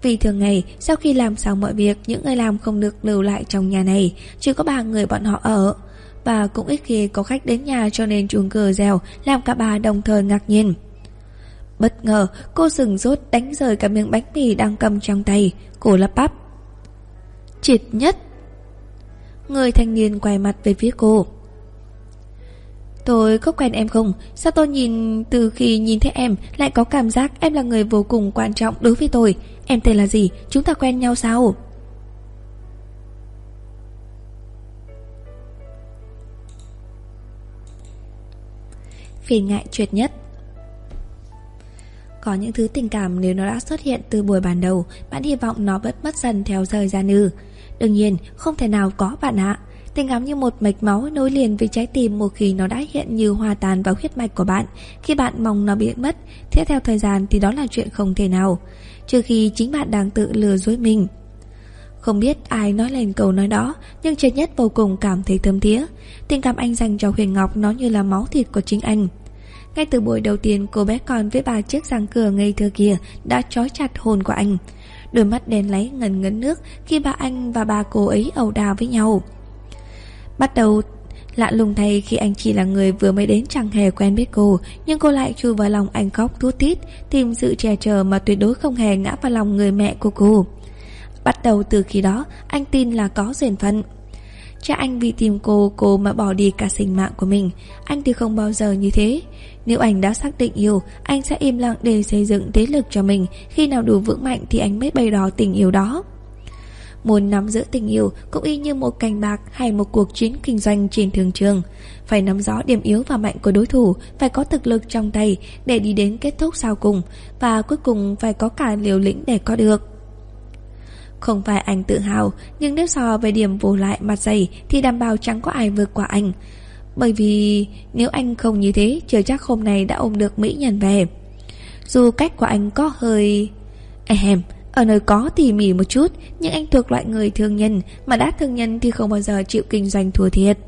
vì thường ngày, sau khi làm xong mọi việc, những người làm không được lưu lại trong nhà này, chỉ có ba người bọn họ ở. Và cũng ít khi có khách đến nhà cho nên chuông cửa rèo làm cả bà đồng thời ngạc nhiên. Bất ngờ, cô sừng rốt đánh rời cả miếng bánh mì đang cầm trong tay, cô lắp bắp. Triệt nhất! Người thanh niên quay mặt về phía cô. Tôi có quen em không? Sao tôi nhìn, từ khi nhìn thấy em, lại có cảm giác em là người vô cùng quan trọng đối với tôi? Em tên là gì? Chúng ta quen nhau sao? Phiền ngại truyệt nhất Có những thứ tình cảm nếu nó đã xuất hiện từ buổi ban đầu, Bạn hy vọng nó bớt mất dần theo thời gian ư Đương nhiên, không thể nào có bạn ạ Tình cảm như một mạch máu nối liền với trái tim một khi nó đã hiện như hòa tan vào huyết mạch của bạn. Khi bạn mong nó bị mất, tiếp theo thời gian thì đó là chuyện không thể nào. Trừ khi chính bạn đang tự lừa dối mình. Không biết ai nói lên câu nói đó, nhưng Trần Nhất vô cùng cảm thấy thơm thía. Tình cảm anh dành cho Huyền Ngọc nó như là máu thịt của chính anh. Ngay từ buổi đầu tiên cô bé con với ba chiếc răng cửa ngây thơ kia đã trói chặt hồn của anh. Đôi mắt đen lấy ngần ngấn nước khi ba anh và ba cô ấy ẩu đà với nhau. Bắt đầu, Lạ lùng thay khi anh chỉ là người vừa mới đến chẳng hề quen biết cô, Nhưng cô lại chui vào lòng anh khóc thút tít Tìm sự che chở mà tuyệt đối không hề ngã vào lòng người mẹ của cô. Bắt đầu từ khi đó, Anh tin là có duyên phận. Cha anh vì tìm cô Cô mà bỏ đi cả sinh mạng của mình. Anh thì không bao giờ như thế. Nếu anh đã xác định yêu, Anh sẽ im lặng để xây dựng thế lực cho mình. Khi nào đủ vững mạnh thì anh mới bày đỏ tình yêu đó. Muốn nắm giữ tình yêu cũng y như một cành bạc hay một cuộc chiến kinh doanh trên thương trường. Phải nắm rõ điểm yếu và mạnh của đối thủ, phải có thực lực trong tay để đi đến kết thúc sau cùng, và cuối cùng phải có cả liều lĩnh để có được. Không phải anh tự hào, nhưng nếu so về điểm vô lại mặt dày thì đảm bảo chẳng có ai vượt qua anh. Bởi vì nếu anh không như thế, chưa chắc hôm nay đã ôm được mỹ nhân về. Dù cách của anh có hơi... Ehem, ở nơi có tỉ mỉ một chút Nhưng anh thuộc loại người thương nhân Mà đã thương nhân thì không bao giờ chịu kinh doanh thua thiệt.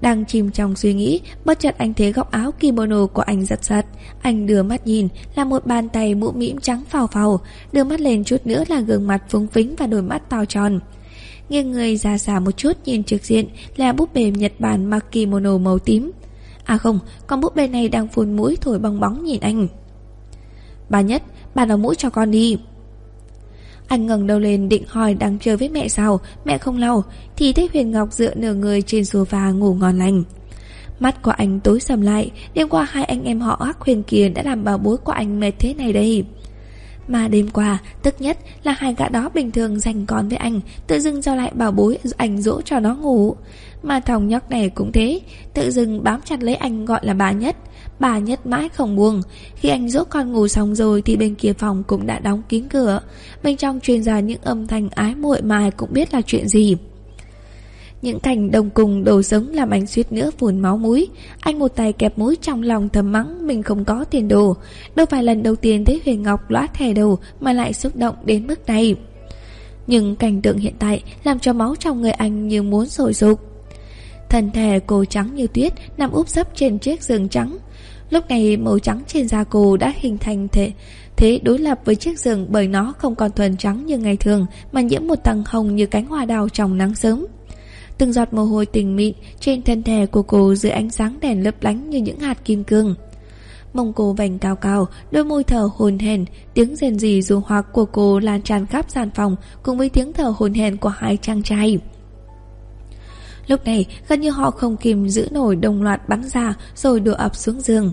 Đang chìm trong suy nghĩ Bất chợt anh thấy góc áo kimono của anh giật giật. Anh đưa mắt nhìn Là một bàn tay mũ mĩm trắng phào phào Đưa mắt lên chút nữa là gương mặt phúng phính Và đôi mắt to tròn. Nghiêng người ra xa một chút nhìn trực diện Là búp bê Nhật Bản mặc kimono màu tím. À không, con búp bê này đang phun mũi thổi bong bóng nhìn anh. Bà nhất, bà đào mũi cho con đi anh ngẩng đầu lên định hỏi đang chơi với mẹ sao, Mẹ không lau, Thì thấy Huyền Ngọc dựa nửa người trên sofa ngủ ngon lành. Mắt của anh tối sầm lại, Đêm qua hai anh em họ ác huyền kia Đã làm bảo bối của anh mệt thế này đây. Mà đêm qua, Tức nhất là hai gã đó bình thường dành con với anh, Tự dưng giao lại bảo bối Anh dỗ cho nó ngủ. Mà thằng nhóc này cũng thế, Tự dưng bám chặt lấy anh gọi là bà nhất. Bà nhất mãi không buông. Khi anh dỗ con ngủ xong rồi Thì bên kia phòng cũng đã đóng kín cửa. Bên trong truyền ra những âm thanh ái muội Mà ai cũng biết là chuyện gì. Những cảnh đồng cùng đồ giống làm anh suýt nữa phun máu mũi. Anh một tay kẹp mũi trong lòng thầm mắng Mình không có tiền đồ. Đâu phải lần đầu tiên thấy Huyền Ngọc lõa thẻ đầu Mà lại xúc động đến mức này. Nhưng cảnh tượng hiện tại Làm cho máu trong người anh như muốn sôi sục. Thân thể cô trắng như tuyết, Nằm úp sấp trên chiếc giường trắng. Lúc này màu trắng trên da cô đã hình thành thể, thế đối lập với chiếc giường bởi nó không còn thuần trắng như ngày thường mà nhiễm một tầng hồng như cánh hoa đào trong nắng sớm. Từng giọt mồ hôi tình mịn Trên thân thể của cô dưới ánh sáng đèn lấp lánh Như những hạt kim cương. Mông cô vành cao cao, Đôi môi thở hồn hển, Tiếng rền rỉ dù hoặc của cô lan tràn khắp sàn phòng Cùng với tiếng thở hồn hển của hai chàng trai. Lúc này, gần như họ không kìm giữ nổi đồng loạt bắn ra Rồi đổ ập xuống giường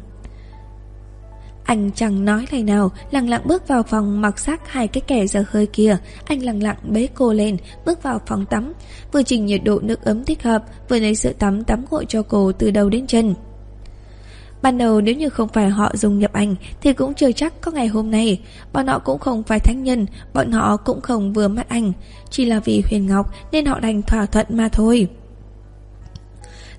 anh chẳng nói lời nào, lặng lặng bước vào phòng mặc xác hai cái kẻ giờ hơi kia. Anh lặng lặng bế cô lên, bước vào phòng tắm. Vừa chỉnh nhiệt độ nước ấm thích hợp, vừa lấy sữa tắm tắm gội cho cô từ đầu đến chân. Ban đầu nếu như không phải họ dùng nhập ảnh Thì cũng chưa chắc có ngày hôm nay Bọn họ cũng không phải thánh nhân Bọn họ cũng không vừa mắt anh Chỉ là vì Huyền Ngọc nên họ đành thỏa thuận mà thôi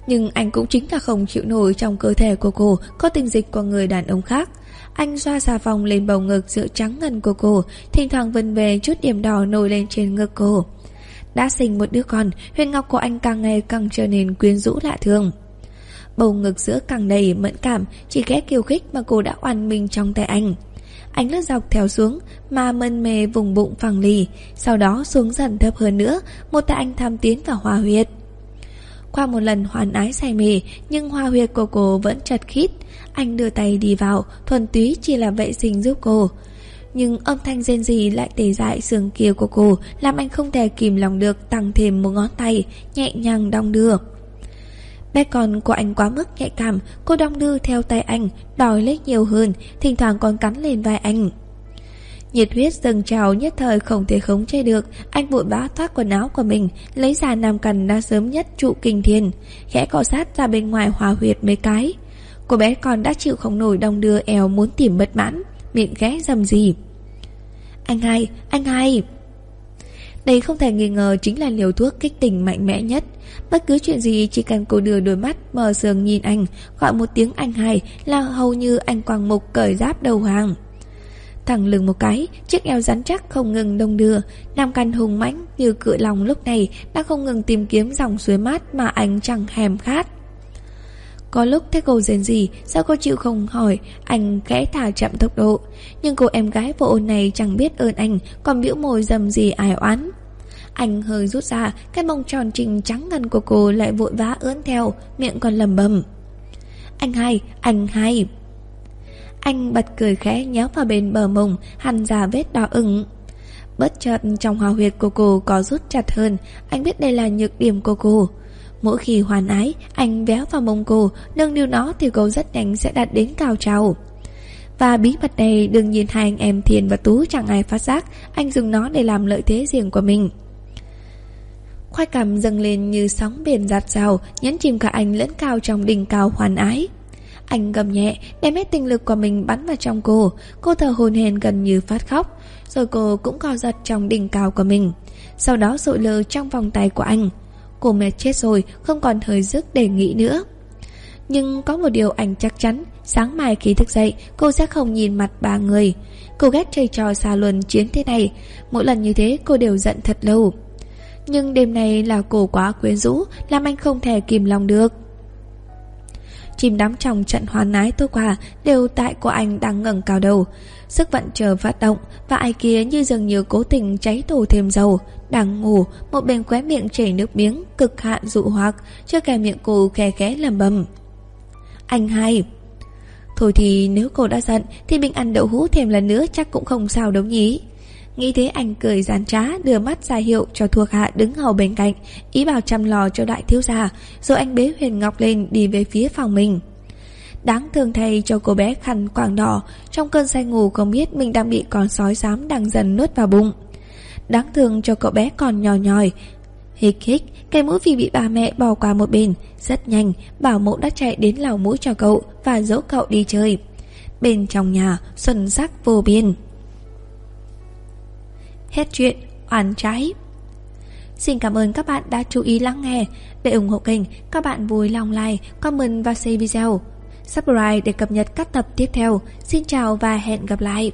Nhưng anh cũng chính là không chịu nổi Trong cơ thể của cô Có tinh dịch của người đàn ông khác anh xoa xà phòng lên bầu ngực giữa trắng ngần của cô, Thỉnh thoảng vần về chút điểm đỏ nổi lên trên ngực cô. Đã sinh một đứa con Huyền ngọc của anh càng ngày càng trở nên quyến rũ lạ thường. Bầu ngực giữa càng đầy mẫn cảm, Chỉ ghét kiêu khích mà cô đã oan mình trong tay anh. Anh lướt dọc theo xuống, Mà mân mê vùng bụng phẳng lì, Sau đó xuống dần thấp hơn nữa, Một tay anh tham tiến vào hòa huyệt qua một lần hoàn ái say mê, Nhưng hoa huyệt của cô vẫn chật khít. Anh đưa tay đi vào, Thuần túy chỉ là vệ sinh giúp cô. Nhưng âm thanh rên rỉ lại tề dại xương kia của cô, Làm anh không thể kìm lòng được Tăng thêm một ngón tay, Nhẹ nhàng đong đưa. Bé con của anh quá mức nhạy cảm, Cô đong đưa theo tay anh, Đòi lấy nhiều hơn, Thỉnh thoảng còn cắn lên vai anh. Nhiệt huyết dâng trào nhất thời không thể khống chế được. Anh vội vã thoát quần áo của mình Lấy ra nam cần đã sớm nhất trụ kinh thiên Khẽ cọ sát ra bên ngoài hòa huyệt mấy cái. Cô bé còn đã chịu không nổi đồng đưa eo muốn tìm bất mãn Miệng ghé dầm gì Anh hai, anh hai. Đây không thể nghi ngờ chính là liều thuốc kích tình mạnh mẽ nhất. Bất cứ chuyện gì chỉ cần cô đưa đôi mắt mở sườn nhìn anh Gọi một tiếng anh hai là hầu như anh quàng mục cởi giáp đầu hàng thẳng lưng một cái, chiếc eo rắn chắc không ngừng đông đưa. Nam căn hùng mãnh như cự lòng lúc này đã không ngừng tìm kiếm dòng suối mát mà anh chẳng hèm khát. Có lúc thấy cô rền gì Sao cô chịu không hỏi Anh khẽ thả chậm tốc độ Nhưng cô em gái vô ôn này chẳng biết ơn anh Còn biểu môi dầm gì ai oán Anh hơi rút ra Cái mông tròn trình trắng ngần của cô Lại vội vã ướn theo Miệng còn lầm bầm Anh hai, anh hai anh bật cười khẽ nhéo vào bên bờ mông, Hằn ra vết đỏ ửng. Bất chợt trong hòa huyệt của cô có rút chặt hơn, Anh biết đây là nhược điểm của cô. Mỗi khi hoàn ái, Anh véo vào mông cô, Nâng niu nó thì cô rất nhanh sẽ đạt đến cao trào. Và bí mật này đừng nhìn hai anh em Thiền và Tú chẳng ai phát giác, Anh dùng nó để làm lợi thế riêng của mình. Khoai cảm dâng lên như sóng biển giạt rào Nhấn chìm cả anh lẫn cao trong đỉnh cao hoàn ái anh gầm nhẹ, đem hết tinh lực của mình bắn vào trong cô. Cô thở hồn hển gần như phát khóc. Rồi cô cũng co giật trong đỉnh cao của mình. Sau đó sụi lơ trong vòng tay của anh. Cô mệt chết rồi, không còn thời sức để nghĩ nữa. Nhưng có một điều anh chắc chắn Sáng mai khi thức dậy Cô sẽ không nhìn mặt ba người Cô ghét chơi trò xa luân chiến thế này Mỗi lần như thế cô đều giận thật lâu Nhưng đêm này là cô quá quyến rũ Làm anh không thể kìm lòng được chìm đắm trong trận hoàn nái tối qua đều tại của anh đang ngẩng cao đầu. Sức vận chờ phát động và ai kia như dường như cố tình cháy tù thêm dầu. Đang ngủ, một bên khóe miệng chảy nước miếng, cực hạn dụ hoặc, chưa kè miệng cô khe khẽ lầm bầm. Anh hai. Thôi thì nếu cô đã giận thì mình ăn đậu hũ thêm lần nữa chắc cũng không sao đâu nhỉ. Nghĩ thế anh cười giàn trá Đưa mắt ra hiệu cho thuộc hạ đứng hầu bên cạnh Ý bảo chăm lò cho đại thiếu gia Rồi anh bế Huyền Ngọc lên đi về phía phòng mình. Đáng thương thay cho cô bé khăn quàng đỏ Trong cơn say ngủ không biết mình đang bị con sói xám đang dần nuốt vào bụng. Đáng thương cho cậu bé còn nhỏ nhòi. Hịch hịch, cái mũi vì bị bà mẹ bỏ qua một bên Rất nhanh, bảo mẫu đã chạy đến lào mũi cho cậu Và dỗ cậu đi chơi. Bên trong nhà, xuân sắc vô biên. Hết chuyện Oán trái. Xin cảm ơn các bạn đã chú ý lắng nghe. Để ủng hộ kênh, các bạn vui lòng like, comment và share video. Subscribe để cập nhật các tập tiếp theo. Xin chào và hẹn gặp lại.